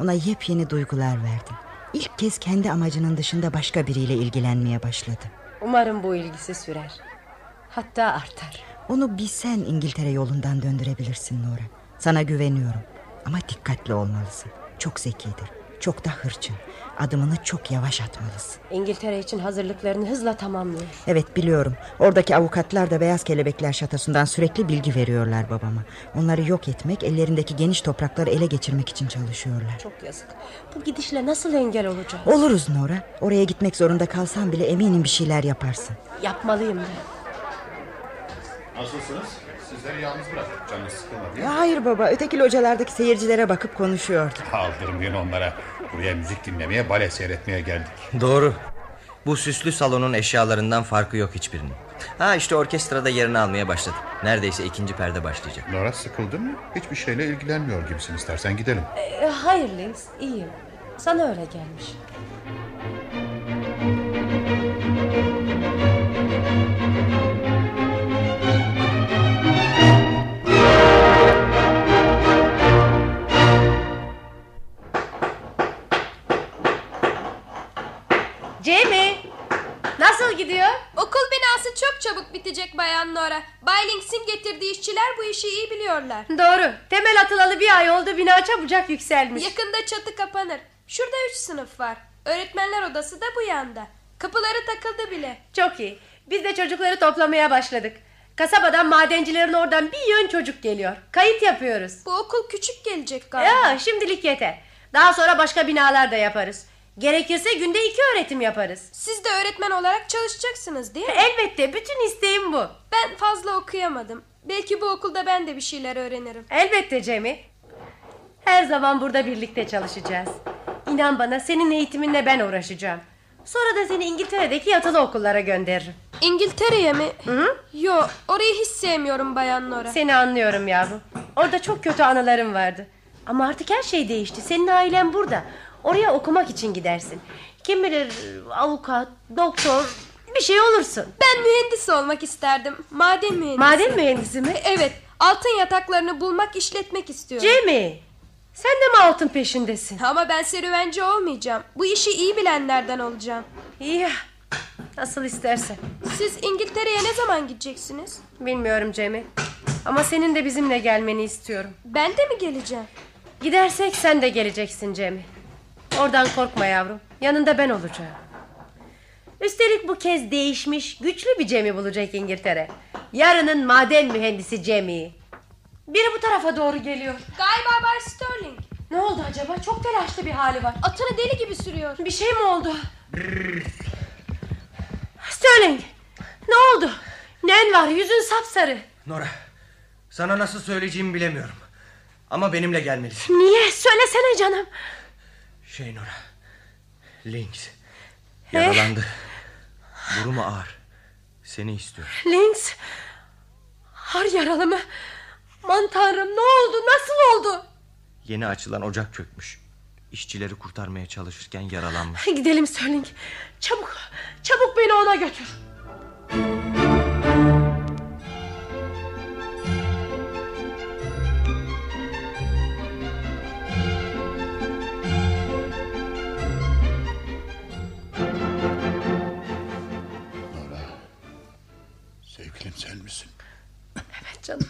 Ona yepyeni duygular verdin. İlk kez kendi amacının dışında başka biriyle ilgilenmeye başladı. Umarım bu ilgisi sürer. Hatta artar. Onu bir sen İngiltere yolundan döndürebilirsin Nora. Sana güveniyorum. Ama dikkatli olmalısın. Çok zekidir. Çok da hırçın. Adımını çok yavaş atmalısın. İngiltere için hazırlıklarını hızla tamamlıyor. Evet biliyorum. Oradaki avukatlar da Beyaz Kelebekler Şatosu'ndan sürekli bilgi veriyorlar babama. Onları yok etmek, ellerindeki geniş toprakları ele geçirmek için çalışıyorlar. Çok yazık. Bu gidişle nasıl engel olacağız? Oluruz Nora. Oraya gitmek zorunda kalsan bile eminim bir şeyler yaparsın. Yapmalıyım ben. Nasılsınız? Sizleri yalnız bıraktık. Canınız sıkılmadı değil mi? Ya hayır baba, öteki localardaki seyircilere bakıp konuşuyordu. Aldırmayın onlara. Buraya müzik dinlemeye, bale seyretmeye geldik. Doğru. Bu süslü salonun eşyalarından farkı yok hiçbirinin. Ha işte orkestrada yerini almaya başladı. Neredeyse ikinci perde başlayacak. Nora sıkıldın mı? Hiçbir şeyle ilgilenmiyor gibisin. İstersen gidelim. Ee, hayır Links, iyiyim. Sana öyle gelmiş. Biliyorlar. Doğru. Temel atılalı bir ay oldu bina çabucak yükselmiş. Yakında çatı kapanır. Şurada üç sınıf var. Öğretmenler odası da bu yanda. Kapıları takıldı bile. Çok iyi. Biz de çocukları toplamaya başladık. Kasabadan madencilerin oradan bir yön çocuk geliyor. Kayıt yapıyoruz. Bu okul küçük gelecek galiba. Ya şimdilik yeter. Daha sonra başka binalar da yaparız. Gerekirse günde iki öğretim yaparız. Siz de öğretmen olarak çalışacaksınız değil mi? Elbette bütün isteğim bu. Ben fazla okuyamadım. Belki bu okulda ben de bir şeyler öğrenirim. Elbette Cem'i. Her zaman burada birlikte çalışacağız. İnan bana senin eğitiminle ben uğraşacağım. Sonra da seni İngiltere'deki yatılı okullara gönderirim. İngiltere'ye mi? Hı? Yo orayı hiç sevmiyorum Bayan Nora. Seni anlıyorum yavrum. Orada çok kötü anılarım vardı. Ama artık her şey değişti. Senin ailen burada. Oraya okumak için gidersin. Kim bilir avukat, doktor bir şey olursun. Ben mühendis olmak isterdim. Maden mühendisi. Maden mühendisi mi? Evet. Altın yataklarını bulmak, işletmek istiyorum. Jamie, sen de mi altın peşindesin? Ama ben serüvenci olmayacağım. Bu işi iyi bilenlerden olacağım. İyi ya. Nasıl istersen. Siz İngiltere'ye ne zaman gideceksiniz? Bilmiyorum Jamie. Ama senin de bizimle gelmeni istiyorum. Ben de mi geleceğim? Gidersek sen de geleceksin Jamie. Oradan korkma yavrum. Yanında ben olacağım. Üstelik bu kez değişmiş, güçlü bir Jamie bulacak İngiltere. Yarının maden mühendisi Jamie. Biri bu tarafa doğru geliyor. Galiba Bay Sterling. Ne oldu acaba? Çok telaşlı bir hali var. Atını deli gibi sürüyor. Bir şey mi oldu? Sterling, ne oldu? Nen var, yüzün sapsarı. Nora, sana nasıl söyleyeceğimi bilemiyorum. Ama benimle gelmelisin. Niye? Söylesene canım. Şey Nora, Lynx yaralandı. Durumu ağır. Seni istiyor. Lynx. Har yaralı mı? Aman tanrım ne oldu? Nasıl oldu? Yeni açılan ocak çökmüş. İşçileri kurtarmaya çalışırken yaralanmış. Gidelim Sterling. Çabuk, çabuk beni ona götür. Canım.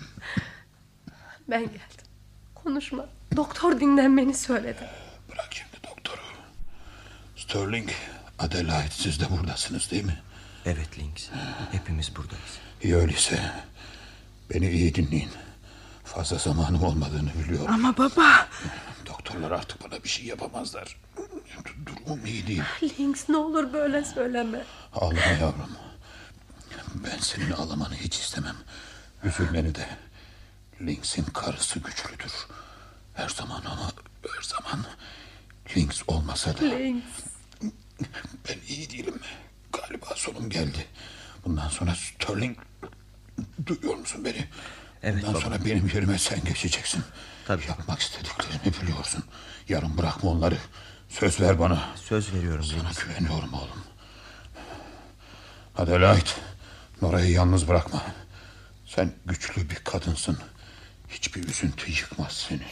Ben geldim. Konuşma. Doktor dinlenmeni söyledi. Bırak şimdi doktoru. Sterling, Adelaide siz de buradasınız değil mi? Evet Lynx. Hepimiz buradayız. İyi öyleyse beni iyi dinleyin. Fazla zamanım olmadığını biliyorum. Ama baba. Doktorlar artık bana bir şey yapamazlar. Durumum iyi değil. Lynx ne olur böyle söyleme. Ağlama yavrum. Ben senin ağlamanı hiç istemem. Üzülmeni de. Lynx'in karısı güçlüdür. Her zaman ama her zaman Lynx olmasa da Lynx. ben iyi değilim. Galiba sonum geldi. Bundan sonra Sterling duyuyor musun beni? Evet Bundan baba. sonra benim yerime sen geçeceksin. Tabii. Yapmak istediklerini biliyorsun. Yarın bırakma onları. Söz ver bana. Söz veriyorum Sana Lynx. güveniyorum oğlum. Adelaide, Nora'yı yalnız bırakma. Sen güçlü bir kadınsın. Hiçbir üzüntü yıkmaz seni.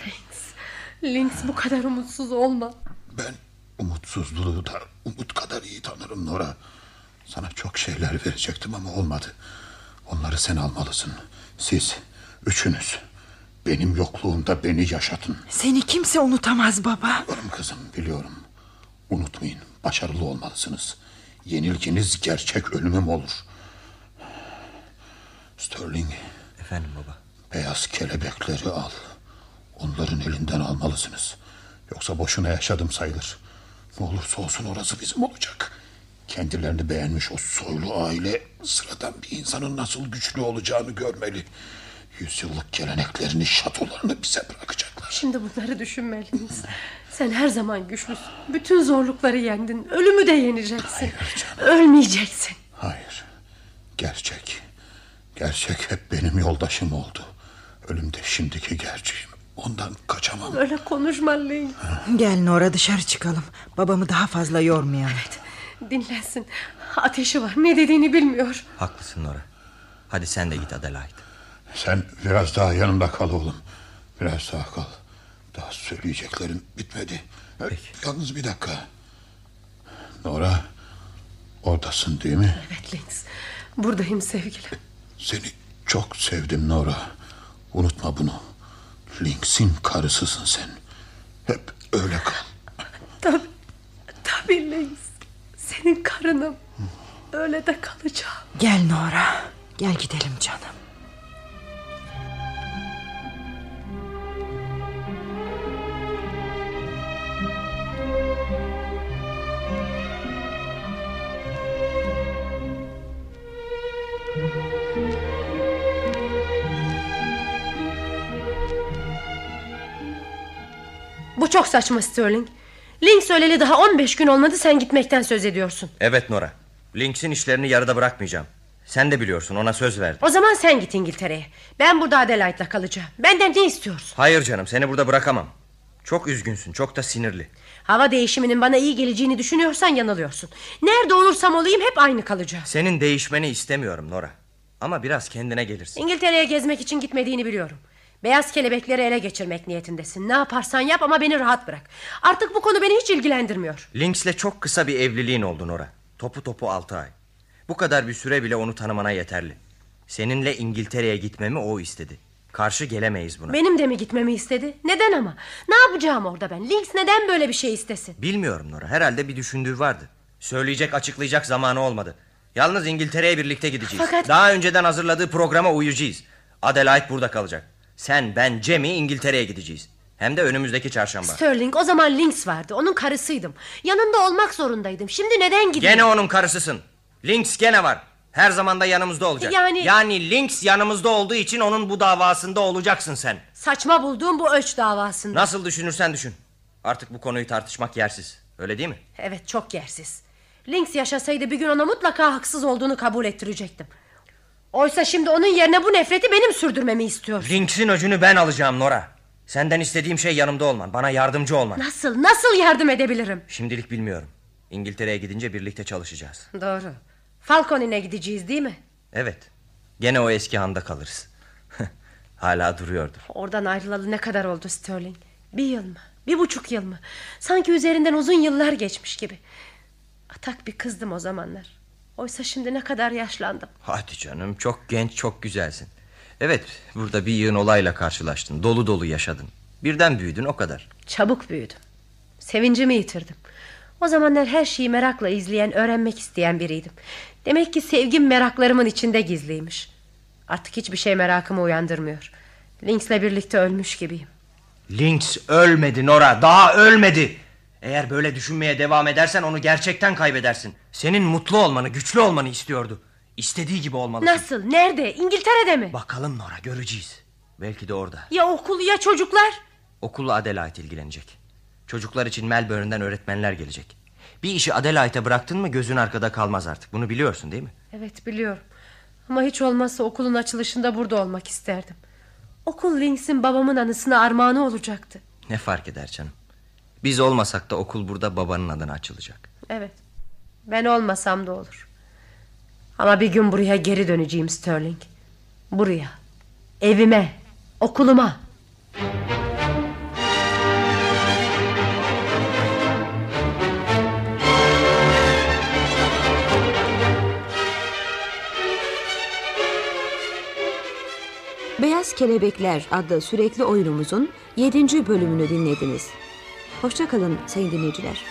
Lynx bu kadar umutsuz olma. Ben umutsuzluğu da umut kadar iyi tanırım Nora. Sana çok şeyler verecektim ama olmadı. Onları sen almalısın. Siz, üçünüz. Benim yokluğumda beni yaşatın. Seni kimse unutamaz baba. Biliyorum kızım, biliyorum. Unutmayın başarılı olmalısınız. Yenilginiz gerçek ölümüm olur. Sterling. Efendim baba. Beyaz kelebekleri al. Onların elinden almalısınız. Yoksa boşuna yaşadım sayılır. Ne olursa olsun orası bizim olacak. Kendilerini beğenmiş o soylu aile sıradan bir insanın nasıl güçlü olacağını görmeli. Yüzyıllık geleneklerini, şatolarını bize bırakacaklar. Şimdi bunları düşünmeliyiz. Sen her zaman güçlüsün. Bütün zorlukları yendin. Ölümü de yeneceksin. Ölmeyeceksin. Hayır. Gerçek. Gerçek hep benim yoldaşım oldu. Ölüm de şimdiki gerçeğim. Ondan kaçamam. Öyle konuşma Lane. Gel Nora dışarı çıkalım. Babamı daha fazla yormayalım. Dinlensin. Ateşi var. Ne dediğini bilmiyor. Haklısın Nora. Hadi sen de git Adelaide. Sen biraz daha yanımda kal oğlum. Biraz daha kal. Daha söyleyeceklerim bitmedi. Peki. Yalnız bir dakika. Nora, oradasın değil mi? Evet Lens. Buradayım sevgilim. Seni çok sevdim Nora. Unutma bunu. Lynx'in karısısın sen. Hep öyle kal. Tabii, tabii Lens. Senin karınım. Öyle de kalacağım. Gel Nora. Gel gidelim canım. Bu çok saçma Sterling. Link söyleli daha 15 gün olmadı sen gitmekten söz ediyorsun. Evet Nora. Lynx'in işlerini yarıda bırakmayacağım. Sen de biliyorsun ona söz verdim. O zaman sen git İngiltere'ye. Ben burada Adelaide'la kalacağım. Benden ne istiyorsun? Hayır canım seni burada bırakamam. Çok üzgünsün çok da sinirli. Hava değişiminin bana iyi geleceğini düşünüyorsan yanılıyorsun. Nerede olursam olayım hep aynı kalacağım. Senin değişmeni istemiyorum Nora. Ama biraz kendine gelirsin. İngiltere'ye gezmek için gitmediğini biliyorum. Beyaz kelebekleri ele geçirmek niyetindesin. Ne yaparsan yap ama beni rahat bırak. Artık bu konu beni hiç ilgilendirmiyor. Lynx'le çok kısa bir evliliğin oldu Nora. Topu topu altı ay. Bu kadar bir süre bile onu tanımana yeterli. Seninle İngiltere'ye gitmemi o istedi. Karşı gelemeyiz buna. Benim de mi gitmemi istedi? Neden ama? Ne yapacağım orada ben? Lynx neden böyle bir şey istesin? Bilmiyorum Nora. Herhalde bir düşündüğü vardı. Söyleyecek açıklayacak zamanı olmadı. Yalnız İngiltere'ye birlikte gideceğiz. Fakat- Daha önceden hazırladığı programa uyacağız. Adelaide burada kalacak. Sen, ben, Cem'i İngiltere'ye gideceğiz. Hem de önümüzdeki çarşamba. Sterling o zaman Lynx vardı. Onun karısıydım. Yanında olmak zorundaydım. Şimdi neden gideyim? Gene onun karısısın. Lynx gene var. Her zaman da yanımızda olacak. Yani- Yani Lynx yanımızda olduğu için onun bu davasında olacaksın sen. Saçma bulduğum bu ölç davasında. Nasıl düşünürsen düşün. Artık bu konuyu tartışmak yersiz. Öyle değil mi? Evet çok yersiz. Lynx yaşasaydı bir gün ona mutlaka haksız olduğunu kabul ettirecektim. Oysa şimdi onun yerine bu nefreti benim sürdürmemi istiyor. Lynx'in öcünü ben alacağım Nora. Senden istediğim şey yanımda olman. Bana yardımcı olman. Nasıl, nasıl yardım edebilirim? Şimdilik bilmiyorum. İngiltere'ye gidince birlikte çalışacağız. Doğru. Falconine gideceğiz değil mi? Evet. Gene o eski handa kalırız. Hala duruyordur. Oradan ayrılalı ne kadar oldu Sterling? Bir yıl mı? Bir buçuk yıl mı? Sanki üzerinden uzun yıllar geçmiş gibi. Atak bir kızdım o zamanlar. Oysa şimdi ne kadar yaşlandım. Hadi canım çok genç çok güzelsin. Evet burada bir yığın olayla karşılaştın. Dolu dolu yaşadın. Birden büyüdün o kadar. Çabuk büyüdüm. Sevincimi yitirdim. O zamanlar her şeyi merakla izleyen, öğrenmek isteyen biriydim. Demek ki sevgim meraklarımın içinde gizliymiş. Artık hiçbir şey merakımı uyandırmıyor. Lynx'le birlikte ölmüş gibiyim. Lynx ölmedi Nora daha ölmedi. Eğer böyle düşünmeye devam edersen onu gerçekten kaybedersin. Senin mutlu olmanı güçlü olmanı istiyordu. İstediği gibi olmalısın. Nasıl? Nerede? İngiltere'de mi? Bakalım Nora göreceğiz. Belki de orada. Ya okul ya çocuklar? Okulla Adelaide ilgilenecek. Çocuklar için Melbourne'den öğretmenler gelecek. Bir işi Adelaide'e bıraktın mı gözün arkada kalmaz artık. Bunu biliyorsun değil mi? Evet biliyorum. Ama hiç olmazsa okulun açılışında burada olmak isterdim. Okul Lynx'in babamın anısına armağanı olacaktı. Ne fark eder canım? Biz olmasak da okul burada babanın adına açılacak. Evet. Ben olmasam da olur. Ama bir gün buraya geri döneceğim Sterling. Buraya. Evime. Okuluma. Beyaz Kelebekler adlı sürekli oyunumuzun 7. bölümünü dinlediniz. Hoşçakalın sayın dinleyiciler.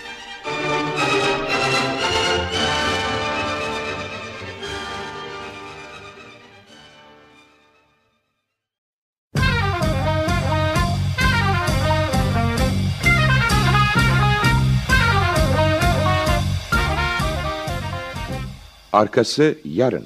Arkası yarın.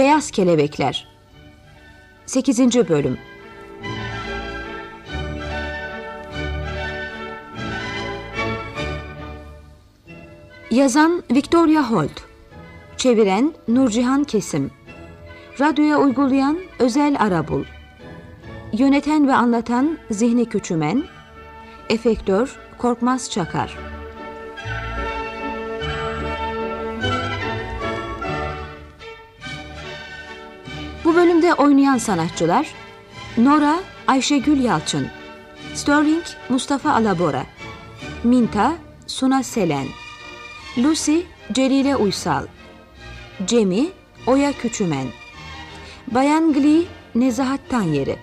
Beyaz Kelebekler. 8. Bölüm. Yazan Victoria Holt. Çeviren Nurcihan Kesim. Radyoya uygulayan Özel Arabul. Yöneten ve anlatan Zihni Küçümen. Efektör Korkmaz Çakar Bu bölümde oynayan sanatçılar Nora Ayşegül Yalçın Sterling Mustafa Alabora Minta Suna Selen Lucy Celile Uysal Cemi Oya Küçümen Bayan Glee Nezahat Tanyeri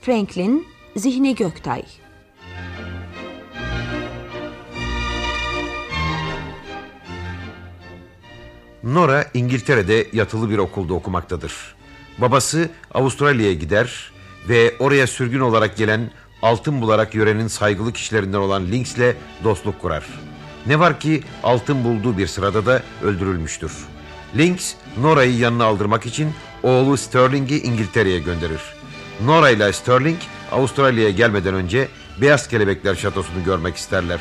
Franklin Zihni Göktay Nora İngiltere'de yatılı bir okulda okumaktadır. Babası Avustralya'ya gider ve oraya sürgün olarak gelen altın bularak yörenin saygılı kişilerinden olan Lynx'le dostluk kurar. Ne var ki altın bulduğu bir sırada da öldürülmüştür. Lynx, Nora'yı yanına aldırmak için oğlu Sterling'i İngiltere'ye gönderir. Nora ile Sterling Avustralya'ya gelmeden önce Beyaz Kelebekler Şatosu'nu görmek isterler.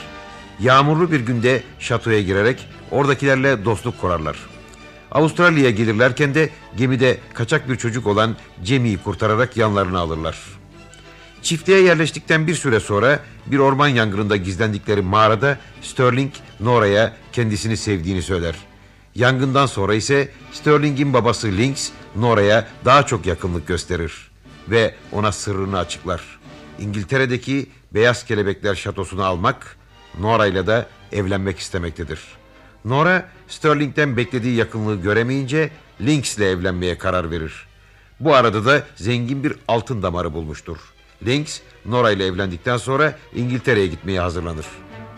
Yağmurlu bir günde şatoya girerek oradakilerle dostluk kurarlar. Avustralya'ya gelirlerken de gemide kaçak bir çocuk olan Cemi'yi kurtararak yanlarına alırlar. Çiftliğe yerleştikten bir süre sonra bir orman yangınında gizlendikleri mağarada Sterling Nora'ya kendisini sevdiğini söyler. Yangından sonra ise Sterling'in babası Lynx Nora'ya daha çok yakınlık gösterir ve ona sırrını açıklar. İngiltere'deki Beyaz Kelebekler Şatosu'nu almak, Nora ile de evlenmek istemektedir. Nora, Sterling'den beklediği yakınlığı göremeyince Lynx ile evlenmeye karar verir. Bu arada da zengin bir altın damarı bulmuştur. Lynx, Nora ile evlendikten sonra İngiltere'ye gitmeye hazırlanır.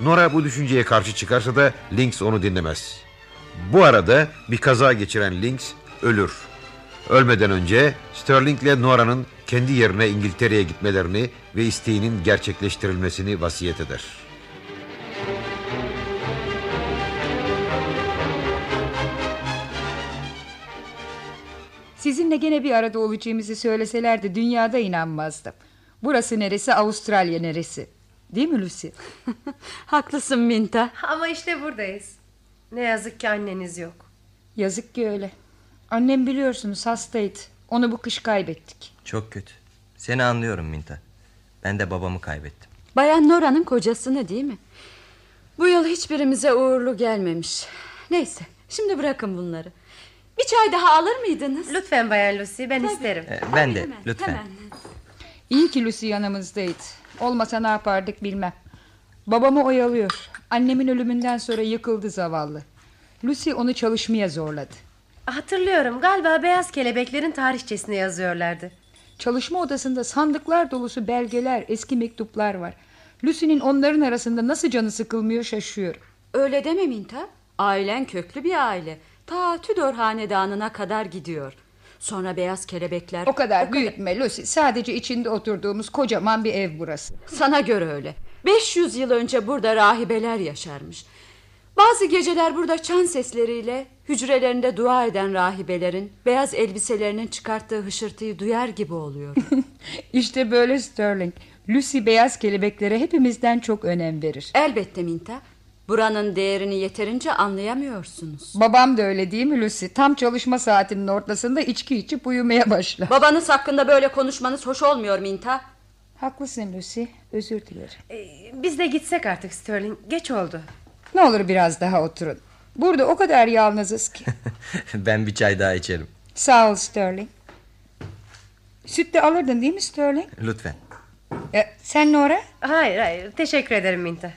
Nora bu düşünceye karşı çıkarsa da Lynx onu dinlemez. Bu arada bir kaza geçiren Lynx ölür. Ölmeden önce Sterling ile Nora'nın kendi yerine İngiltere'ye gitmelerini ve isteğinin gerçekleştirilmesini vasiyet eder. Sizinle gene bir arada olacağımızı söyleselerdi dünyada inanmazdım. Burası neresi Avustralya neresi? Değil mi Lucy? Haklısın Minta. Ama işte buradayız. Ne yazık ki anneniz yok. Yazık ki öyle. Annem biliyorsunuz hastaydı. Onu bu kış kaybettik. Çok kötü. Seni anlıyorum Minta. Ben de babamı kaybettim. Bayan Nora'nın kocasını değil mi? Bu yıl hiçbirimize uğurlu gelmemiş. Neyse şimdi bırakın bunları. Bir çay daha alır mıydınız? Lütfen Bayan Lucy ben isterim. Ee, ben de lütfen. Hemen. İyi ki Lucy yanımızdaydı. Olmasa ne yapardık bilmem. Babamı oyalıyor. Annemin ölümünden sonra yıkıldı zavallı. Lucy onu çalışmaya zorladı. Hatırlıyorum galiba beyaz kelebeklerin tarihçesine yazıyorlardı. Çalışma odasında sandıklar dolusu belgeler, eski mektuplar var. Lucy'nin onların arasında nasıl canı sıkılmıyor şaşıyor. Öyle deme Minta. Ailen köklü bir aile. Ta Tudor hanedanına kadar gidiyor. Sonra beyaz kelebekler... O kadar büyütme Lucy. Sadece içinde oturduğumuz kocaman bir ev burası. Sana göre öyle. 500 yıl önce burada rahibeler yaşarmış. Bazı geceler burada çan sesleriyle hücrelerinde dua eden rahibelerin beyaz elbiselerinin çıkarttığı hışırtıyı duyar gibi oluyor. İşte böyle Sterling. Lucy beyaz kelebeklere hepimizden çok önem verir. Elbette Minta. Buranın değerini yeterince anlayamıyorsunuz. Babam da öyle değil mi Lucy? Tam çalışma saatinin ortasında içki içip uyumaya başlar. Babanız hakkında böyle konuşmanız hoş olmuyor Minta. Haklısın Lucy. Özür dilerim. Ee, biz de gitsek artık Sterling. Geç oldu. Ne olur biraz daha oturun. Burada o kadar yalnızız ki. ben bir çay daha içerim. Sağ ol Sterling. Süt de alırdın değil mi Sterling? Lütfen. E, sen Nora? Hayır hayır teşekkür ederim Minta.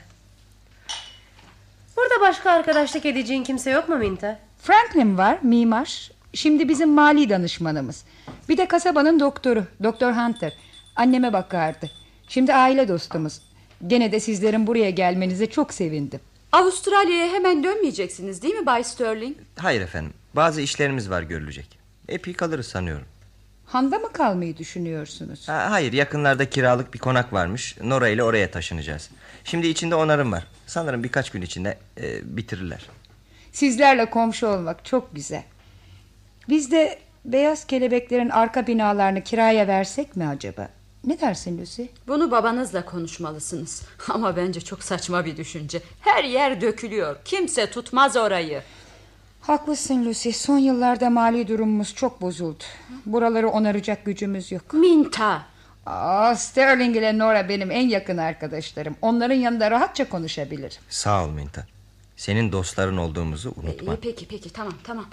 Burada başka arkadaşlık edeceğin kimse yok mu Minta? Franklin var mimar. Şimdi bizim mali danışmanımız. Bir de kasabanın doktoru, Doktor Hunter. Anneme bakardı. Şimdi aile dostumuz. Gene de sizlerin buraya gelmenize çok sevindim. Avustralya'ya hemen dönmeyeceksiniz değil mi Bay Sterling? Hayır efendim. Bazı işlerimiz var görülecek. Epey kalırız sanıyorum. Handa mı kalmayı düşünüyorsunuz? Ha, hayır yakınlarda kiralık bir konak varmış. Nora ile oraya taşınacağız. Şimdi içinde onarım var. Sanırım birkaç gün içinde e, bitirirler. Sizlerle komşu olmak çok güzel. Biz de beyaz kelebeklerin arka binalarını kiraya versek mi acaba? Ne dersin Lucy? Bunu babanızla konuşmalısınız. Ama bence çok saçma bir düşünce. Her yer dökülüyor. Kimse tutmaz orayı. Haklısın Lucy. Son yıllarda mali durumumuz çok bozuldu. Buraları onaracak gücümüz yok. Minta. Aa, Sterling ile Nora benim en yakın arkadaşlarım. Onların yanında rahatça konuşabilirim. Sağ ol Minta. Senin dostların olduğumuzu unutma. İyi, peki peki tamam tamam.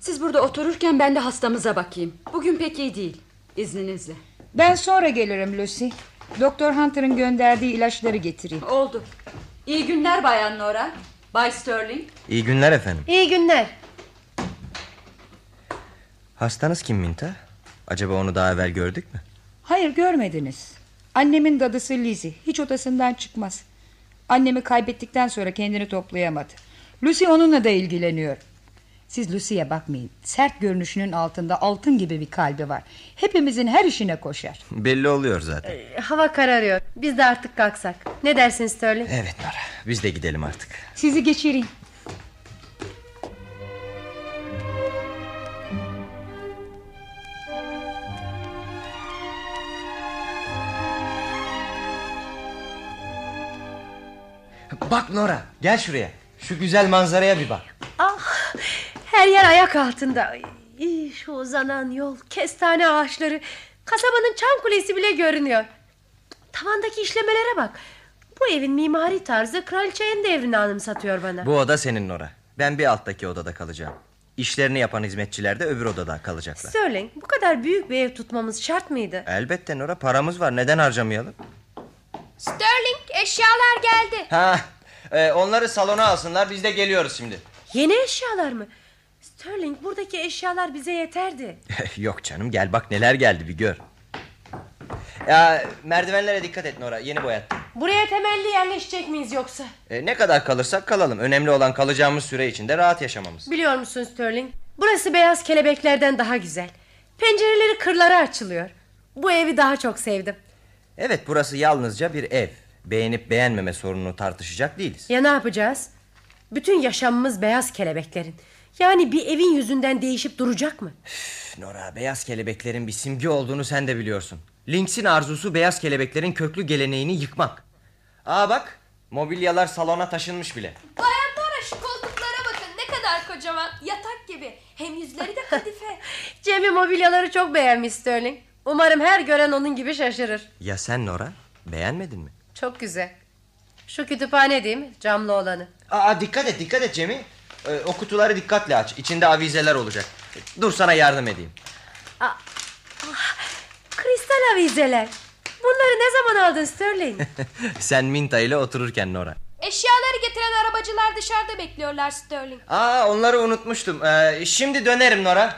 Siz burada otururken ben de hastamıza bakayım. Bugün pek iyi değil. İzninizle. Ben sonra gelirim Lucy. Doktor Hunter'ın gönderdiği ilaçları getireyim. Oldu. İyi günler Bayan Nora. Bay Sterling. İyi günler efendim. İyi günler. Hastanız kim Minta? Acaba onu daha evvel gördük mü? Hayır görmediniz. Annemin dadısı Lizzie. Hiç odasından çıkmaz. Annemi kaybettikten sonra kendini toplayamadı. Lucy onunla da ilgileniyor. Siz Lucy'ye bakmayın. Sert görünüşünün altında altın gibi bir kalbi var. Hepimizin her işine koşar. Belli oluyor zaten. Ee, Hava kararıyor. Biz de artık kalksak. Ne dersin Sterling? Evet Nora. Biz de gidelim artık. Sizi geçireyim. Bak Nora gel şuraya. Şu güzel manzaraya bir bak. Ah, her yer ayak altında. Ay, şu uzanan yol, kestane ağaçları, kasabanın çam kulesi bile görünüyor. Tavandaki işlemelere bak. Bu evin mimari tarzı kraliçenin devrini anımsatıyor bana. Bu oda senin Nora. Ben bir alttaki odada kalacağım. İşlerini yapan hizmetçiler de öbür odada kalacaklar. Sterling, bu kadar büyük bir ev tutmamız şart mıydı? Elbette Nora paramız var. Neden harcamayalım? Sterling eşyalar geldi. Ha, e, onları salona alsınlar. Biz de geliyoruz şimdi. Yeni eşyalar mı? Sterling, buradaki eşyalar bize yeterdi. Yok canım gel bak neler geldi bir gör. Ya merdivenlere dikkat et Nora. Yeni boyattım. Buraya temelli yerleşecek miyiz yoksa? E, ne kadar kalırsak kalalım. Önemli olan kalacağımız süre içinde rahat yaşamamız. Biliyor musun Sterling? Burası beyaz kelebeklerden daha güzel. Pencereleri kırlara açılıyor. Bu evi daha çok sevdim. Evet burası yalnızca bir ev. Beğenip beğenmeme sorununu tartışacak değiliz. Ya ne yapacağız? Bütün yaşamımız beyaz kelebeklerin. Yani bir evin yüzünden değişip duracak mı? Üf, Nora beyaz kelebeklerin bir simge olduğunu sen de biliyorsun. Lynx'in arzusu beyaz kelebeklerin köklü geleneğini yıkmak. Aa bak mobilyalar salona taşınmış bile. Bayan Nora şu koltuklara bakın ne kadar kocaman. Yatak gibi. Hem yüzleri de kadife. Cem'i mobilyaları çok beğenmiş Sterling. Umarım her gören onun gibi şaşırır. Ya sen Nora beğenmedin mi? Çok güzel. Şu kütüphane değil mi? Camlı olanı. Aa dikkat et dikkat et Cem'i. Ee, o kutuları dikkatle aç. İçinde avizeler olacak. Dur sana yardım edeyim. Kristal avizeler. Bunları ne zaman aldın Sterling? sen Minta ile otururken Nora. Eşyaları getiren arabacılar dışarıda bekliyorlar Sterling. Aa onları unutmuştum. Ee, şimdi dönerim Nora.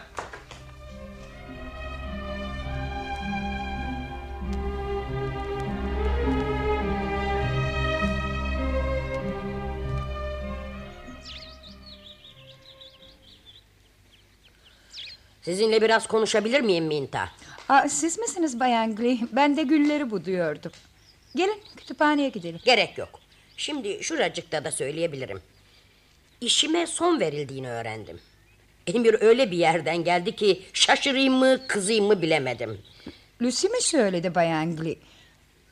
Sizinle biraz konuşabilir miyim Minta? Aa, siz misiniz Bayan Glee? Ben de gülleri buduyordum. Gelin kütüphaneye gidelim. Gerek yok. Şimdi şuracıkta da söyleyebilirim. İşime son verildiğini öğrendim. Emir öyle bir yerden geldi ki şaşırayım mı kızayım mı bilemedim. Lucy mi söyledi Bayan Glee?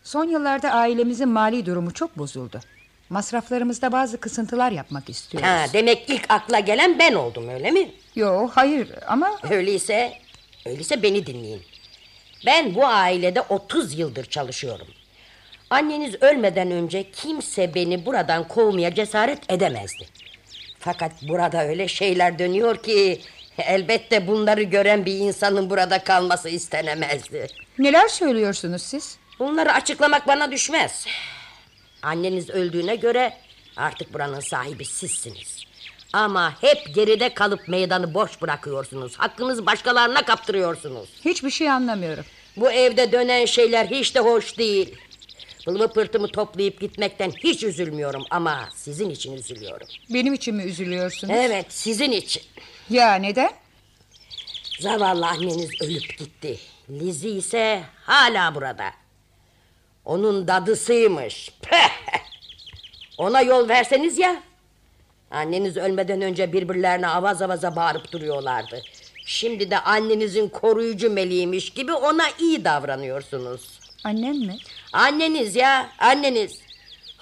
Son yıllarda ailemizin mali durumu çok bozuldu. Masraflarımızda bazı kısıntılar yapmak istiyoruz. Ha, demek ilk akla gelen ben oldum öyle mi? Yo hayır ama... Öyleyse, öyleyse beni dinleyin. Ben bu ailede 30 yıldır çalışıyorum. Anneniz ölmeden önce kimse beni buradan kovmaya cesaret edemezdi. Fakat burada öyle şeyler dönüyor ki elbette bunları gören bir insanın burada kalması istenemezdi. Neler söylüyorsunuz siz? Bunları açıklamak bana düşmez. Anneniz öldüğüne göre artık buranın sahibi sizsiniz. Ama hep geride kalıp meydanı boş bırakıyorsunuz. Hakkınızı başkalarına kaptırıyorsunuz. Hiçbir şey anlamıyorum. Bu evde dönen şeyler hiç de hoş değil. Pılımı pırtımı toplayıp gitmekten hiç üzülmüyorum ama sizin için üzülüyorum. Benim için mi üzülüyorsunuz? Evet sizin için. Ya neden? Zavallı anneniz ölüp gitti. Lizzie ise hala burada. Onun dadısıymış. Peh! Ona yol verseniz ya. Anneniz ölmeden önce birbirlerine avaz avaza bağırıp duruyorlardı. Şimdi de annenizin koruyucu meleğiymiş gibi ona iyi davranıyorsunuz. Annem mi? Anneniz ya, anneniz.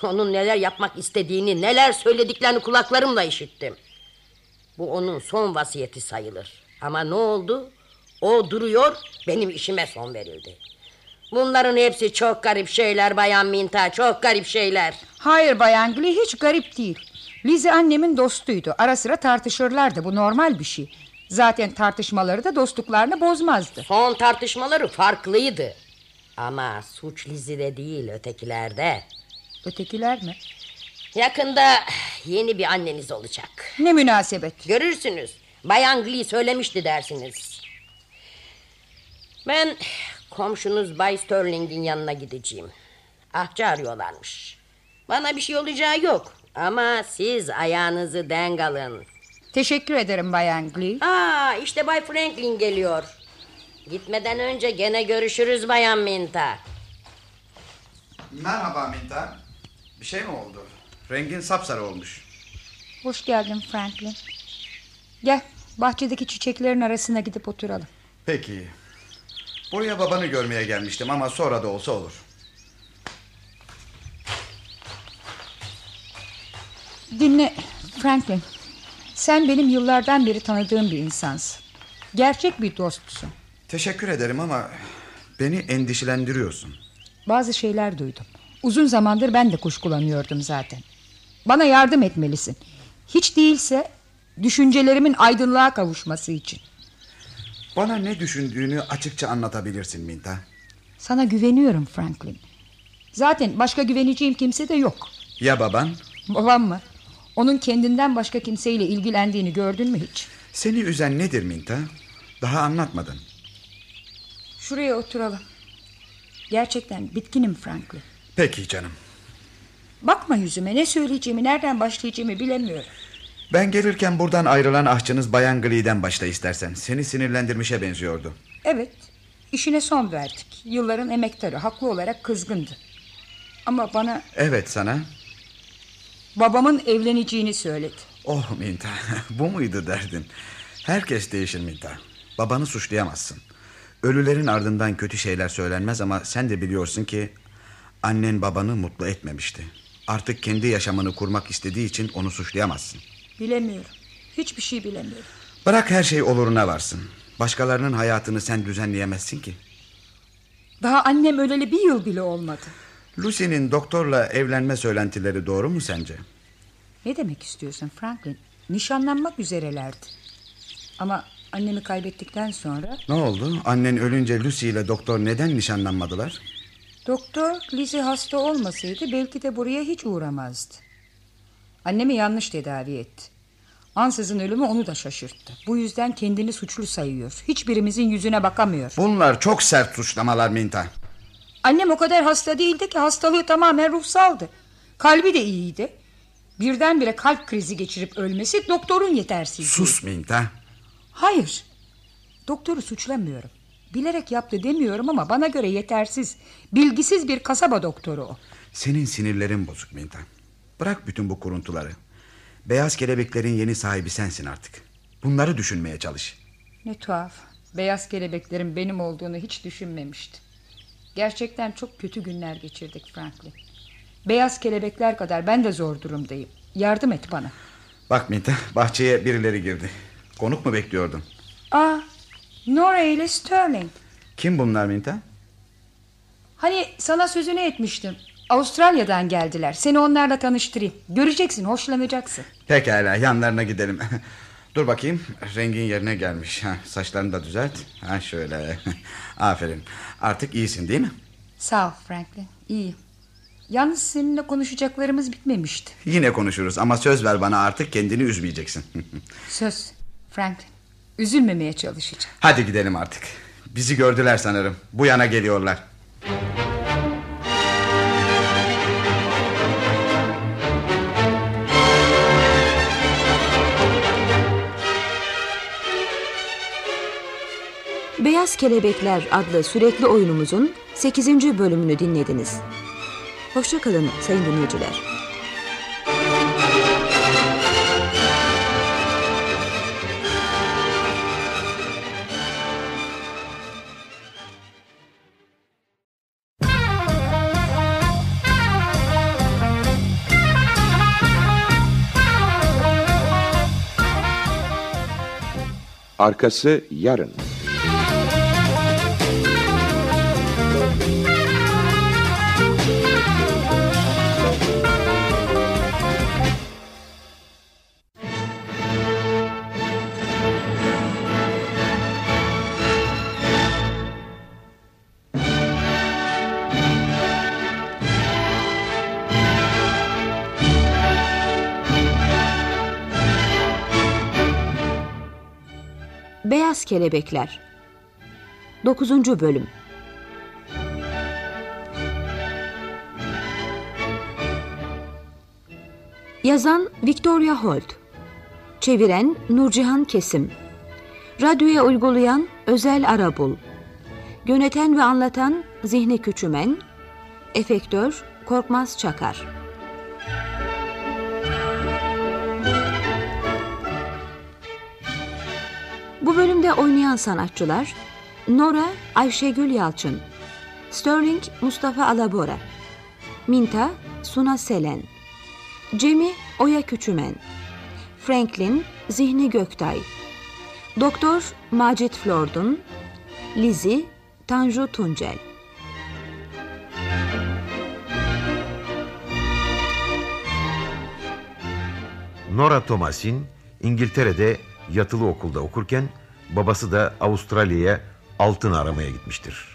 Onun neler yapmak istediğini, neler söylediklerini kulaklarımla işittim. Bu onun son vasiyeti sayılır. Ama ne oldu? O duruyor, benim işime son verildi. Bunların hepsi çok garip şeyler Bayan Minta, çok garip şeyler. Hayır Bayan Glee hiç garip değil. Lizzie annemin dostuydu. Ara sıra tartışırlardı. Bu normal bir şey. Zaten tartışmaları da dostluklarını bozmazdı. Son tartışmaları farklıydı. Ama suç Lizzie'de değil ötekilerde. Ötekiler mi? Yakında yeni bir anneniz olacak. Ne münasebet. Görürsünüz. Bayan Glee söylemişti dersiniz. Ben komşunuz Bay Sterling'in yanına gideceğim. Ahçı arıyorlarmış. Bana bir şey olacağı yok. Ama siz ayağınızı denk alın. Teşekkür ederim Bayan Glee. Aa, işte Bay Franklin geliyor. Gitmeden önce gene görüşürüz Bayan Minta. Merhaba Minta. Bir şey mi oldu? Rengin sapsarı olmuş. Hoş geldin Franklin. Gel bahçedeki çiçeklerin arasına gidip oturalım. Peki. Buraya babanı görmeye gelmiştim ama sonra da olsa olur. Dinle Franklin. Sen benim yıllardan beri tanıdığım bir insansın. Gerçek bir dostsun. Teşekkür ederim ama beni endişelendiriyorsun. Bazı şeyler duydum. Uzun zamandır ben de kuşkulanıyordum zaten. Bana yardım etmelisin. Hiç değilse düşüncelerimin aydınlığa kavuşması için. Bana ne düşündüğünü açıkça anlatabilirsin Minta. Sana güveniyorum Franklin. Zaten başka güveneceğim kimse de yok. Ya baban? Babam mı? Onun kendinden başka kimseyle ilgilendiğini gördün mü hiç? Seni üzen nedir Minta? Daha anlatmadın. Şuraya oturalım. Gerçekten bitkinim Franklin. Peki canım. Bakma yüzüme ne söyleyeceğimi nereden başlayacağımı bilemiyorum. Ben gelirken buradan ayrılan ahçınız Bayan Glee'den başla istersen. Seni sinirlendirmişe benziyordu. Evet işine son verdik. Yılların emektarı haklı olarak kızgındı. Ama bana Evet sana. babamın evleneceğini söyledi. Oh Minta bu muydu derdin? Herkes değişir Minta. Babanı suçlayamazsın. Ölülerin ardından kötü şeyler söylenmez ama sen de biliyorsun ki... ...annen babanı mutlu etmemişti. Artık kendi yaşamını kurmak istediği için onu suçlayamazsın. Bilemiyorum. Hiçbir şey bilemiyorum. Bırak her şey oluruna varsın. Başkalarının hayatını sen düzenleyemezsin ki. Daha annem öleli bir yıl bile olmadı. Lucy'nin doktorla evlenme söylentileri doğru mu sence? Ne demek istiyorsun Franklin? Nişanlanmak üzerelerdi. Ama annemi kaybettikten sonra... Ne oldu? Annen ölünce Lucy ile doktor neden nişanlanmadılar? Doktor Lizzie hasta olmasaydı belki de buraya hiç uğramazdı. Annemi yanlış tedavi etti. Ansızın ölümü onu da şaşırttı. Bu yüzden kendini suçlu sayıyor. Hiçbirimizin yüzüne bakamıyor. Bunlar çok sert suçlamalar Minta. Annem o kadar hasta değildi ki hastalığı tamamen ruhsaldı. Kalbi de iyiydi. Birdenbire kalp krizi geçirip ölmesi doktorun yetersizliği. Sus Minta. Hayır. Doktoru suçlamıyorum. Bilerek yaptı demiyorum ama bana göre yetersiz, bilgisiz bir kasaba doktoru o. Senin sinirlerin bozuk Minta. Bırak bütün bu kuruntuları. Beyaz kelebeklerin yeni sahibi sensin artık. Bunları düşünmeye çalış. Ne tuhaf. Beyaz kelebeklerin benim olduğunu hiç düşünmemiştim. Gerçekten çok kötü günler geçirdik Franklin. Beyaz kelebekler kadar ben de zor durumdayım. Yardım et bana. Bak Minta bahçeye birileri girdi. Konuk mu bekliyordun? Aa, Nora ile Sterling. Kim bunlar Minta? Hani sana sözünü etmiştim. Avustralya'dan geldiler. Seni onlarla tanıştırayım. Göreceksin, hoşlanacaksın. Pekala yanlarına gidelim. Dur bakayım rengin yerine gelmiş. Ha, saçlarını da düzelt. Ha şöyle. Aferin. Artık iyisin değil mi? Sağ ol Franklin. İyiyim. Yalnız seninle konuşacaklarımız bitmemişti. Yine konuşuruz ama söz ver bana artık kendini üzmeyeceksin. Söz Franklin. Üzülmemeye çalışacağım. Hadi gidelim artık. Bizi gördüler sanırım. Bu yana geliyorlar. Beyaz Kelebekler adlı sürekli oyunumuzun 8. bölümünü dinlediniz. Hoşçakalın sayın dinleyiciler. Arkası yarın. Beyaz Kelebekler. 9. Bölüm. Yazan Victoria Holt. Çeviren Nurcihan Kesim. Radyoya uygulayan Özel Arabul. Yöneten ve anlatan Zihni Küçümen. Efektör Korkmaz Çakar Bu bölümde oynayan sanatçılar Nora Ayşegül Yalçın, Sterling Mustafa Alabora, Minta Suna Selen, Cemi Oya Küçümen, Franklin Zihni Göktay, Doktor Macit Flordun, Lizzie Tanju Tuncel. Nora Thomasin İngiltere'de yatılı okulda okurken babası da Avustralya'ya altın aramaya gitmiştir.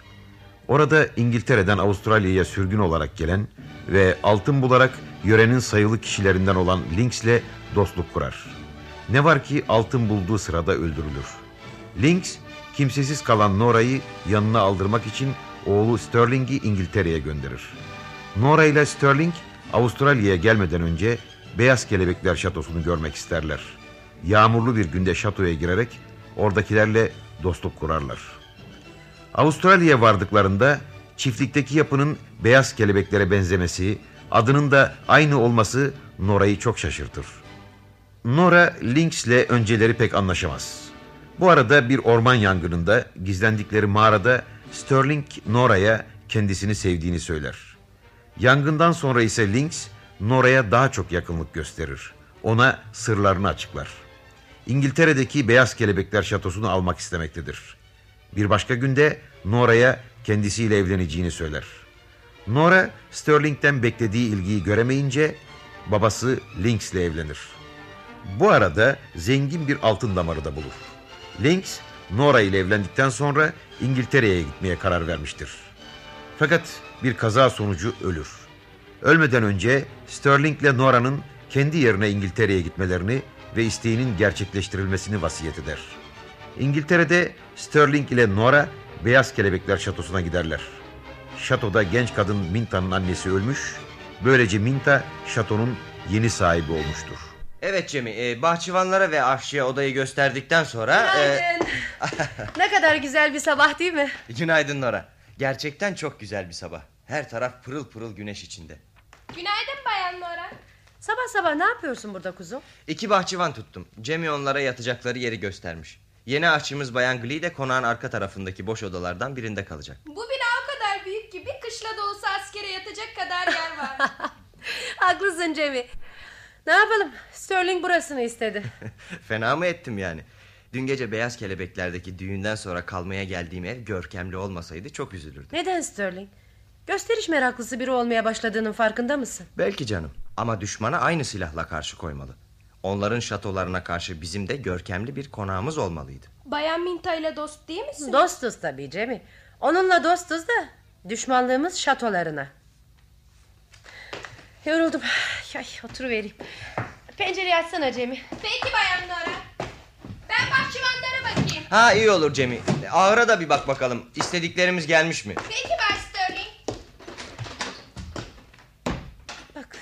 Orada İngiltere'den Avustralya'ya sürgün olarak gelen ve altın bularak yörenin sayılı kişilerinden olan Lynx'le dostluk kurar. Ne var ki altın bulduğu sırada öldürülür. Lynx kimsesiz kalan Nora'yı yanına aldırmak için oğlu Sterling'i İngiltere'ye gönderir. Nora ile Sterling Avustralya'ya gelmeden önce Beyaz Kelebekler Şatosu'nu görmek isterler. Yağmurlu bir günde şatoya girerek oradakilerle dostluk kurarlar. Avustralya'ya vardıklarında çiftlikteki yapının beyaz kelebeklere benzemesi, adının da aynı olması Nora'yı çok şaşırtır. Nora Lynx'le önceleri pek anlaşamaz. Bu arada bir orman yangınında gizlendikleri mağarada Sterling Nora'ya kendisini sevdiğini söyler. Yangından sonra ise Lynx Nora'ya daha çok yakınlık gösterir. Ona sırlarını açıklar. İngiltere'deki Beyaz Kelebekler Şatosu'nu almak istemektedir. Bir başka günde Nora'ya kendisiyle evleneceğini söyler. Nora Sterling'den beklediği ilgiyi göremeyince babası Lynx'le evlenir. Bu arada zengin bir altın damarı da bulur. Lynx Nora ile evlendikten sonra İngiltere'ye gitmeye karar vermiştir. Fakat bir kaza sonucu ölür. Ölmeden önce Sterling ile Nora'nın kendi yerine İngiltere'ye gitmelerini ve isteğinin gerçekleştirilmesini vasiyet eder. İngiltere'de Sterling ile Nora Beyaz Kelebekler Şatosu'na giderler. Şatoda genç kadın Minta'nın annesi ölmüş, böylece Minta şatonun yeni sahibi olmuştur. Evet Cemi, e, bahçıvanlara ve aşçıya odayı gösterdikten sonra... e, Günaydın. ne kadar güzel bir sabah değil mi? günaydın Nora. Gerçekten çok güzel bir sabah. Her taraf pırıl pırıl güneş içinde. Günaydın Bayan Nora. Sabah sabah ne yapıyorsun burada kuzum? İki bahçıvan tuttum. Cemi onlara yatacakları yeri göstermiş. Yeni aşçımız Bayan Glee de konağın arka tarafındaki boş odalardan birinde kalacak. Bu bina o kadar büyük ki bir kışla da olsa askere yatacak kadar yer var. Haklısın Cemi. Ne yapalım? Sterling burasını istedi. Fena mı ettim yani? Dün gece Beyaz Kelebekler'deki düğünden sonra kalmaya geldiğim ev görkemli olmasaydı çok üzülürdüm. Neden Sterling? Gösteriş meraklısı biri olmaya başladığının farkında mısın? Belki canım ama düşmana aynı silahla karşı koymalı. Onların şatolarına karşı bizim de görkemli bir konağımız olmalıydı. Bayan Minta ile dost değil misin? Dostuz tabii Cemi. Onunla dostuz da düşmanlığımız şatolarına. Yoruldum. Ay, oturuvereyim. Pencereyi açsana Cemil. Peki bayan Nora. Ben bahçıvanlara bakayım. Ha iyi olur Cemil. Ağıra da bir bak bakalım. İstediklerimiz gelmiş mi? Peki Bay Sterling. Bak e,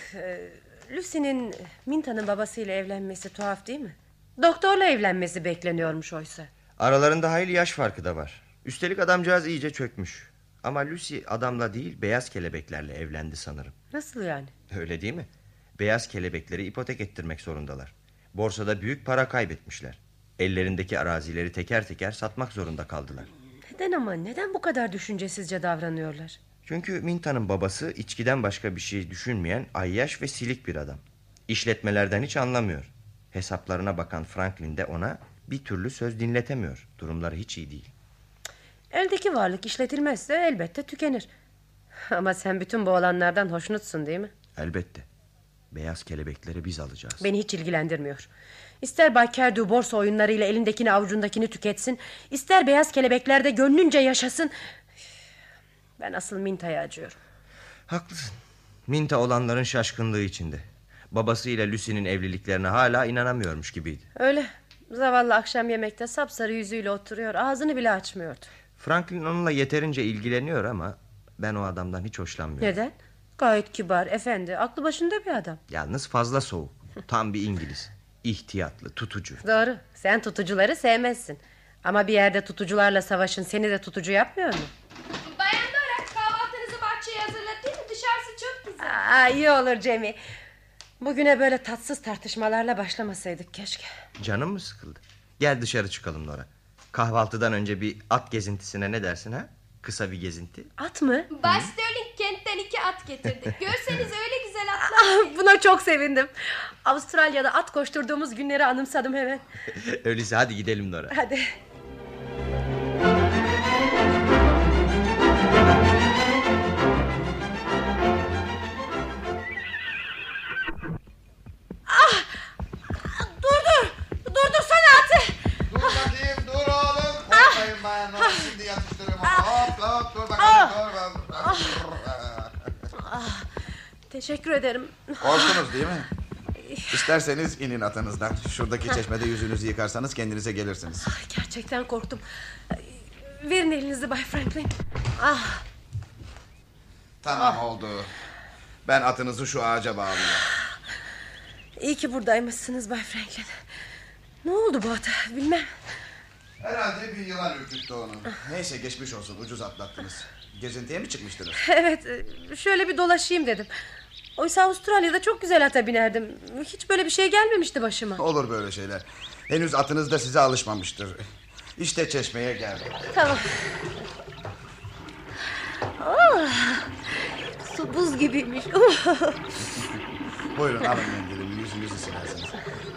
Lucy'nin Minta'nın babasıyla evlenmesi tuhaf değil mi? Doktorla evlenmesi bekleniyormuş oysa. Aralarında hayli yaş farkı da var. Üstelik adamcağız iyice çökmüş. Ama Lucy adamla değil beyaz kelebeklerle evlendi sanırım. Nasıl yani? Öyle değil mi? Beyaz kelebekleri ipotek ettirmek zorundalar. Borsada büyük para kaybetmişler. Ellerindeki arazileri teker teker satmak zorunda kaldılar. Neden ama neden bu kadar düşüncesizce davranıyorlar? Çünkü Minta'nın babası içkiden başka bir şey düşünmeyen ayyaş ve silik bir adam. İşletmelerden hiç anlamıyor. Hesaplarına bakan Franklin de ona bir türlü söz dinletemiyor. Durumları hiç iyi değil. Eldeki varlık işletilmezse elbette tükenir. Ama sen bütün bu olanlardan hoşnutsun değil mi? Elbette. Beyaz kelebekleri biz alacağız. Beni hiç ilgilendirmiyor. İster Bay Kerdu borsa oyunlarıyla elindekini avucundakini tüketsin... ...ister beyaz kelebeklerde gönlünce yaşasın... Ben asıl Minta'ya acıyorum. Haklısın. Minta olanların şaşkınlığı içinde. Babasıyla Lucy'nin evliliklerine hala inanamıyormuş gibiydi. Öyle. Zavallı akşam yemekte sapsarı yüzüyle oturuyor. Ağzını bile açmıyordu. Franklin onunla yeterince ilgileniyor ama... ...ben o adamdan hiç hoşlanmıyorum. Neden? Gayet kibar, efendi, aklı başında bir adam. Yalnız fazla soğuk. Tam bir İngiliz. İhtiyatlı, tutucu. Doğru. Sen tutucuları sevmezsin. Ama bir yerde tutucularla savaşın seni de tutucu yapmıyor mu? Güzel. Aa, iyi olur Cemil. Bugüne böyle tatsız tartışmalarla başlamasaydık keşke. Canım mı sıkıldı? Gel dışarı çıkalım Nora. Kahvaltıdan önce bir at gezintisine ne dersin ha? Kısa bir gezinti. At mı? Bay Sterling kentten iki at getirdi. Görseniz öyle güzel atlar. Buna çok sevindim. Avustralya'da at koşturduğumuz günleri anımsadım hemen. Öyleyse hadi gidelim Nora. Hadi. Dur bakalım dur. Ah, teşekkür ederim. Korktunuz değil mi? İsterseniz inin atınızdan. Şuradaki çeşmede yüzünüzü yıkarsanız kendinize gelirsiniz. Gerçekten korktum. Verin elinizi Bay Franklin. Ah, Tamam oldu. Ben atınızı şu ağaca bağlayayım. iyi ki buradaymışsınız Bay Franklin. Ne oldu bu ata bilmem. Herhalde bir yılan ürküttü onu. Neyse geçmiş olsun ucuz atlattınız. Gezintiye mi çıkmıştınız? Evet şöyle bir dolaşayım dedim. Oysa Avustralya'da çok güzel ata binerdim. Hiç böyle bir şey gelmemişti başıma. Olur böyle şeyler. Henüz atınız da size alışmamıştır. İşte çeşmeye geldim. Tamam. Oh, su buz gibiymiş. Buyurun alın mendilimi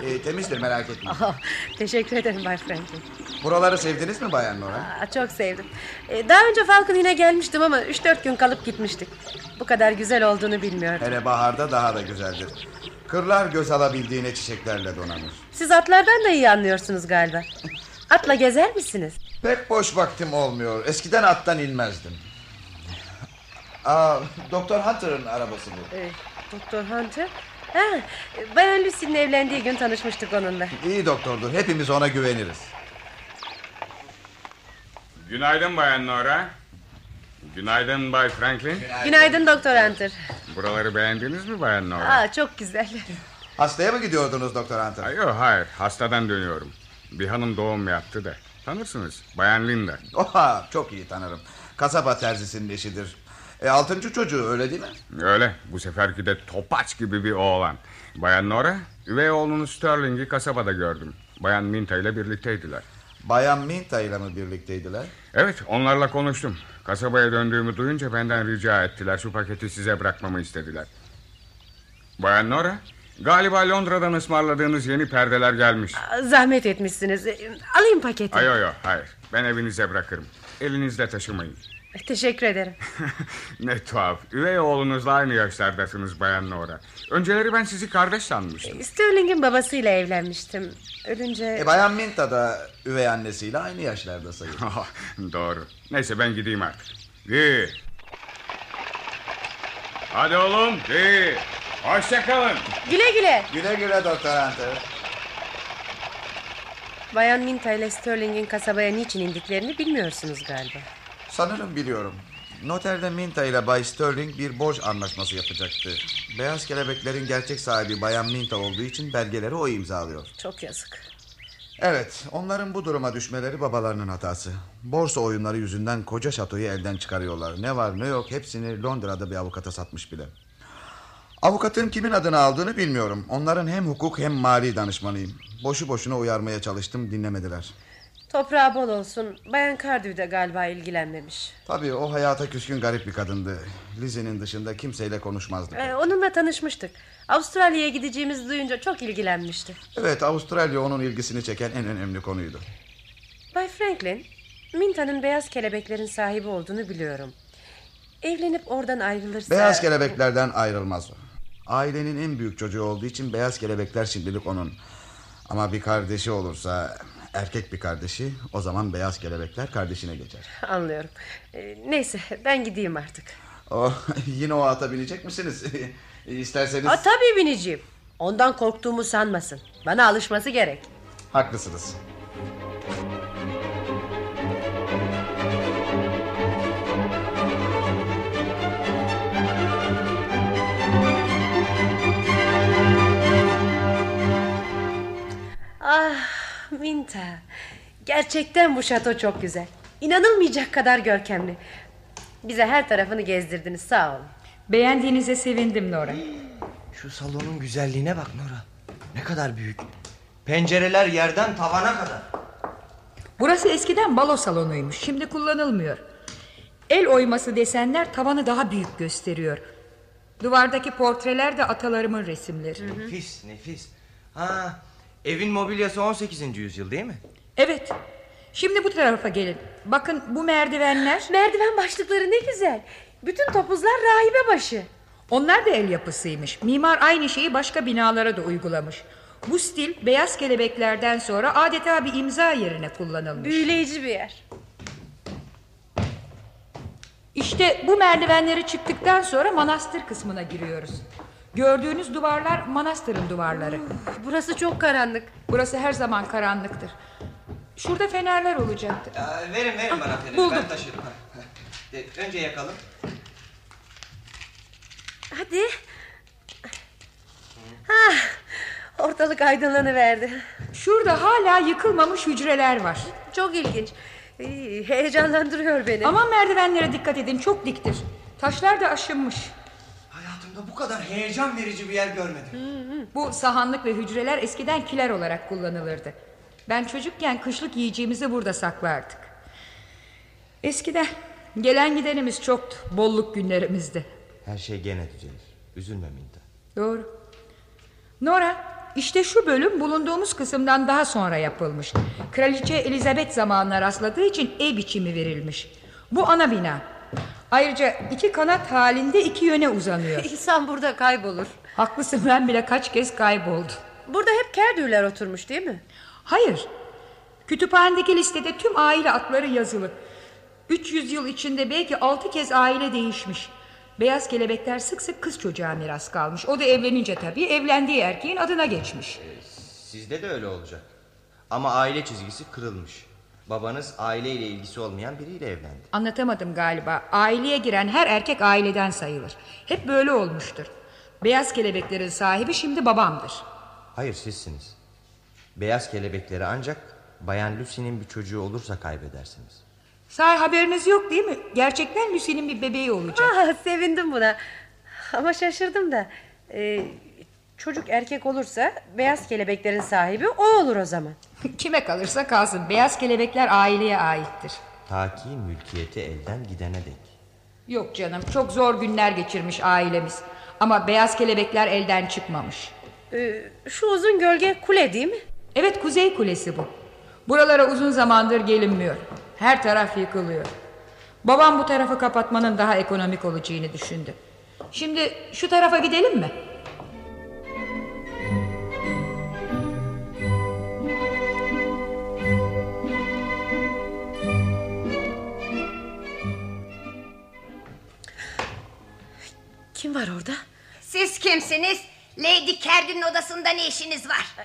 Ee, temizdir merak etmeyin. Oh, teşekkür ederim Bay Franklin. Buraları sevdiniz mi Bayan Nora? Aa, çok sevdim. Ee, daha önce Falcon yine gelmiştim ama 3-4 gün kalıp gitmiştik. Bu kadar güzel olduğunu bilmiyordum. Hele baharda daha da güzeldir. Kırlar göz alabildiğine çiçeklerle donanır. Siz atlardan da iyi anlıyorsunuz galiba. Atla gezer misiniz? Pek boş vaktim olmuyor. Eskiden attan inmezdim. Aa, Doktor Hunter'ın arabası bu. Ee, Doktor Hunter? Ha, Bayan Lucy'nin evlendiği gün tanışmıştık onunla. İyi doktordur. Hepimiz ona güveniriz. Günaydın Bayan Nora. Günaydın Bay Franklin. Günaydın Doktor Hunter. Buraları beğendiniz mi Bayan Nora? Aa, çok güzel. Hastaya mı gidiyordunuz Doktor Hunter? Hayır, hayır. Hastadan dönüyorum. Bir hanım doğum yaptı da. Tanırsınız. Bayan Linda. Oha, çok iyi tanırım. Kasaba terzisinin eşidir. E, altıncı çocuğu öyle değil mi? Öyle. Bu seferki de topaç gibi bir oğlan. Bayan Nora, üvey oğlunu Sterling'i kasabada gördüm. Bayan Minta ile birlikteydiler. Bayan Minta ile mi birlikteydiler? Evet, onlarla konuştum. Kasabaya döndüğümü duyunca benden rica ettiler. Şu paketi size bırakmamı istediler. Bayan Nora, galiba Londra'dan ısmarladığınız yeni perdeler gelmiş. Zahmet etmişsiniz. Alayım paketi. Ay ay ay, hayır. Ben evinize bırakırım. Elinizde taşımayın. Teşekkür ederim. ne tuhaf. Üvey oğlunuzla aynı yaşlardasınız Bayan Nora. Önceleri ben sizi kardeş sanmıştım. Sterling'in babasıyla evlenmiştim. Ölünce... E, Bayan Minta da üvey annesiyle aynı yaşlarda sayılır. Doğru. Neyse ben gideyim artık. Di. Hadi oğlum. Di. Hoşçakalın. Güle güle. Güle güle Doktor Hunter. Bayan Minta ile Sterling'in kasabaya niçin indiklerini bilmiyorsunuz galiba. Sanırım biliyorum. Noterde Minta ile Bay Sterling bir borç anlaşması yapacaktı. Beyaz kelebeklerin gerçek sahibi Bayan Minta olduğu için belgeleri o imzalıyor. Çok yazık. Evet, onların bu duruma düşmeleri babalarının hatası. Borsa oyunları yüzünden koca şatoyu elden çıkarıyorlar. Ne var ne yok hepsini Londra'da bir avukata satmış bile. Avukatın kimin adını aldığını bilmiyorum. Onların hem hukuk hem mali danışmanıyım. Boşu boşuna uyarmaya çalıştım dinlemediler. Toprağı bol olsun. Bayan Cardew de galiba ilgilenmemiş. Tabii o hayata küskün garip bir kadındı. Lizzie'nin dışında kimseyle konuşmazdı. Ee, onunla tanışmıştık. Avustralya'ya gideceğimizi duyunca çok ilgilenmişti. Evet Avustralya onun ilgisini çeken en önemli konuydu. Bay Franklin, Minta'nın beyaz kelebeklerin sahibi olduğunu biliyorum. Evlenip oradan ayrılırsa... Beyaz kelebeklerden ayrılmaz o. Ailenin en büyük çocuğu olduğu için beyaz kelebekler şimdilik onun. Ama bir kardeşi olursa erkek bir kardeşi o zaman beyaz kelebekler kardeşine geçer. Anlıyorum. Ee, neyse ben gideyim artık. Oh, yine o ata binecek misiniz? İsterseniz... Ha, tabii bineceğim. Ondan korktuğumu sanmasın. Bana alışması gerek. Haklısınız. Ah Minta. Gerçekten bu şato çok güzel. İnanılmayacak kadar görkemli. Bize her tarafını gezdirdiniz sağ olun. Beğendiğinize sevindim Nora. Şu salonun güzelliğine bak Nora. Ne kadar büyük. Pencereler yerden tavana kadar. Burası eskiden balo salonuymuş. Şimdi kullanılmıyor. El oyması desenler tavanı daha büyük gösteriyor. Duvardaki portreler de atalarımın resimleri. Nefis nefis. Ha, evin mobilyası 18. yüzyıl değil mi? Evet. Şimdi bu tarafa gelin. Bakın bu merdivenler. Merdiven başlıkları ne güzel. Bütün topuzlar rahibe başı. Onlar da el yapısıymış. Mimar aynı şeyi başka binalara da uygulamış. Bu stil beyaz kelebeklerden sonra adeta bir imza yerine kullanılmış. Büyüleyici bir yer. İşte bu merdivenleri çıktıktan sonra manastır kısmına giriyoruz. Gördüğünüz duvarlar manastırın duvarları. burası çok karanlık. Burası her zaman karanlıktır. Şurada fenerler olacaktı. Ya, verin verin bana feneri buldum. ben taşırım. Önce yakalım. Hadi. Ha, ortalık aydınlanıverdi. Şurada hala yıkılmamış hücreler var. Çok ilginç. Heyecanlandırıyor beni. Ama merdivenlere dikkat edin çok diktir. Taşlar da aşınmış. Hayatımda bu kadar heyecan verici bir yer görmedim. Bu sahanlık ve hücreler eskiden kiler olarak kullanılırdı. Ben çocukken kışlık yiyeceğimizi burada saklardık. Eskiden gelen gidenimiz çoktu. Bolluk günlerimizde. Her şey gene düzelir. Üzülme Minta. Doğru. Nora, işte şu bölüm bulunduğumuz kısımdan daha sonra yapılmış. Kraliçe Elizabeth zamanına rastladığı için ev biçimi verilmiş. Bu ana bina. Ayrıca iki kanat halinde iki yöne uzanıyor. İnsan burada kaybolur. Haklısın ben bile kaç kez kayboldum. Burada hep Kerdüler oturmuş değil mi? Hayır. Kütüphanedeki listede tüm aile adları yazılı. 300 yıl içinde belki altı kez aile değişmiş. Beyaz kelebekler sık sık kız çocuğa miras kalmış. O da evlenince tabii evlendiği erkeğin adına geçmiş. Sizde de öyle olacak. Ama aile çizgisi kırılmış. Babanız aileyle ilgisi olmayan biriyle evlendi. Anlatamadım galiba. Aileye giren her erkek aileden sayılır. Hep böyle olmuştur. Beyaz kelebeklerin sahibi şimdi babamdır. Hayır sizsiniz. Beyaz kelebekleri ancak Bayan Lucy'nin bir çocuğu olursa kaybedersiniz. Sahi haberiniz yok değil mi? Gerçekten Lucy'nin bir bebeği olacak. Ah, sevindim buna. Ama şaşırdım da. Ee, çocuk erkek olursa beyaz kelebeklerin sahibi o olur o zaman. Kime kalırsa kalsın. Beyaz kelebekler aileye aittir. Ta ki mülkiyeti elden gidene dek. Yok canım çok zor günler geçirmiş ailemiz. Ama beyaz kelebekler elden çıkmamış. Ee, şu uzun gölge kule değil mi? Evet kuzey kulesi bu. Buralara uzun zamandır gelinmiyor. Her taraf yıkılıyor. Babam bu tarafı kapatmanın daha ekonomik olacağını düşündü. Şimdi şu tarafa gidelim mi? Kim var orada? Siz kimsiniz? Lady Kerrin'in odasında ne işiniz var?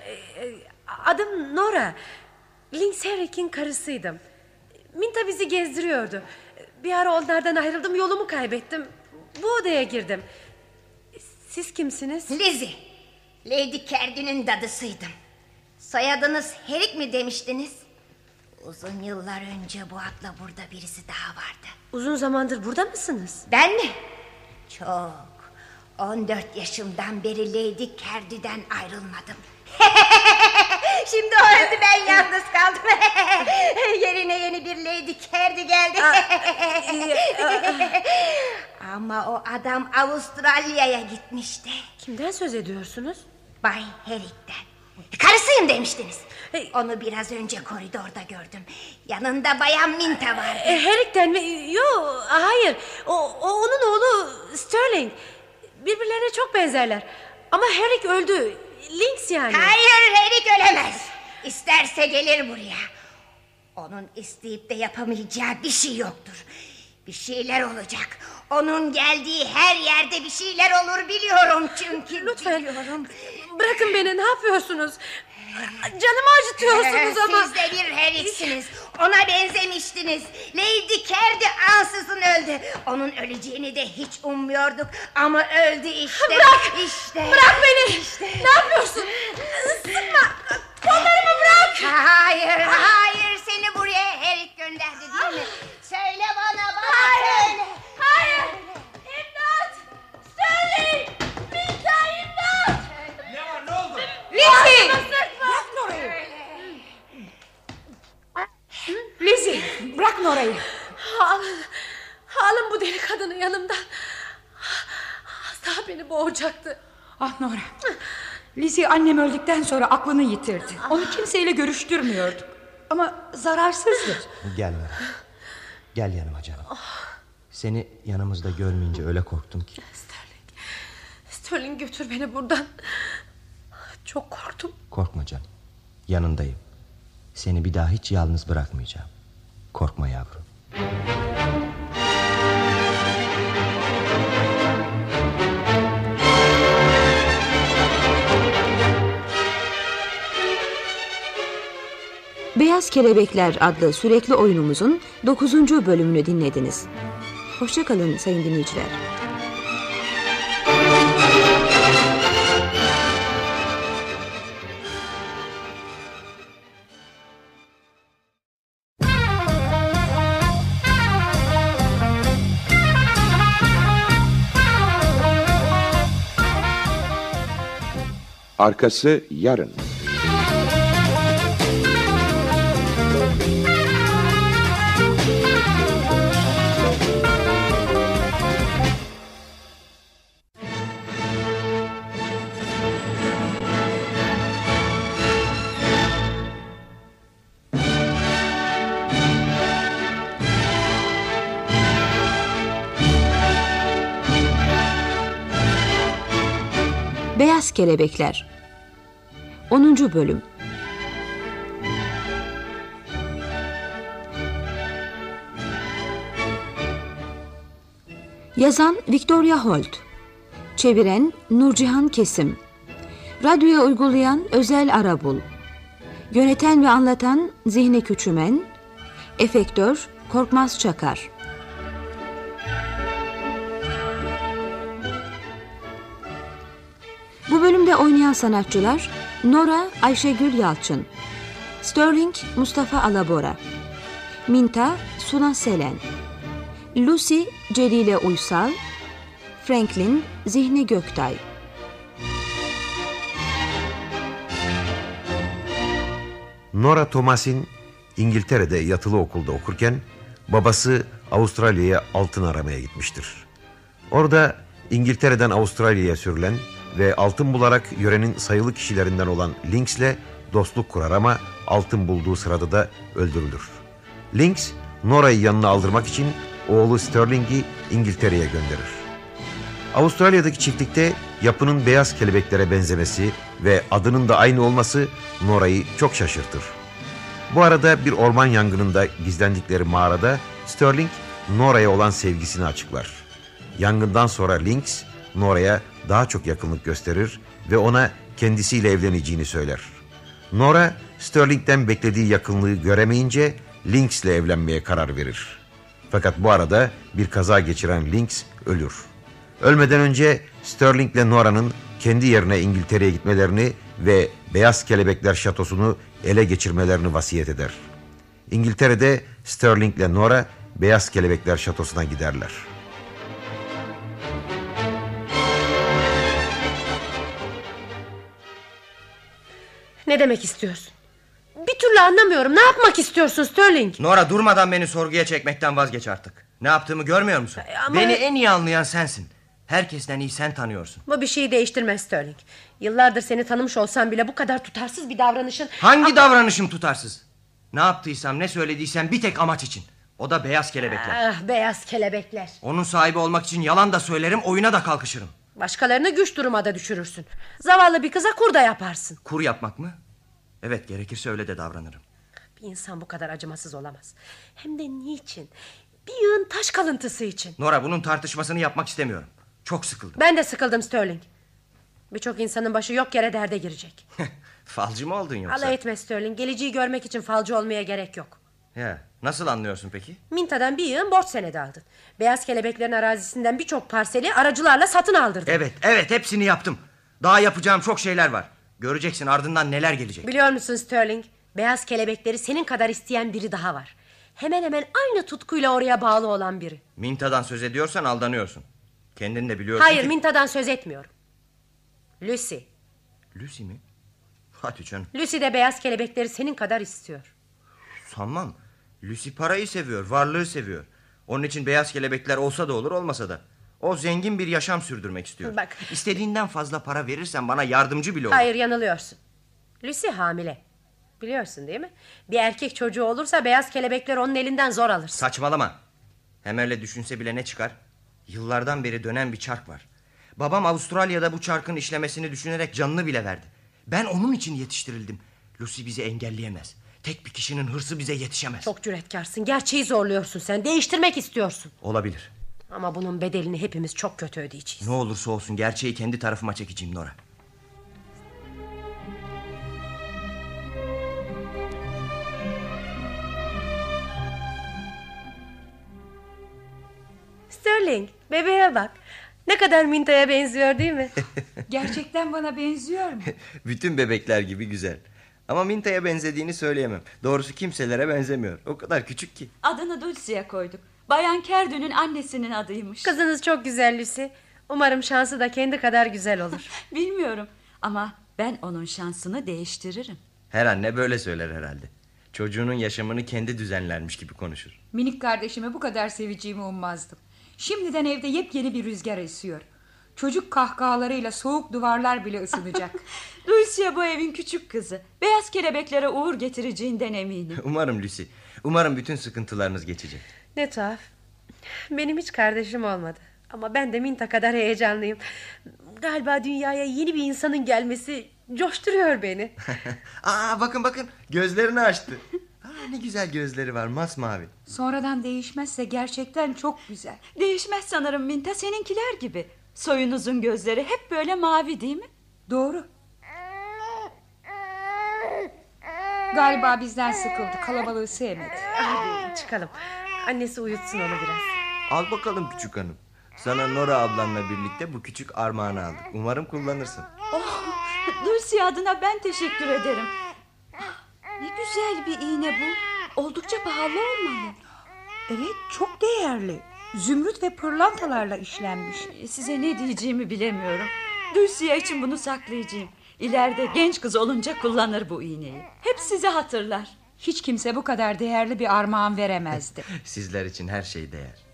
Adım Nora. Lynx Herrick'in karısıydım. Minta bizi gezdiriyordu. Bir ara onlardan ayrıldım yolumu kaybettim. Bu odaya girdim. Siz kimsiniz? Lizzie. Lady Kerrin'in dadısıydım. Soyadınız Herrick mi demiştiniz? Uzun yıllar önce bu adla burada birisi daha vardı. Uzun zamandır burada mısınız? Ben mi? Çok. 14 yaşımdan beri Lady Kerdi'den ayrılmadım. Şimdi o öldü ben yalnız kaldım. Yerine yeni bir Lady Kerdi geldi. Ama o adam Avustralya'ya gitmişti. Kimden söz ediyorsunuz? Bay Herrick'ten. Karısıyım demiştiniz. Onu biraz önce koridorda gördüm. Yanında bayan Minta vardı. E, Herrick'ten mi? Yok hayır. O, o onun oğlu Sterling. Birbirlerine çok benzerler. Ama Herrick öldü. Lynx yani. Hayır Herrick ölemez. İsterse gelir buraya. Onun isteyip de yapamayacağı bir şey yoktur. Bir şeyler olacak. Onun geldiği her yerde bir şeyler olur biliyorum çünkü Lütfen. biliyorum. Bırakın beni ne yapıyorsunuz? Canımı acıtıyorsunuz ama. Siz de bir heriksiniz. Ona benzemiştiniz. Lady Kerdi ansızın öldü. Onun öleceğini de hiç ummuyorduk. Ama öldü işte. Bırak! İşte. Bırak beni! İşte. Ne yapıyorsun? Sıkma! Kollarımı bırak! Hayır, hayır. Seni buraya Herik gönderdi değil mi? Söyle bana, bana Hayır! söyle. Hayır! İmdat! Sterling! Minta imdat! Ne var ne oldu? Lizzie! Bırak Nora'yı. Lizzie bırak Nora'yı. Alın, alın bu deli kadını yanımdan. Daha beni boğacaktı. Ah Nora. Lizzie annem öldükten sonra aklını yitirdi. Onu kimseyle görüştürmüyorduk. Ama zararsızdır. Gel Nora. Gel yanıma canım. Seni yanımızda görmeyince öyle korktum ki. Sterling götür beni buradan. Çok korktum. Korkma canım. Yanındayım. Seni bir daha hiç yalnız bırakmayacağım. Korkma yavrum. Beyaz Kelebekler adlı sürekli oyunumuzun 9. bölümünü dinlediniz. Hoşçakalın sayın dinleyiciler. Arkası yarın. Kelebekler. 10. Bölüm. Yazan Victoria Holt. Çeviren Nurcihan Kesim. Radyoya uygulayan Özel Arabul. Yöneten ve anlatan Zihni Küçümen. Efektör Korkmaz Çakar Bu bölümde oynayan sanatçılar Nora Ayşegül Yalçın, Sterling Mustafa Alabora, Minta Suna Selen, Lucy Celile Uysal, Franklin Zihni Göktay. Nora Thomas'in İngiltere'de yatılı okulda okurken babası Avustralya'ya altın aramaya gitmiştir. Orada İngiltere'den Avustralya'ya sürülen ve altın bularak yörenin sayılı kişilerinden olan Lynx'le dostluk kurar ama altın bulduğu sırada da öldürülür. Lynx, Nora'yı yanına aldırmak için oğlu Sterling'i İngiltere'ye gönderir. Avustralya'daki çiftlikte yapının beyaz kelebeklere benzemesi ve adının da aynı olması Nora'yı çok şaşırtır. Bu arada bir orman yangınında gizlendikleri mağarada Sterling Nora'ya olan sevgisini açıklar. Yangından sonra Lynx Nora'ya daha çok yakınlık gösterir ve ona kendisiyle evleneceğini söyler. Nora, Sterling'den beklediği yakınlığı göremeyince Lynx'le evlenmeye karar verir. Fakat bu arada bir kaza geçiren Lynx ölür. Ölmeden önce Sterling ile Nora'nın kendi yerine İngiltere'ye gitmelerini ve Beyaz Kelebekler Şatosu'nu ele geçirmelerini vasiyet eder. İngiltere'de Sterling ile Nora Beyaz Kelebekler Şatosu'na giderler. Ne demek istiyorsun? Bir türlü anlamıyorum. Ne yapmak istiyorsun Sterling? Nora durmadan beni sorguya çekmekten vazgeç artık. Ne yaptığımı görmüyor musun? ama- Beni en iyi anlayan sensin. Herkesten iyi sen tanıyorsun. Bu bir şeyi değiştirmez Sterling. Yıllardır seni tanımış olsam bile bu kadar tutarsız bir davranışın... Hangi davranışım tutarsız? Ne yaptıysam ne söylediysem bir tek amaç için. O da beyaz kelebekler. Ah, beyaz kelebekler. Onun sahibi olmak için yalan da söylerim oyuna da kalkışırım. Başkalarını güç duruma da düşürürsün. Zavallı bir kıza kur da yaparsın. Kur yapmak mı? Evet gerekirse öyle de davranırım. Bir insan bu kadar acımasız olamaz. Hem de niçin? Bir yığın taş kalıntısı için. Nora bunun tartışmasını yapmak istemiyorum. Çok sıkıldım. Ben de sıkıldım Sterling. Birçok insanın başı yok yere derde girecek. Falcı mı oldun yoksa? Alay etme Sterling. Geleceği görmek için falcı olmaya gerek yok. Ya, nasıl anlıyorsun peki? Minta'dan bir yığın borç senedi aldın. Beyaz kelebeklerin arazisinden birçok parseli aracılarla satın aldırdın. Evet evet hepsini yaptım. Daha yapacağım çok şeyler var. Göreceksin ardından neler gelecek. Biliyor musun Sterling? Beyaz kelebekleri senin kadar isteyen biri daha var. Hemen hemen aynı tutkuyla oraya bağlı olan biri. Minta'dan söz ediyorsan aldanıyorsun. Kendin de biliyorsun Hayır ki... Minta'dan söz etmiyorum. Lucy. Lucy mi? Hadi canım. Lucy de beyaz kelebekleri senin kadar istiyor. Sanmam. Lucy parayı seviyor, varlığı seviyor. Onun için beyaz kelebekler olsa da olur olmasa da. O zengin bir yaşam sürdürmek istiyor. Bak. İstediğinden fazla para verirsen bana yardımcı bile olur. Hayır yanılıyorsun. Lucy hamile. Biliyorsun değil mi? Bir erkek çocuğu olursa beyaz kelebekler onun elinden zor alır. Saçmalama. Hemerle düşünse bile ne çıkar? Yıllardan beri dönen bir çark var. Babam Avustralya'da bu çarkın işlemesini düşünerek canını bile verdi. Ben onun için yetiştirildim. Lucy bizi engelleyemez. Tek bir kişinin hırsı bize yetişemez. Çok cüretkarsın. Gerçeği zorluyorsun sen. Değiştirmek istiyorsun. Olabilir. Ama bunun bedelini hepimiz çok kötü ödeyeceğiz. Ne olursa olsun gerçeği kendi tarafıma çekeceğim Nora. Sterling bebeğe bak. Ne kadar Minta'ya benziyor değil mi? Gerçekten bana benziyor mu? Bütün bebekler gibi güzel. Ama Minta'ya benzediğini söyleyemem. Doğrusu kimselere benzemiyor. O kadar küçük ki. Adını Dulce'ye koyduk. Bayan Kerdün'ün annesinin adıymış. Kızınız çok güzel Lucy. Umarım şansı da kendi kadar güzel olur. Bilmiyorum ama ben onun şansını değiştiririm. Her anne böyle söyler herhalde. Çocuğunun yaşamını kendi düzenlermiş gibi konuşur. Minik kardeşimi bu kadar seveceğimi ummazdım. Şimdiden evde yepyeni bir rüzgar esiyor. Çocuk kahkahalarıyla soğuk duvarlar bile ısınacak. Dulce bu evin küçük kızı. Beyaz kelebeklere uğur getireceğinden eminim. Umarım Lucy. Umarım bütün sıkıntılarınız geçecek. Ne tuhaf. Benim hiç kardeşim olmadı. Ama ben de Minta kadar heyecanlıyım. Galiba dünyaya yeni bir insanın gelmesi coşturuyor beni. Aa bakın bakın gözlerini açtı. Aa, ne güzel gözleri var masmavi. Sonradan değişmezse gerçekten çok güzel. Değişmez sanırım Minta seninkiler gibi. Soyunuzun gözleri hep böyle mavi değil mi? Doğru. Galiba bizden sıkıldı. Kalabalığı sevmedi. Hadi çıkalım. Annesi uyutsun onu biraz. Al bakalım küçük hanım. Sana Nora ablanla birlikte bu küçük armağanı aldık. Umarım kullanırsın. Oh, Dulce adına ben teşekkür ederim. Ne güzel bir iğne bu. Oldukça pahalı olmalı. Evet çok değerli. Zümrüt ve pırlantalarla işlenmiş. Size ne diyeceğimi bilemiyorum. Dulce için bunu saklayacağım. İleride genç kız olunca kullanır bu iğneyi. Hep sizi hatırlar. Hiç kimse bu kadar değerli bir armağan veremezdi. Sizler için her şey değer.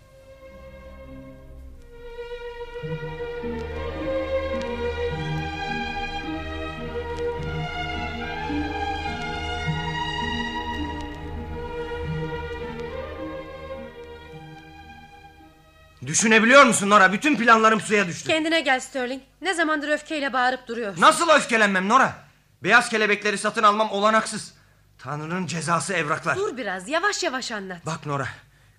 Düşünebiliyor musun Nora? Bütün planlarım suya düştü. Kendine gel Sterling. Ne zamandır öfkeyle bağırıp duruyorsun. Nasıl öfkelenmem Nora? Beyaz kelebekleri satın almam olanaksız. Tanrı'nın cezası evraklar. Dur biraz yavaş yavaş anlat. Bak Nora.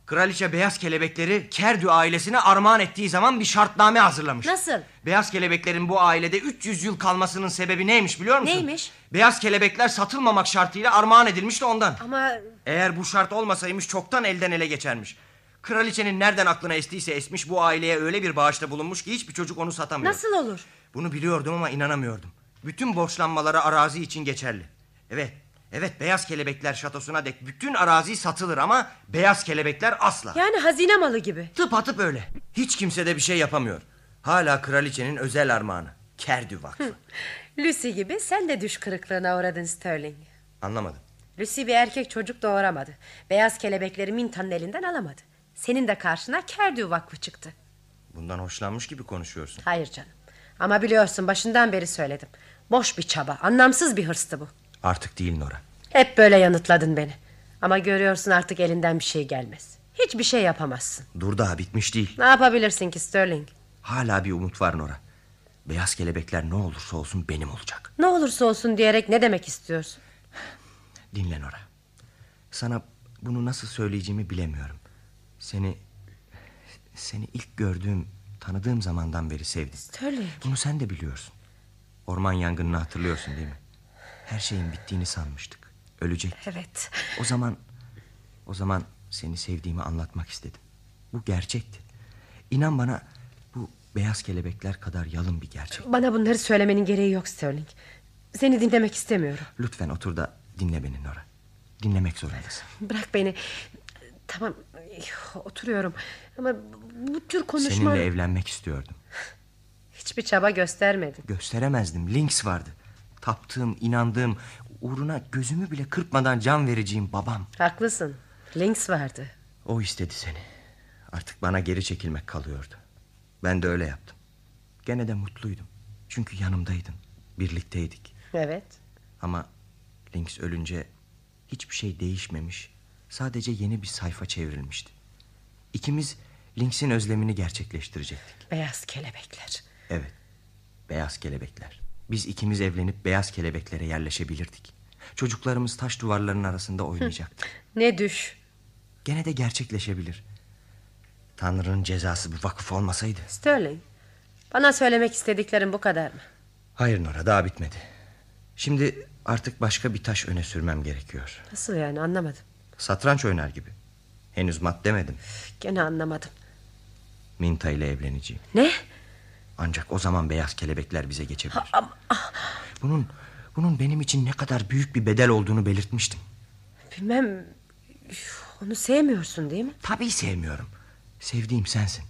Kraliçe beyaz kelebekleri Kerdü ailesine armağan ettiği zaman bir şartname hazırlamış. Nasıl? Beyaz kelebeklerin bu ailede 300 yıl kalmasının sebebi neymiş biliyor musun? Neymiş? Beyaz kelebekler satılmamak şartıyla armağan edilmişti ondan. Ama Eğer bu şart olmasaymış çoktan elden ele geçermiş. Kraliçenin nereden aklına estiyse esmiş bu aileye öyle bir bağışta bulunmuş ki hiçbir çocuk onu satamıyor. nasıl olur? Bunu biliyordum ama inanamıyordum. Bütün borçlanmaları arazi için geçerli. Evet, evet beyaz kelebekler şatosuna dek bütün arazi satılır ama beyaz kelebekler asla. Yani hazine malı gibi. Tıpatıp öyle. Hiç kimse de bir şey yapamıyor. Hala kraliçenin özel armağanı. Kerdü Vakfı. Lucy gibi sen de düş kırıklığına uğradın Sterling. Anlamadım. Lucy bir erkek çocuk doğuramadı. Beyaz kelebekleri Minta'nın elinden alamadı. Senin de karşına Kerdü Vakfı çıktı. Bundan hoşlanmış gibi konuşuyorsun. Hayır canım. Ama biliyorsun başından beri söyledim. Boş bir çaba, anlamsız bir hırstı bu. Artık değil Nora. Hep böyle yanıtladın beni. Ama görüyorsun artık elinden bir şey gelmez. Hiçbir şey yapamazsın. Dur daha bitmiş değil. Ne yapabilirsin ki Sterling? Hala bir umut var Nora. Beyaz kelebekler ne olursa olsun benim olacak. Ne olursa olsun diyerek ne demek istiyorsun? Dinle Nora. Sana bunu nasıl söyleyeceğimi bilemiyorum. Seni seni ilk gördüğüm, tanıdığım zamandan beri sevdim. Sterling. Bunu sen de biliyorsun. Orman yangınını hatırlıyorsun değil mi? Her şeyin bittiğini sanmıştık. Ölecek. Evet. O zaman o zaman seni sevdiğimi anlatmak istedim. Bu gerçekti. İnan bana bu beyaz kelebekler kadar yalın bir gerçek. Bana bunları söylemenin gereği yok Sterling. Seni dinlemek istemiyorum. Lütfen otur da dinle beni Nora. Dinlemek zorundasın. Bırak beni. Tamam oturuyorum. Ama bu tür konuşma... Seninle evlenmek istiyordum. Hiçbir çaba göstermedin. Gösteremezdim. Lynx vardı. Taptığım, inandığım, uğruna gözümü bile kırpmadan can vereceğim babam. Haklısın. Lynx vardı. O istedi seni. Artık bana geri çekilmek kalıyordu. Ben de öyle yaptım. Gene de mutluydum. Çünkü yanımdaydın. Birlikteydik. Evet. Ama Lynx ölünce hiçbir şey değişmemiş. Sadece yeni bir sayfa çevrilmişti. İkimiz Lynx'in özlemini gerçekleştirecektik. Beyaz kelebekler. Evet. Beyaz kelebekler. Biz ikimiz evlenip beyaz kelebeklere yerleşebilirdik. Çocuklarımız taş duvarların arasında oynayacaktı. Ne düş. Gene de gerçekleşebilir. Tanrı'nın cezası bu vakıf olmasaydı. Sterling. Bana söylemek istediklerin bu kadar mı? Hayır Nora daha bitmedi. Şimdi artık başka bir taş öne sürmem gerekiyor. Nasıl yani anlamadım. Satranç oynar gibi. Henüz mat demedim. Gene anlamadım. Minta ile evleneceğim. Ne? Ancak o zaman beyaz kelebekler bize geçebilir. Ha, ama- ah, Bunun bunun benim için ne kadar büyük bir bedel olduğunu belirtmiştim. bilmem. Onu sevmiyorsun değil mi? Tabii sevmiyorum. Sevdiğim sensin.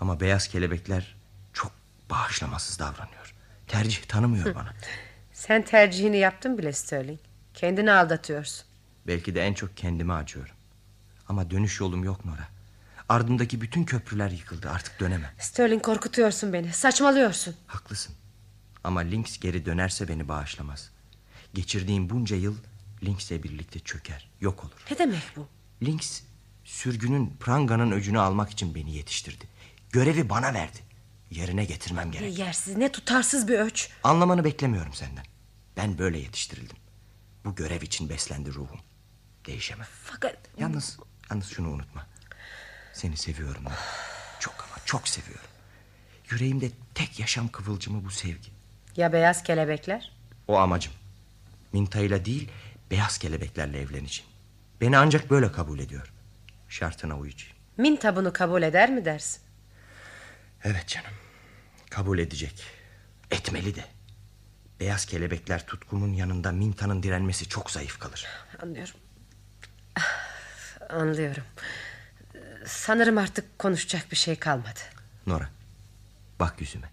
Ama beyaz kelebekler çok bağışlamasız davranıyor. Tercih tanımıyor bana. Sen tercihini yaptın bile Sterling. Kendini aldatıyorsun. Belki de en çok kendime acıyorum. Ama dönüş yolum yok Nora. Ardımdaki bütün köprüler yıkıldı. Artık dönemem. Sterling korkutuyorsun beni. Saçmalıyorsun. Haklısın. Ama Lynx geri dönerse beni bağışlamaz. Geçirdiğim bunca yıl Lynx'le birlikte çöker. Yok olur. Ne demek bu? Lynx sürgünün pranganın öcünü almak için beni yetiştirdi. Görevi bana verdi. Yerine getirmem Ne gerek. yersiz ne tutarsız bir öç. Anlamanı beklemiyorum senden. Ben böyle yetiştirildim. Bu görev için beslendi ruhum. Değişemem. Fakat... Yalnız, yalnız şunu unutma. Seni seviyorum. Nora. Çok ama çok seviyorum. Yüreğimde tek yaşam kıvılcımı bu sevgi. Ya beyaz kelebekler? O amacım. Minta'yla değil, beyaz kelebeklerle evleneceğim. Beni ancak böyle kabul ediyor. Şartına uyacağım. Minta bunu kabul eder mi dersin? Evet canım. Kabul edecek. Etmeli de. Beyaz kelebekler tutkumun yanında Minta'nın direnmesi çok zayıf kalır. Anlıyorum. Anlıyorum. Sanırım artık konuşacak bir şey kalmadı. Nora, bak yüzüme.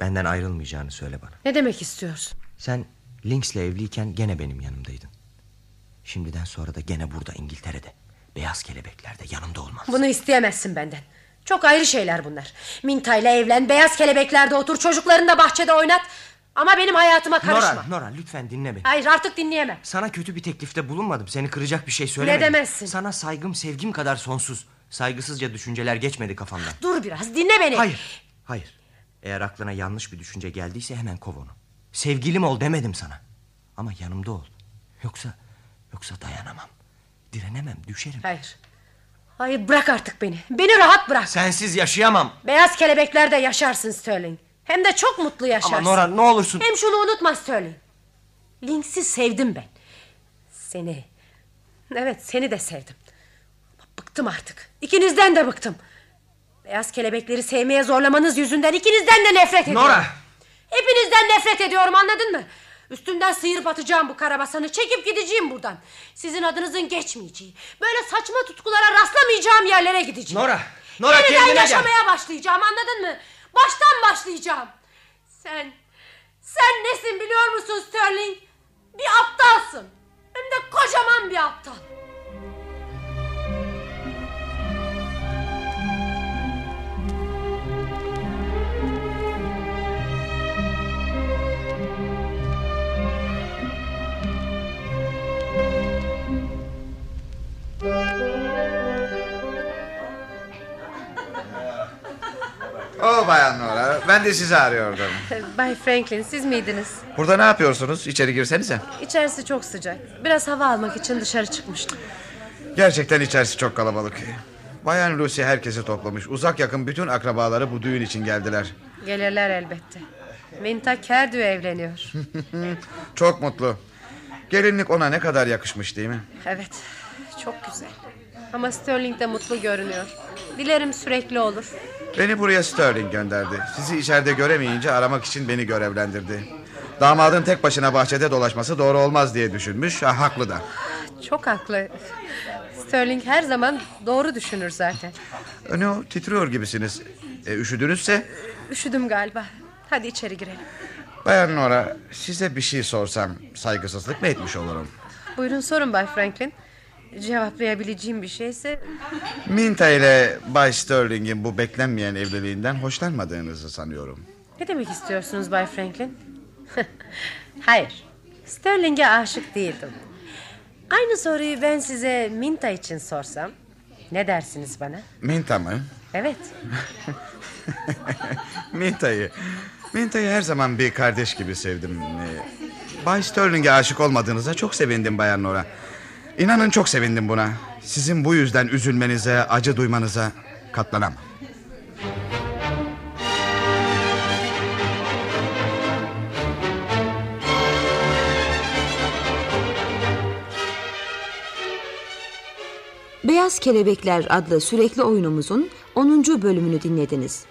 Benden ayrılmayacağını söyle bana. Ne demek istiyorsun? Sen Lynx'le evliyken gene benim yanımdaydın. Şimdiden sonra da gene burada İngiltere'de. Beyaz kelebeklerde yanımda olmaz. Bunu isteyemezsin benden. Çok ayrı şeyler bunlar. Minta ile evlen, beyaz kelebeklerde otur, çocuklarını da bahçede oynat. Ama benim hayatıma karışma. Nora, Nora lütfen dinle beni. Hayır artık dinleyemem. Sana kötü bir teklifte bulunmadım. Seni kıracak bir şey söylemedim. Ne demezsin? Sana saygım sevgim kadar sonsuz. Saygısızca düşünceler geçmedi kafamdan. Dur biraz dinle beni. Hayır, hayır. Eğer aklına yanlış bir düşünce geldiyse hemen kov onu. Sevgilim ol demedim sana. Ama yanımda ol. Yoksa, yoksa dayanamam. Direnemem, düşerim. Hayır. Hayır bırak artık beni. Beni rahat bırak. Sensiz yaşayamam. Beyaz kelebeklerde yaşarsın Sterling. Hem de çok mutlu yaşarsın. Ama Nora ne olursun. Hem şunu unutma Sterling. Lynx'i sevdim ben. Seni. Evet seni de sevdim. Ama bıktım artık. İkinizden de bıktım. Beyaz kelebekleri sevmeye zorlamanız yüzünden ikinizden de nefret ediyorum. Nora. Hepinizden nefret ediyorum anladın mı? Üstümden sıyırıp atacağım bu karabasanı. Çekip gideceğim buradan. Sizin adınızın geçmeyeceği, böyle saçma tutkulara rastlamayacağım yerlere gideceğim. Nora. Nora Yeniden kendine gel. yaşamaya başlayacağım anladın mı? Baştan başlayacağım. Sen, sen nesin biliyor musun Sterling? Bir aptalsın. Hem de kocaman bir aptal. O bayan Nora ben de sizi arıyordum. Bay Franklin siz miydiniz? Burada ne yapıyorsunuz? İçeri girsenize. İçerisi çok sıcak. Biraz hava almak için dışarı çıkmıştım. Gerçekten içerisi çok kalabalık. Bayan Lucy herkesi toplamış. Uzak yakın bütün akrabaları bu düğün için geldiler. Gelirler elbette. Minta Kerdu evleniyor. Çok mutlu. Gelinlik ona ne kadar yakışmış değil mi? Evet çok güzel. Ama Sterling de mutlu görünüyor. Dilerim sürekli olur. Beni buraya Sterling gönderdi. Sizi içeride göremeyince aramak için beni görevlendirdi. Damadın tek başına bahçede dolaşması doğru olmaz diye düşünmüş. Ha, haklı da. Çok haklı. Sterling her zaman doğru düşünür zaten. Ne o titriyor gibisiniz. E, üşüdünüzse Üşüdüm galiba. Hadi içeri girelim. Bayan Nora size bir şey sorsam saygısızlık mı etmiş olurum? Buyurun sorun Bay Franklin. Cevaplayabileceğim bir şeyse... Minta ile Bay Sterling'in bu beklenmeyen evliliğinden hoşlanmadığınızı sanıyorum. Ne demek istiyorsunuz Bay Franklin? Hayır. Sterling'e aşık değildim. Aynı soruyu ben size Minta için sorsam... Ne dersiniz bana? Minta mı? Evet. Minta'yı. Minta'yı her zaman bir kardeş gibi sevdim. Ee, Bay Sterling'e aşık olmadığınıza çok sevindim Bayan Nora. İnanın çok sevindim buna. Sizin bu yüzden üzülmenize, acı duymanıza katlanamam. Beyaz Kelebekler adlı sürekli oyunumuzun 10. bölümünü dinlediniz.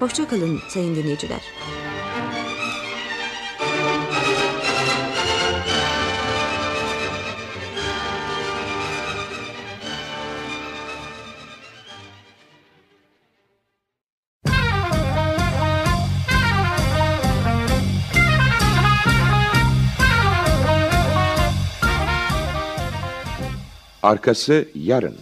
Hoşçakalın sayın dinleyiciler. Arkası yarın.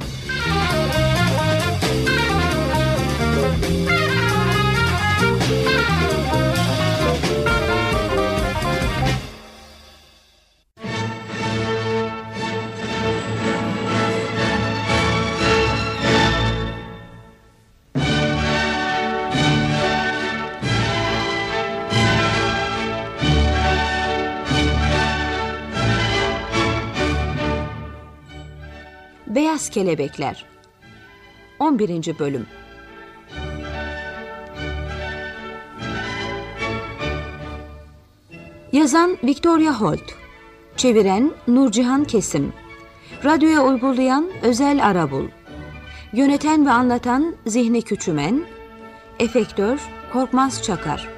Beyaz Kelebekler. 11. Bölüm. Yazan Victoria Holt. Çeviren Nurcihan Kesim. Radyoya uygulayan Özel Arabul. Yöneten ve anlatan Zihni Küçümen. Efektör Korkmaz Çakar.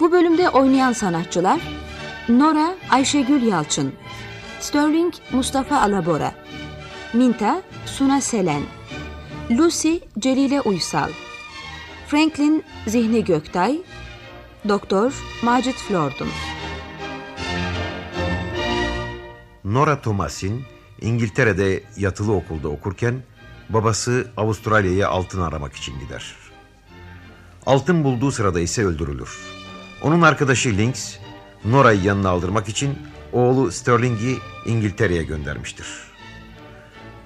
Bu bölümde oynayan sanatçılar Nora Ayşegül Yalçın. Sterling Mustafa Alabora. Minta Suna Selen. Lucy Celile Uysal. Franklin Zihni Göktay. Doktor Macit Flordun Nora Thomas'in İngiltere'de yatılı okulda okurken babası Avustralya'ya altın aramak için gider. Altın bulduğu sırada ise öldürülür. Onun arkadaşı Lynx, Nora'yı yanına aldırmak için oğlu Sterling'i İngiltere'ye göndermiştir.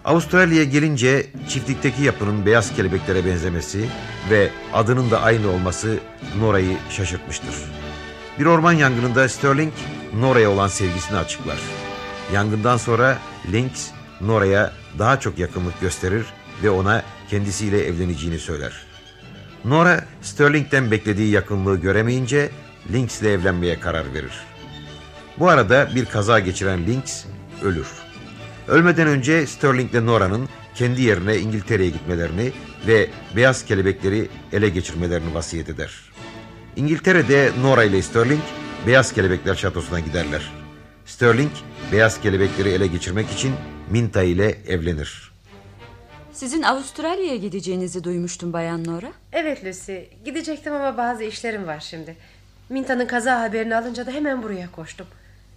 Avustralya'ya gelince çiftlikteki yapının beyaz kelebeklere benzemesi ve adının da aynı olması Nora'yı şaşırtmıştır. Bir orman yangınında Sterling Nora'ya olan sevgisini açıklar. Yangından sonra Lynx Nora'ya daha çok yakınlık gösterir ve ona kendisiyle evleneceğini söyler. Nora Sterling'den beklediği yakınlığı göremeyince Lynx ile evlenmeye karar verir. Bu arada bir kaza geçiren Lynx ölür. Ölmeden önce Sterling ile Nora'nın kendi yerine İngiltere'ye gitmelerini ve beyaz kelebekleri ele geçirmelerini vasiyet eder. İngiltere'de Nora ile Sterling beyaz kelebekler şatosuna giderler. Sterling beyaz kelebekleri ele geçirmek için Minta ile evlenir. Sizin Avustralya'ya gideceğinizi duymuştum Bayan Nora. Evet Lucy gidecektim ama bazı işlerim var şimdi. Minta'nın kaza haberini alınca da hemen buraya koştum.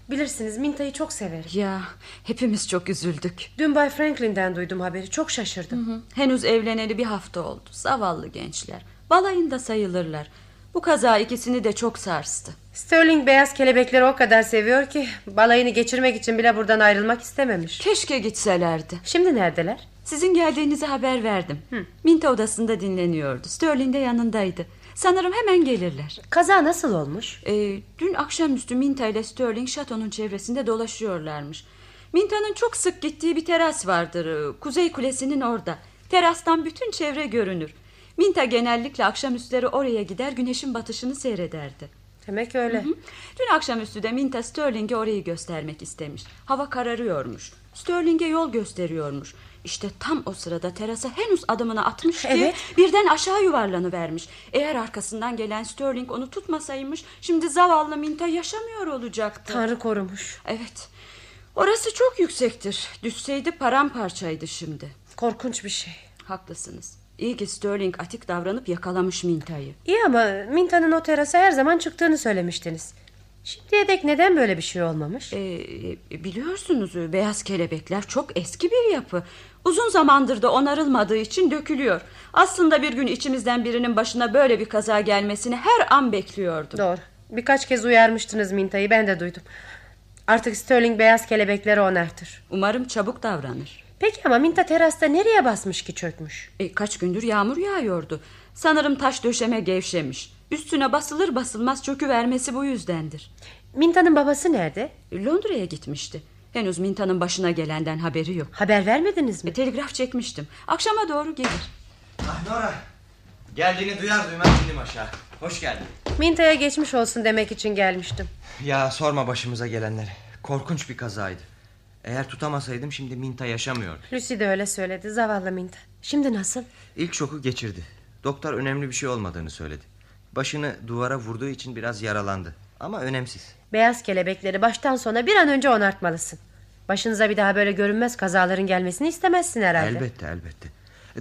Bilirsiniz Minta'yı çok severim. Ya hepimiz çok üzüldük. Dün Bay Franklin'den duydum haberi çok şaşırdım. Hı hı. Henüz evleneli bir hafta oldu. Zavallı gençler. Balayında sayılırlar. Bu kaza ikisini de çok sarstı. Sterling beyaz kelebekleri o kadar seviyor ki balayını geçirmek için bile buradan ayrılmak istememiş. Keşke gitselerdi. Şimdi neredeler? Sizin geldiğinizi haber verdim. Hı. Minta odasında dinleniyordu. Sterling de yanındaydı. Sanırım hemen gelirler. Kaza nasıl olmuş? Ee, dün akşamüstü Minta ile Sterling şatonun çevresinde dolaşıyorlarmış. Minta'nın çok sık gittiği bir teras vardır. Kuzey kulesinin orada. Terastan bütün çevre görünür. Minta genellikle akşamüstleri oraya gider güneşin batışını seyrederdi. Demek öyle. Hı hı. Dün akşamüstü de Minta Sterling'e orayı göstermek istemiş. Hava kararıyormuş. Sterling'e yol gösteriyormuş. İşte tam o sırada terasa henüz adımını atmış ki Evet. birden aşağı yuvarlanıvermiş. Eğer arkasından gelen Sterling onu tutmasaymış şimdi zavallı Minta yaşamıyor olacaktı. Tanrı korumuş. Evet. Orası çok yüksektir. Düşseydi paramparçaydı şimdi. Korkunç bir şey. Haklısınız. İyi ki Sterling atik davranıp yakalamış Minta'yı. İyi ama Minta'nın o terasa her zaman çıktığını söylemiştiniz. Şimdiye dek neden böyle bir şey olmamış? Ee, biliyorsunuz beyaz kelebekler çok eski bir yapı. Uzun zamandır da onarılmadığı için dökülüyor. Aslında bir gün içimizden birinin başına böyle bir kaza gelmesini her an bekliyordum. Doğru. Birkaç kez uyarmıştınız Minta'yı ben de duydum. Artık Sterling beyaz kelebekleri onartır. Umarım çabuk davranır. Peki ama Minta terasta nereye basmış ki çökmüş? E, kaç gündür yağmur yağıyordu. Sanırım taş döşeme gevşemiş. Üstüne basılır basılmaz çöküvermesi bu yüzdendir. Minta'nın babası nerede? Londra'ya gitmişti. Henüz Minta'nın başına gelenden haberi yok. Haber vermediniz mi? E, telgraf çekmiştim. Akşama doğru gelir. Ah Nora. Geldiğini duyar duymaz indim aşağı. Hoş geldin. Minta'ya geçmiş olsun demek için gelmiştim. Ya sorma başımıza gelenleri. Korkunç bir kazaydı. Eğer tutamasaydım şimdi Minta yaşamıyordu. Lucy de öyle söyledi zavallı Minta. Şimdi nasıl? İlk şoku geçirdi. Doktor önemli bir şey olmadığını söyledi. Başını duvara vurduğu için biraz yaralandı. Ama önemsiz. Beyaz kelebekleri baştan sona bir an önce onartmalısın. Başınıza bir daha böyle görünmez kazaların gelmesini istemezsin herhalde. Elbette elbette.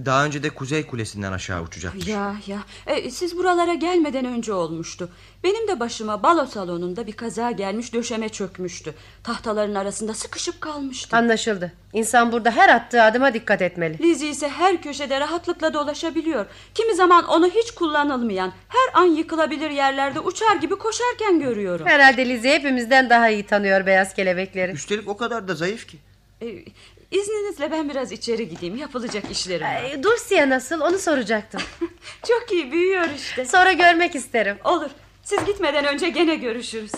Daha önce de Kuzey Kulesi'nden aşağı uçacaktır. Ya ya e, siz buralara gelmeden önce olmuştu. Benim de başıma balo salonunda bir kaza gelmiş döşeme çökmüştü. Tahtaların arasında sıkışıp kalmıştı. Anlaşıldı. İnsan burada her attığı adıma dikkat etmeli. Lizzie ise her köşede rahatlıkla dolaşabiliyor. Kimi zaman onu hiç kullanılmayan, her an yıkılabilir yerlerde uçar gibi koşarken görüyorum. Herhalde Lizzie hepimizden daha iyi tanıyor beyaz kelebekleri. Üstelik o kadar da zayıf ki. E, izninizle ben biraz içeri gideyim. Yapılacak işlerim var. Ay, Dulcia nasıl onu soracaktım. Çok iyi büyüyor işte. Sonra görmek isterim. Olur. Siz gitmeden önce gene görüşürüz.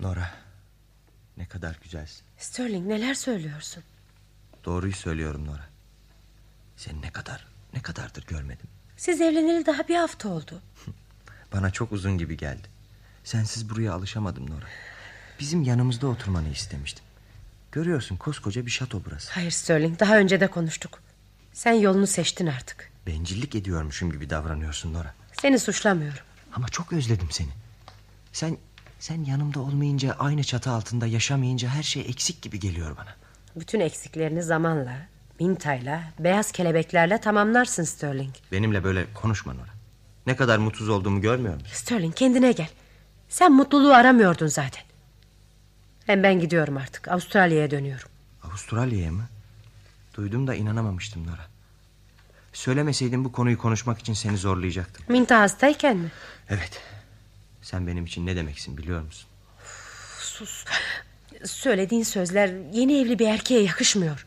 Nora. Ne kadar güzelsin. Sterling neler söylüyorsun? Doğruyu söylüyorum Nora. Seni ne kadar, ne kadardır görmedim. Siz evleneli daha bir hafta oldu. Bana çok uzun gibi geldi. Sensiz buraya alışamadım Nora. Bizim yanımızda oturmanı istemiştim. Görüyorsun koskoca bir şato burası. Hayır Sterling daha önce de konuştuk. Sen yolunu seçtin artık. Bencillik ediyormuşum gibi davranıyorsun Nora. Seni suçlamıyorum. Ama çok özledim seni. Sen sen yanımda olmayınca aynı çatı altında yaşamayınca her şey eksik gibi geliyor bana. Bütün eksiklerini zamanla, mintayla, beyaz kelebeklerle tamamlarsın Sterling. Benimle böyle konuşma Nora. Ne kadar mutsuz olduğumu görmüyor musun? Sterling kendine gel. Sen mutluluğu aramıyordun zaten. Hem ben gidiyorum artık. Avustralya'ya dönüyorum. Avustralya'ya mı? Duydum da inanamamıştım Nora. Söylemeseydin bu konuyu konuşmak için seni zorlayacaktım. Minta hastayken mi? Evet. Sen benim için ne demeksin biliyor musun? Sus. Söylediğin sözler yeni evli bir erkeğe yakışmıyor.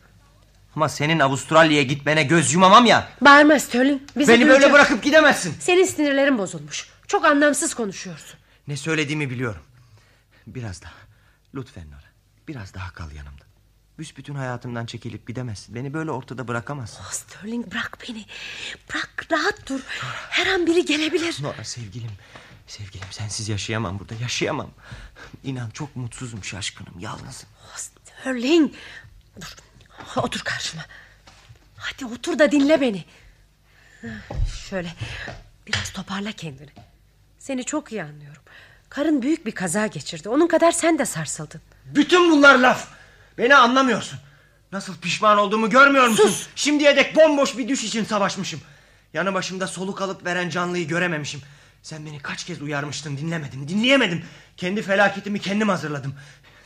Ama senin Avustralya'ya gitmene göz yumamam ya. Bağırma Sterling. Bizi Beni böyle duyacak. bırakıp gidemezsin. Senin sinirlerin bozulmuş. Çok anlamsız konuşuyorsun. Ne söylediğimi biliyorum. Biraz daha. Lütfen Nora. Biraz daha kal yanımda. Büsbütün hayatımdan çekilip gidemezsin. Beni böyle ortada bırakamazsın. Oh, Sterling bırak beni. Bırak rahat dur. Her an biri gelebilir. Nora sevgilim. Sevgilim sensiz yaşayamam burada. Yaşayamam. İnan çok mutsuzum, şaşkınım, yalnızım. Oh, Sterling. Dur. Otur karşıma. Hadi otur da dinle beni. Şöyle biraz toparla kendini. Seni çok iyi anlıyorum. Karın büyük bir kaza geçirdi. Onun kadar sen de sarsıldın. Bütün bunlar laf. Beni anlamıyorsun. Nasıl pişman olduğumu görmüyor musun? Sus. Şimdiye dek bomboş bir düş için savaşmışım. Yanı başımda soluk alıp veren canlıyı görememişim. Sen beni kaç kez uyarmıştın dinlemedim dinleyemedim. Kendi felaketimi kendim hazırladım.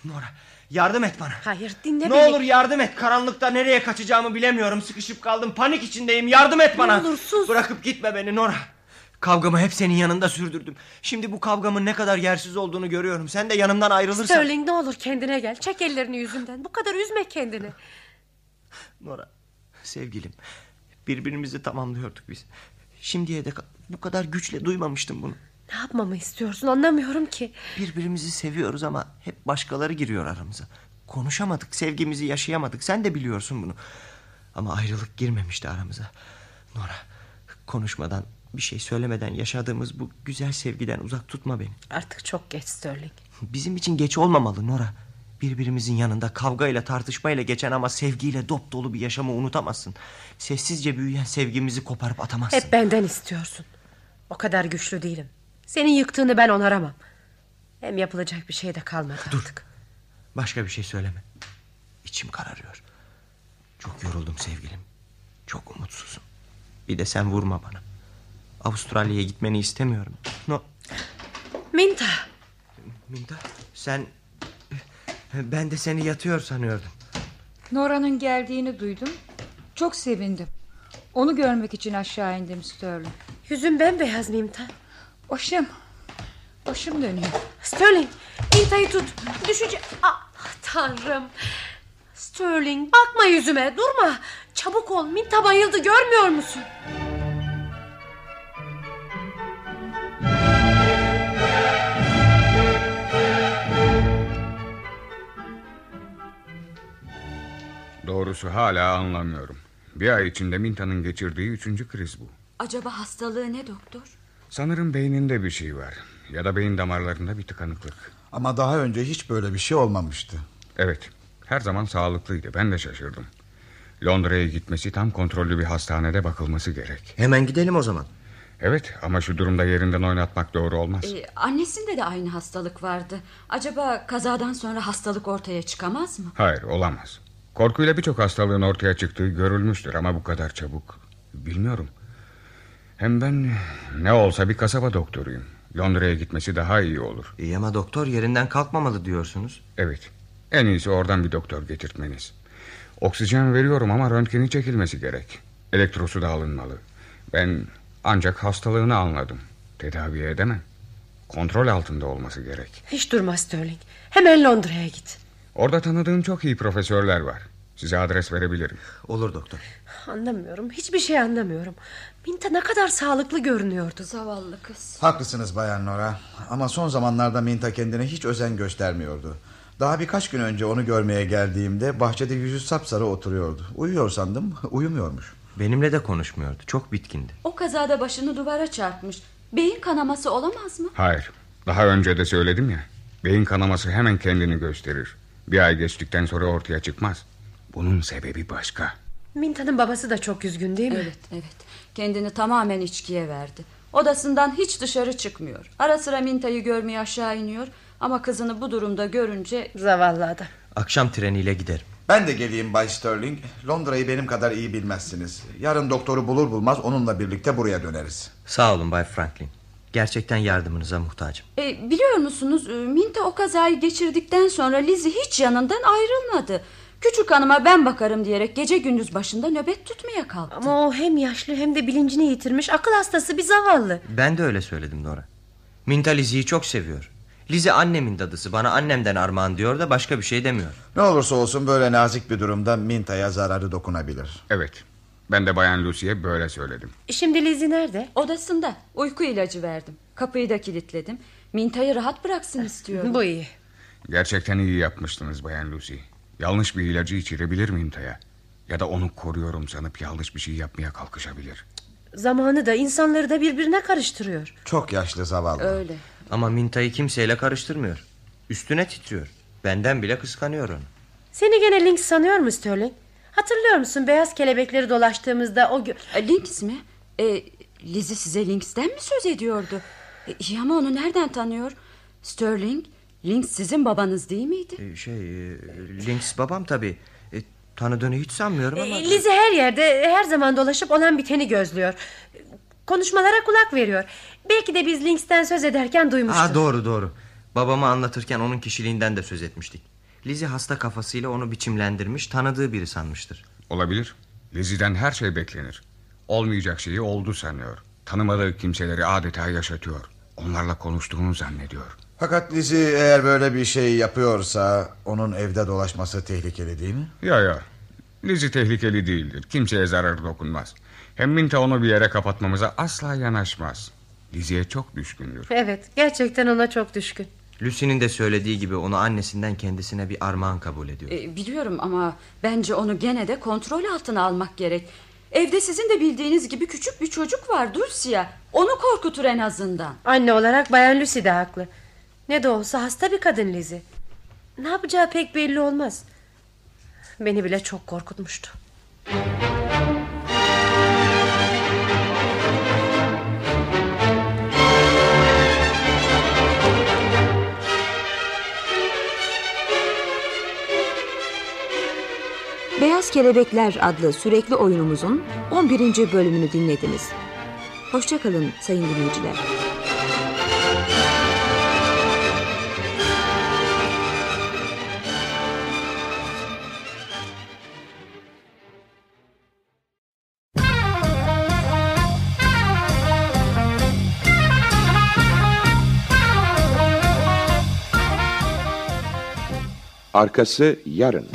Nora yardım et bana. Hayır dinle ne beni. olur yardım et. Karanlıkta nereye kaçacağımı bilemiyorum. Sıkışıp kaldım panik içindeyim. Yardım et bana. Ne olur sus. Bırakıp gitme beni Nora. Kavgamı hep senin yanında sürdürdüm. Şimdi bu kavgamın ne kadar yersiz olduğunu görüyorum. Sen de yanımdan ayrılırsan... Sterling ne olur kendine gel. Çek ellerini yüzünden. Bu kadar üzme kendini. Nora sevgilim birbirimizi tamamlıyorduk biz. Şimdiye dek bu kadar güçle duymamıştım bunu. Ne yapmamı istiyorsun anlamıyorum ki. Birbirimizi seviyoruz ama hep başkaları giriyor aramıza. Konuşamadık, sevgimizi yaşayamadık. Sen de biliyorsun bunu. Ama ayrılık girmemişti aramıza. Nora, konuşmadan, bir şey söylemeden yaşadığımız bu güzel sevgiden uzak tutma beni. Artık çok geç Sterling. Bizim için geç olmamalı Nora. Birbirimizin yanında kavgayla tartışmayla geçen ama sevgiyle dop dolu bir yaşamı unutamazsın. Sessizce büyüyen sevgimizi koparıp atamazsın. Hep benden istiyorsun. O kadar güçlü değilim. Senin yıktığını ben onaramam. Hem yapılacak bir şey de kalmadı Dur. artık. Başka bir şey söyleme. İçim kararıyor. Çok yoruldum sevgilim. Çok umutsuzum. Bir de sen vurma bana. Avustralya'ya gitmeni istemiyorum. No. Minta. Minta sen... Ben de seni yatıyor sanıyordum. Nora'nın geldiğini duydum. Çok sevindim. Onu görmek için aşağı indim Sterling. Yüzün bembeyaz Minta. Başım. Başım dönüyor. Sterling Minta'yı tut. Düşecek. Ah, tanrım. Sterling bakma yüzüme durma. Çabuk ol Minta bayıldı görmüyor musun? Doğrusu hala anlamıyorum. Bir ay içinde Minta'nın geçirdiği üçüncü kriz bu. Acaba hastalığı ne doktor? Sanırım beyninde bir şey var. Ya da beyin damarlarında bir tıkanıklık. Ama daha önce hiç böyle bir şey olmamıştı. Evet. Her zaman sağlıklıydı. Ben de şaşırdım. Londra'ya gitmesi tam kontrollü bir hastanede bakılması gerek. Hemen gidelim o zaman. Evet ama şu durumda yerinden oynatmak doğru olmaz. Ee, annesinde de aynı hastalık vardı. Acaba kazadan sonra hastalık ortaya çıkamaz mı? Hayır olamaz. Korkuyla birçok hastalığın ortaya çıktığı görülmüştür ama bu kadar çabuk. Bilmiyorum. Hem ben ne olsa bir kasaba doktoruyum. Londra'ya gitmesi daha iyi olur. İyi ama doktor yerinden kalkmamalı diyorsunuz. Evet. En iyisi oradan bir doktor getirtmeniz. Oksijen veriyorum ama röntgeni çekilmesi gerek. Elektrosu da alınmalı. Ben ancak hastalığını anladım. Tedavi edemem. Kontrol altında olması gerek. Hiç durma Sterling. Hemen Londra'ya git. Orada tanıdığım çok iyi profesörler var. Size adres verebilirim. Olur doktor. Anlamıyorum. Hiçbir şey anlamıyorum. Minta ne kadar sağlıklı görünüyordu. Zavallı kız. Haklısınız Bayan Nora. Ama son zamanlarda Minta kendine hiç özen göstermiyordu. Daha birkaç gün önce onu görmeye geldiğimde bahçede yüzü sapsarı oturuyordu. Uyuyor sandım, uyumuyormuş. Benimle de konuşmuyordu. Çok bitkindi. O kazada başını duvara çarpmış. Beyin kanaması olamaz mı? Hayır. Daha önce de söyledim ya. Beyin kanaması hemen kendini gösterir. Bir ay geçtikten sonra ortaya çıkmaz. Bunun sebebi başka. Minta'nın babası da çok üzgün değil mi? Evet, evet. Kendini tamamen içkiye verdi. Odasından hiç dışarı çıkmıyor. Ara sıra Minta'yı görmeye aşağı iniyor. Ama kızını bu durumda görünce... Zavallı adam. Akşam treniyle giderim. Ben de geleyim Bay Sterling. Londra'yı benim kadar iyi bilmezsiniz. Yarın doktoru bulur bulmaz onunla birlikte buraya döneriz. Sağ olun Bay Franklin. Gerçekten yardımınıza muhtacım. E, biliyor musunuz e, Minta o kazayı geçirdikten sonra Lizzie hiç yanından ayrılmadı. Küçük hanıma ben bakarım diyerek gece gündüz başında nöbet tutmaya kalktı. Ama o hem yaşlı hem de bilincini yitirmiş akıl hastası bir zavallı. Ben de öyle söyledim Nora. Minta Lizzie'yi çok seviyor. Lize annemin dadısı bana annemden armağan diyor da başka bir şey demiyor. Ne olursa olsun böyle nazik bir durumda Minta'ya zararı dokunabilir. Evet. Ben de Bayan Lucy'ye böyle söyledim. Şimdi Lizzie nerede? Odasında. Uyku ilacı verdim. Kapıyı da kilitledim. Minta'yı rahat bıraksın istiyorum. Bu iyi. Gerçekten iyi yapmıştınız Bayan Lucy. Yanlış bir ilacı içirebilir miyim Taya? Ya da onu koruyorum sanıp yanlış bir şey yapmaya kalkışabilir. Zamanı da insanları da birbirine karıştırıyor. Çok yaşlı zavallı. Öyle. Ama Minta'yı kimseyle karıştırmıyor. Üstüne titriyor. Benden bile kıskanıyor onu. Seni gene Lynx sanıyor mu Sterling? Hatırlıyor musun beyaz kelebekleri dolaştığımızda o... E, Lynx mi? E, Lizzie size Lynx'ten mi söz ediyordu? E, iyi ama onu nereden tanıyor? Sterling, Lynx sizin babanız değil miydi? Ee, şey, e, Lynx babam tabii. E, tanıdığını hiç sanmıyorum ama... E, Lizzie her yerde her zaman dolaşıp olan biteni gözlüyor. Konuşmalara kulak veriyor. Belki de biz Lynx'ten söz ederken duymuştur. Ha, doğru doğru. Babama anlatırken onun kişiliğinden de söz etmiştik. Lizzie hasta kafasıyla onu biçimlendirmiş, tanıdığı biri sanmıştır. Olabilir. Lizzie'den her şey beklenir. Olmayacak şeyi oldu sanıyor. Tanımadığı kimseleri adeta yaşatıyor. Onlarla konuştuğunu zannediyor. Fakat Lizzie eğer böyle bir şey yapıyorsa onun evde dolaşması tehlikeli değil mi? Ya ya. Lizzie tehlikeli değildir. Kimseye zarar dokunmaz. Hem Minta onu bir yere kapatmamıza asla yanaşmaz. Lizzie'ye çok düşkündür. Evet gerçekten ona çok düşkün. Lucy'nin de söylediği gibi onu annesinden kendisine bir armağan kabul ediyor. E, biliyorum ama bence onu gene de kontrol altına almak gerek. Evde sizin de bildiğiniz gibi küçük bir çocuk var Dulcia. Onu korkutur en azından. Anne olarak Bayan Lucy de haklı. Ne de olsa hasta bir kadın Lizzie. Ne yapacağı pek belli olmaz. Beni bile çok korkutmuştu. Beyaz Kelebekler adlı sürekli oyunumuzun 11. bölümünü dinlediniz. Hoşçakalın sayın dinleyiciler. Arkası yarın.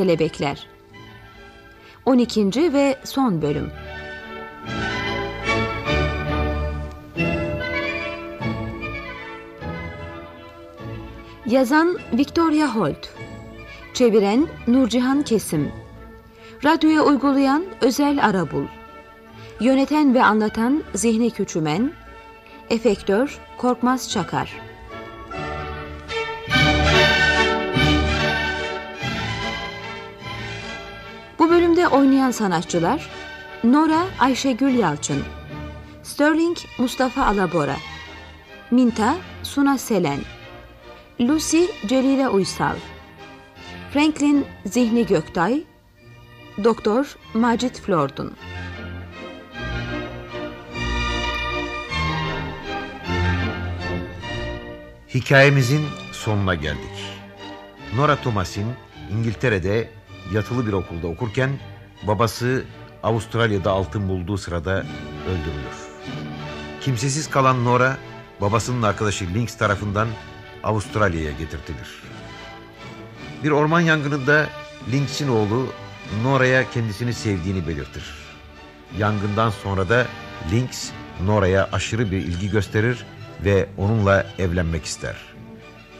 Kelebekler. 12. ve son bölüm. Yazan Victoria Holt. Çeviren Nurcihan Kesim. Radyoya uygulayan Özel Arabul. Yöneten ve anlatan Zihni Küçümen. Efektör Korkmaz Çakar Bölümde oynayan sanatçılar Nora Ayşegül Yalçın Sterling Mustafa Alabora Minta Suna Selen Lucy Celile Uysal Franklin Zihni Göktay Doktor Macit Flordun Hikayemizin sonuna geldik. Nora Thomas'in İngiltere'de yatılı bir okulda okurken babası Avustralya'da altın bulduğu sırada öldürülür. Kimsesiz kalan Nora babasının arkadaşı Lynx tarafından Avustralya'ya getirtilir. Bir orman yangınında Lynx'in oğlu Nora'ya kendisini sevdiğini belirtir. Yangından sonra da Lynx Nora'ya aşırı bir ilgi gösterir ve onunla evlenmek ister.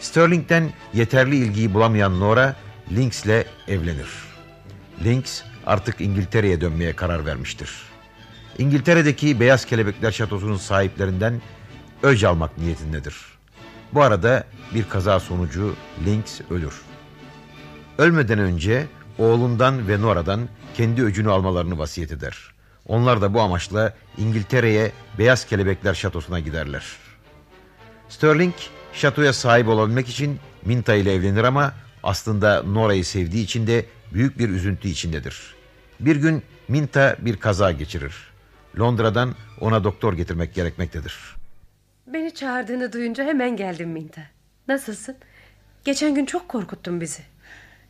Sterling'den yeterli ilgiyi bulamayan Nora Lynx'le evlenir. Lynx artık İngiltere'ye dönmeye karar vermiştir. İngiltere'deki Beyaz Kelebekler Şatosu'nun sahiplerinden öc almak niyetindedir. Bu arada bir kaza sonucu Lynx ölür. Ölmeden önce oğlundan ve Nora'dan kendi öcünü almalarını vasiyet eder. Onlar da bu amaçla İngiltere'ye Beyaz Kelebekler Şatosu'na giderler. Sterling Şatoya sahip olabilmek için Minta ile evlenir ama aslında Nora'yı sevdiği için de büyük bir üzüntü içindedir. Bir gün Minta bir kaza geçirir. Londra'dan ona doktor getirmek gerekmektedir. Beni çağırdığını duyunca hemen geldim Minta. Nasılsın? Geçen gün çok korkuttun bizi.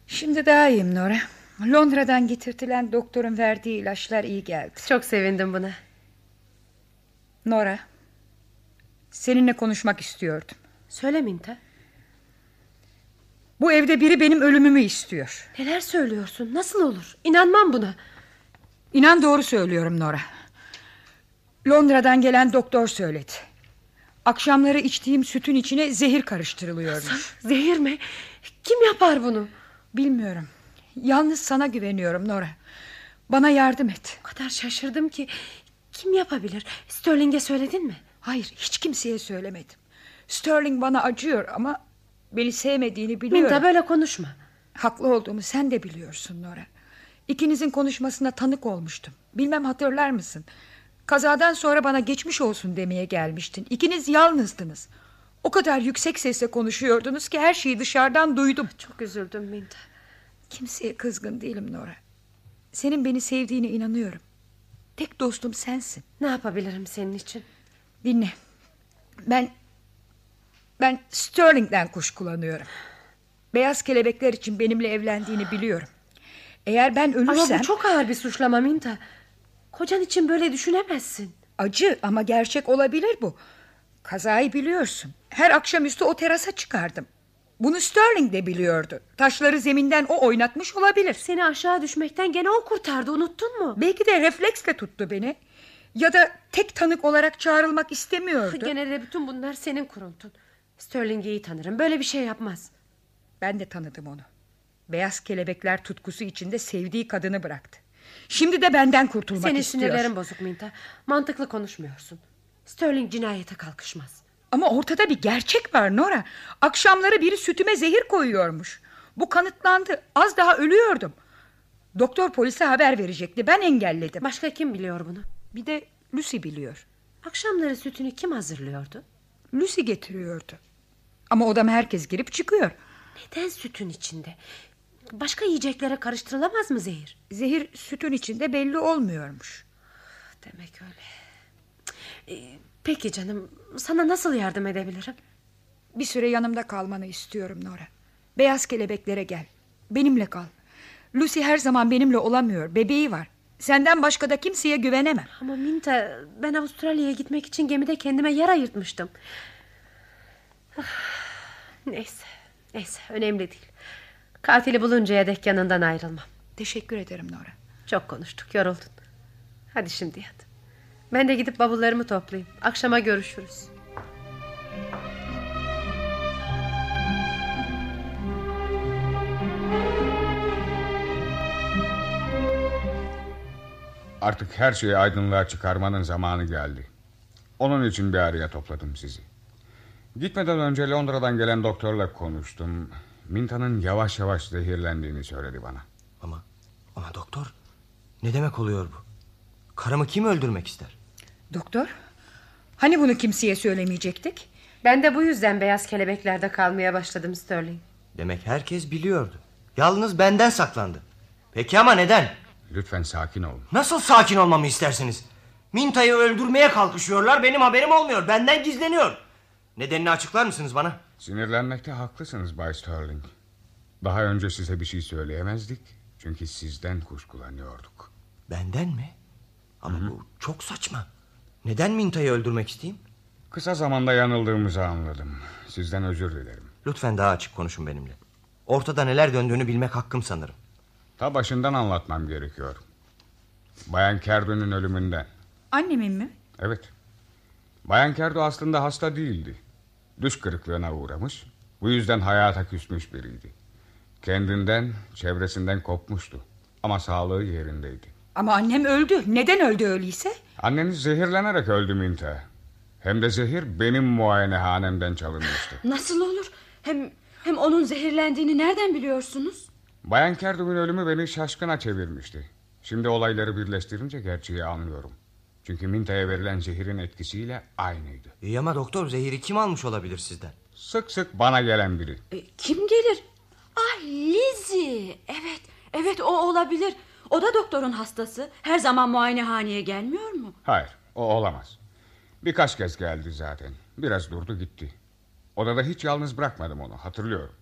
Şimdi daha iyiyim Nora. Londra'dan getirtilen doktorun verdiği ilaçlar iyi geldi. Çok sevindim buna. Nora, seninle konuşmak istiyordum. Söyle Minta. Bu evde biri benim ölümümü istiyor. Neler söylüyorsun? Nasıl olur? İnanmam buna. İnan doğru söylüyorum Nora. Londra'dan gelen doktor söyledi. Akşamları içtiğim sütün içine zehir karıştırılıyormuş. Zehir mi? Kim yapar bunu? Bilmiyorum. Yalnız sana güveniyorum Nora. Bana yardım et. O kadar şaşırdım ki. Kim yapabilir? Sterling'e söyledin mi? Hayır hiç kimseye söylemedim. Sterling bana acıyor ama beni sevmediğini biliyorum. Minta böyle konuşma. Haklı olduğumu sen de biliyorsun Nora. İkinizin konuşmasına tanık olmuştum. Bilmem hatırlar mısın? Kazadan sonra bana geçmiş olsun demeye gelmiştin. İkiniz yalnızdınız. O kadar yüksek sesle konuşuyordunuz ki her şeyi dışarıdan duydum. Çok üzüldüm Minta. Kimseye kızgın değilim Nora. Senin beni sevdiğine inanıyorum. Tek dostum sensin. Ne yapabilirim senin için? Dinle. Ben ben Sterling'den kuşkulanıyorum. Beyaz kelebekler için benimle evlendiğini biliyorum. Eğer ben ölürsem... Ama bu çok ağır bir suçlama Minta. Kocan için böyle düşünemezsin. Acı ama gerçek olabilir bu. Kazayı biliyorsun. Her akşamüstü o terasa çıkardım. Bunu Sterling de biliyordu. Taşları zeminden o oynatmış olabilir. Seni aşağı düşmekten gene o kurtardı unuttun mu? Belki de refleksle tuttu beni. Ya da tek tanık olarak çağrılmak istemiyordu. Gene de bütün bunlar senin kuruntun. Sterling'i iyi tanırım. Böyle bir şey yapmaz. Ben de tanıdım onu. Beyaz kelebekler tutkusu içinde sevdiği kadını bıraktı. Şimdi de benden kurtulmak Senin istiyor. Senin sinirlerin bozuk Minta. Mantıklı konuşmuyorsun. Sterling cinayete kalkışmaz. Ama ortada bir gerçek var Nora. Akşamları biri sütüme zehir koyuyormuş. Bu kanıtlandı. Az daha ölüyordum. Doktor polise haber verecekti. Ben engelledim. Başka kim biliyor bunu? Bir de Lucy biliyor. Akşamları sütünü kim hazırlıyordu? Lucy getiriyordu. Ama odama herkes girip çıkıyor. Neden sütün içinde? Başka yiyeceklere karıştırılamaz mı zehir? Zehir sütün içinde belli olmuyormuş. Demek öyle. Ee, peki canım sana nasıl yardım edebilirim? Bir süre yanımda kalmanı istiyorum Nora. Beyaz kelebeklere gel. Benimle kal. Lucy her zaman benimle olamıyor. Bebeği var. Senden başka da kimseye güvenemem. Ama Minta ben Avustralya'ya gitmek için gemide kendime yer ayırtmıştım. Neyse. Neyse önemli değil. Katili buluncaya dek yanından ayrılmam. Teşekkür ederim Nora. Çok konuştuk yoruldun. Hadi şimdi yat. Ben de gidip bavullarımı toplayayım. Akşama görüşürüz. Artık her şeyi aydınlığa çıkarmanın zamanı geldi. Onun için bir araya topladım sizi. Gitmeden önce Londra'dan gelen doktorla konuştum. Minta'nın yavaş yavaş zehirlendiğini söyledi bana. Ama ama doktor ne demek oluyor bu? Karımı kim öldürmek ister? Doktor? Hani bunu kimseye söylemeyecektik? Ben de bu yüzden beyaz kelebeklerde kalmaya başladım Sterling. Demek herkes biliyordu. Yalnız benden saklandı. Peki ama neden? Lütfen sakin olun. Nasıl sakin olmamı istersiniz? Minta'yı öldürmeye kalkışıyorlar. Benim haberim olmuyor. Benden gizleniyor. Nedenini açıklar mısınız bana? Sinirlenmekte haklısınız Bay Sterling. Daha önce size bir şey söyleyemezdik. Çünkü sizden kuşkulanıyorduk. Benden mi? Ama Hı-hı. bu çok saçma. Neden Minta'yı öldürmek isteyeyim? Kısa zamanda yanıldığımızı anladım. Sizden özür dilerim. Lütfen daha açık konuşun benimle. Ortada neler döndüğünü bilmek hakkım sanırım. Ta başından anlatmam gerekiyor. Bayan Kerdo'nun ölümünden. Annemin mi? Evet. Bayan Kerdo aslında hasta değildi. Düş kırıklığına uğramış. Bu yüzden hayata küsmüş biriydi. Kendinden, çevresinden kopmuştu. Ama sağlığı yerindeydi. Ama annem öldü. Neden öldü öyleyse? Anneniz zehirlenerek öldü Minta. Hem de zehir benim muayenehanemden çalınmıştı. Nasıl olur? Hem hem onun zehirlendiğini nereden biliyorsunuz? Bayan Kerdum'un ölümü beni şaşkına çevirmişti. Şimdi olayları birleştirince gerçeği anlıyorum. Çünkü Minta'ya verilen zehirin etkisiyle aynıydı. İyi ama doktor zehiri kim almış olabilir sizden? Sık sık bana gelen biri. E, kim gelir? Ah Lizzie. Evet, evet o olabilir. O da doktorun hastası. Her zaman muayenehaneye gelmiyor mu? Hayır o olamaz. Birkaç kez geldi zaten. Biraz durdu gitti. Odada hiç yalnız bırakmadım onu hatırlıyorum.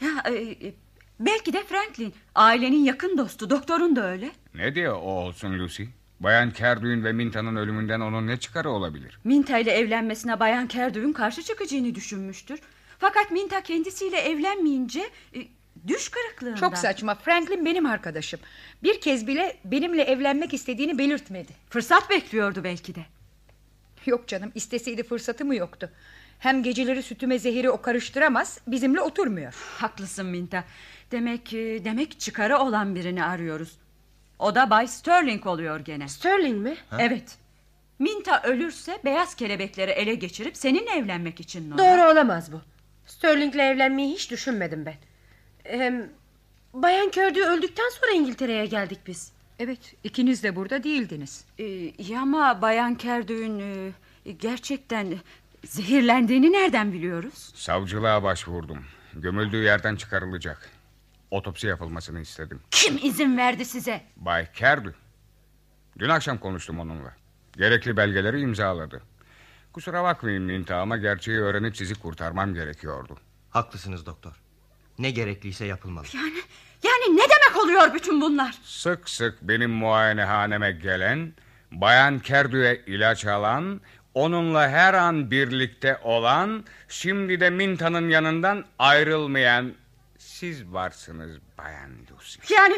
Ya, e, e, belki de Franklin. Ailenin yakın dostu. Doktorun da öyle. Ne diyor o olsun Lucy? Bayan Carduin ve Minta'nın ölümünden onun ne çıkarı olabilir? Minta ile evlenmesine Bayan Kerdu'nun karşı çıkacağını düşünmüştür. Fakat Minta kendisiyle evlenmeyince e, düş kırıklığından. Çok saçma. Franklin benim arkadaşım. Bir kez bile benimle evlenmek istediğini belirtmedi. Fırsat bekliyordu belki de. Yok canım isteseydi fırsatı mı yoktu. Hem geceleri sütüme zehiri o karıştıramaz bizimle oturmuyor. Haklısın Minta. Demek e, demek çıkarı olan birini arıyoruz. O da Bay Sterling oluyor gene. Sterling mi? Evet. Minta ölürse beyaz kelebekleri ele geçirip seninle evlenmek için Nora. Doğru olamaz bu. Sterling'le evlenmeyi hiç düşünmedim ben. Hem Bayan Kördü öldükten sonra İngiltere'ye geldik biz. Evet ikiniz de burada değildiniz. Ee, ya ama Bayan Kerdüğün e, gerçekten zehirlendiğini nereden biliyoruz? Savcılığa başvurdum. Gömüldüğü yerden çıkarılacak. Otopsi yapılmasını istedim. Kim izin verdi size? Bay Kerdu. Dün akşam konuştum onunla. Gerekli belgeleri imzaladı. Kusura bakmayın Minta ama gerçeği öğrenip sizi kurtarmam gerekiyordu. Haklısınız doktor. Ne gerekliyse yapılmalı. Yani yani ne demek oluyor bütün bunlar? Sık sık benim muayenehaneme gelen, Bayan Kerdü'ye ilaç alan, onunla her an birlikte olan, şimdi de Minta'nın yanından ayrılmayan siz varsınız Bayan Lucy. Yani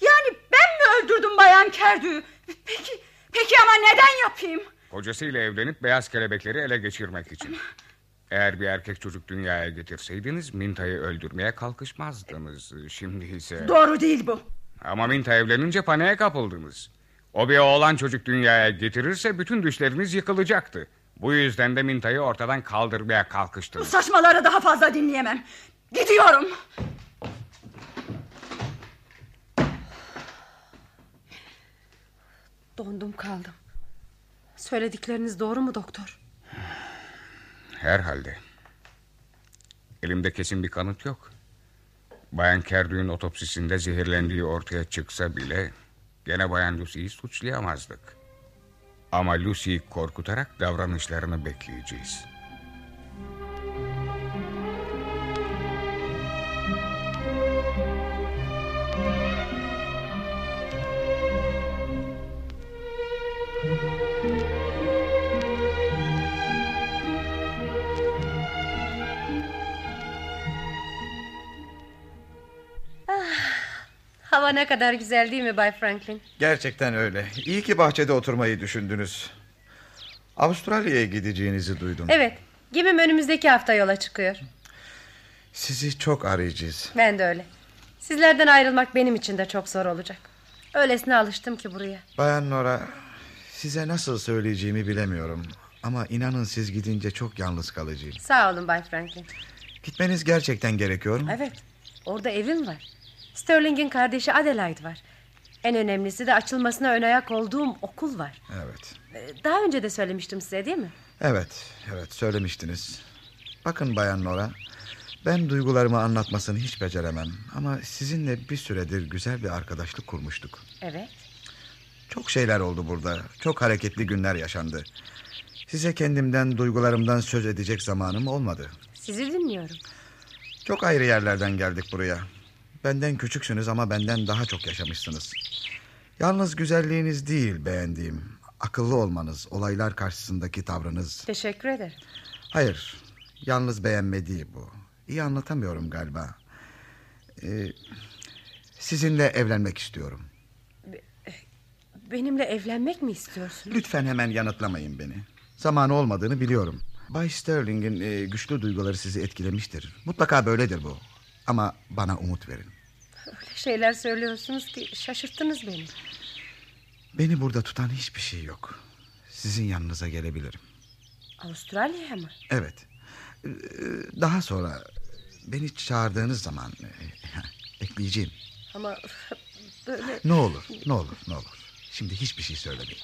yani ben mi öldürdüm Bayan Kerdü'yü? Peki peki ama neden yapayım? Kocasıyla evlenip beyaz kelebekleri ele geçirmek için. Eğer bir erkek çocuk dünyaya getirseydiniz Minta'yı öldürmeye kalkışmazdınız. Şimdi ise... Doğru değil bu. Ama Minta evlenince paniğe kapıldınız. O bir oğlan çocuk dünyaya getirirse bütün düşleriniz yıkılacaktı. Bu yüzden de Minta'yı ortadan kaldırmaya Bu kalkıştınız. saçmaları daha fazla dinleyemem. Gidiyorum. Dondum kaldım. Söyledikleriniz doğru mu doktor? Herhalde. Elimde kesin bir kanıt yok. Bayan Kerdü'nün otopsisinde zehirlendiği ortaya çıksa bile... ...gene Bayan Lucy'yi suçlayamazdık. Ama Lucy'yi korkutarak davranışlarını bekleyeceğiz. Hava ne kadar güzel değil mi Bay Franklin? Gerçekten öyle. İyi ki bahçede oturmayı düşündünüz. Avustralya'ya gideceğinizi duydum. Evet. Gemim önümüzdeki hafta yola çıkıyor. Sizi çok arayacağız. Ben de öyle. Sizlerden ayrılmak benim için de çok zor olacak. Öylesine alıştım ki buraya. Bayan Nora, size nasıl söyleyeceğimi bilemiyorum. Ama inanın siz gidince çok yalnız kalacağım. Sağ olun Bay Franklin. Gitmeniz gerçekten gerekiyor mu? Evet. Orada evim var. Sterling'in kardeşi Adelaide var. En önemlisi de açılmasına ön ayak olduğum okul var. Evet. Ee, Daha önce de söylemiştim size değil mi? Evet, evet söylemiştiniz. Bakın Bayan Nora, ben duygularımı anlatmasını hiç beceremem. Ama sizinle bir süredir güzel bir arkadaşlık kurmuştuk. Evet. Çok şeyler oldu burada. Çok hareketli günler yaşandı. Size kendimden, duygularımdan söz edecek zamanım olmadı. Sizi dinliyorum. Çok ayrı yerlerden geldik buraya. Benden küçüksünüz ama benden daha çok yaşamışsınız. Yalnız güzelliğiniz değil beğendiğim. Akıllı olmanız, olaylar karşısındaki tavrınız. Teşekkür ederim. Hayır, yalnız beğenme değil bu. İyi anlatamıyorum galiba. Ee, sizinle evlenmek istiyorum. Benimle evlenmek mi istiyorsun? Lütfen hemen yanıtlamayın beni. Zamanı olmadığını biliyorum. Bay Sterling'in e, güçlü duyguları sizi etkilemiştir. Mutlaka böyledir bu. Ama bana umut verin. Şeyler söylüyorsunuz ki şaşırttınız beni. Beni burada tutan hiçbir şey yok. Sizin yanınıza gelebilirim. Avustralya'ya mı? Evet. Ee, Daha sonra beni çağırdığınız zaman e, ekleyeceğim. Ama böyle... Ne olur, ne olur, ne olur. Şimdi hiçbir şey söylemeyin.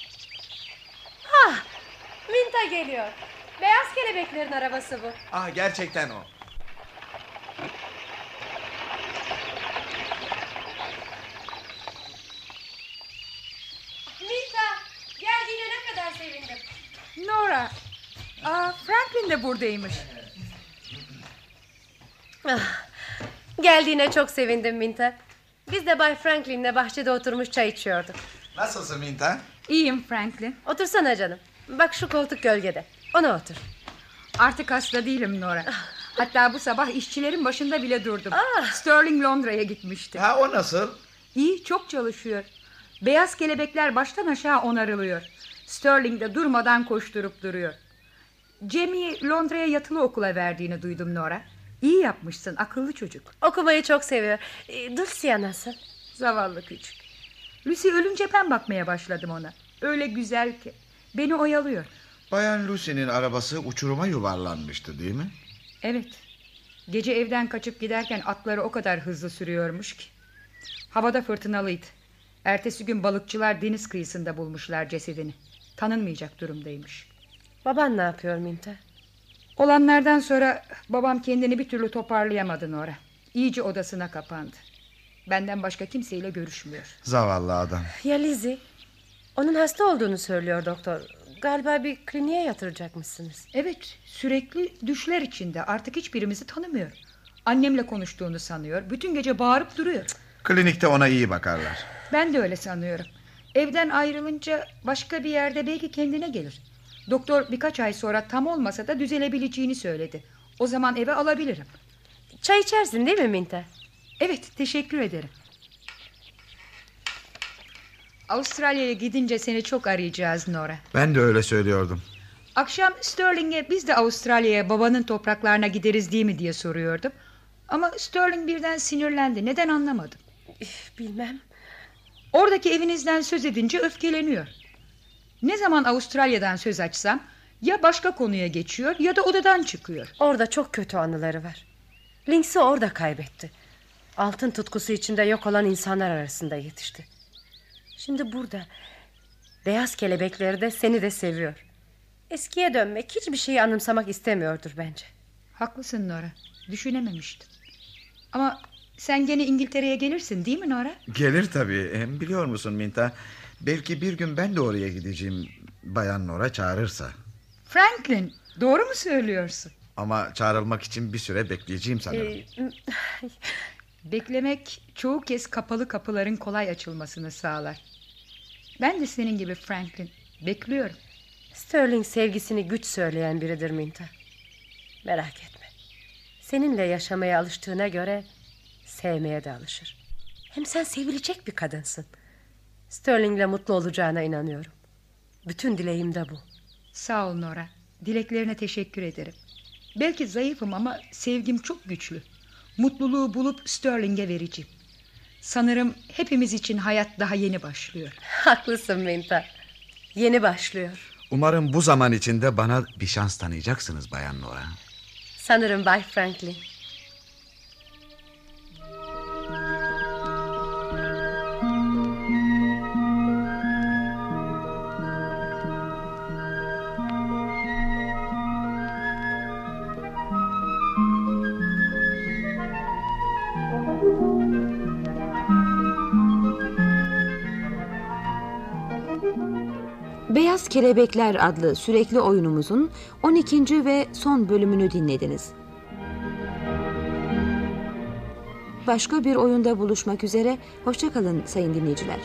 Ha, Minta geliyor. Beyaz kelebeklerin arabası bu. Ah gerçekten o. Minta geldiğine ne kadar sevindim. Nora. Aa, Franklin de buradaymış. Ah, geldiğine çok sevindim Minta. Biz de Bay Franklin'le bahçede oturmuş çay içiyorduk. Nasılsın Minta? İyiyim Franklin. Otursana canım. Bak şu koltuk gölgede. Ona otur. Artık hasta değilim Nora. Hatta bu sabah işçilerin başında bile durdum. Sterling Londra'ya gitmişti. Ha o nasıl? İyi çok çalışıyor. Beyaz kelebekler baştan aşağı onarılıyor. Sterling de durmadan koşturup duruyor. Jamie'yi Londra'ya yatılı okula verdiğini duydum Nora. İyi yapmışsın akıllı çocuk. Okumayı çok seviyor. E, Dulcia nasıl? Zavallı küçük. Lucy ölünce ben bakmaya başladım ona. Öyle güzel ki. Beni oyalıyor. Bayan Lucy'nin arabası uçuruma yuvarlanmıştı değil mi? Evet. Gece evden kaçıp giderken atları o kadar hızlı sürüyormuş ki. Havada fırtınalıydı. Ertesi gün balıkçılar deniz kıyısında bulmuşlar cesedini. Tanınmayacak durumdaymış. Baban ne yapıyor Minta? Olanlardan sonra babam kendini bir türlü toparlayamadı Nora. İyice odasına kapandı. Benden başka kimseyle görüşmüyor. Zavallı adam. Ya Lizzie? Onun hasta olduğunu söylüyor doktor. Galiba bir kliniğe yatıracakmışsınız. Evet sürekli düşler içinde artık hiçbirimizi tanımıyor. Annemle konuştuğunu sanıyor. Bütün gece bağırıp duruyor. Klinikte ona iyi bakarlar. Ben de öyle sanıyorum. Evden ayrılınca başka bir yerde belki kendine gelir. Doktor birkaç ay sonra tam olmasa da düzelebileceğini söyledi. O zaman eve alabilirim. Çay içersin değil mi Minta? Evet teşekkür ederim. Avustralya'ya gidince seni çok arayacağız Nora. Ben de öyle söylüyordum. Akşam Sterling'e biz de Avustralya'ya babanın topraklarına gideriz değil mi diye soruyordum. Ama Sterling birden sinirlendi. Neden anlamadım. Bilmem. Oradaki evinizden söz edince öfkeleniyor. Ne zaman Avustralya'dan söz açsam ya başka konuya geçiyor ya da odadan çıkıyor. Orada çok kötü anıları var. Lynx'i orada kaybetti. Altın tutkusu içinde yok olan insanlar arasında yetişti. Şimdi burada. Beyaz kelebekleri de seni de seviyor. Eskiye dönmek hiçbir şeyi anımsamak istemiyordur bence. Haklısın Nora. Düşünememiştim. Ama sen gene İngiltere'ye gelirsin değil mi Nora? Gelir tabii. Hem biliyor musun Minta? Belki bir gün ben de oraya gideceğim. Bayan Nora çağırırsa. Franklin doğru mu söylüyorsun? Ama çağrılmak için bir süre bekleyeceğim sanırım. Ee, Beklemek çoğu kez kapalı kapıların kolay açılmasını sağlar. Ben de senin gibi Franklin. Bekliyorum. Sterling sevgisini güç söyleyen biridir Minta. Merak etme. Seninle yaşamaya alıştığına göre sevmeye de alışır. Hem sen sevilecek bir kadınsın. Sterling'le mutlu olacağına inanıyorum. Bütün dileğim de bu. Sağ ol Nora. Dileklerine teşekkür ederim. Belki zayıfım ama sevgim çok güçlü. Mutluluğu bulup Sterling'e vereceğim. Sanırım hepimiz için hayat daha yeni başlıyor. Haklısın Minta. Yeni başlıyor. Umarım bu zaman içinde bana bir şans tanıyacaksınız Bayan Nora. Sanırım Bay Franklin. Kelebekler adlı sürekli oyunumuzun 12. ve son bölümünü dinlediniz. Başka bir oyunda buluşmak üzere, hoşçakalın sayın dinleyiciler.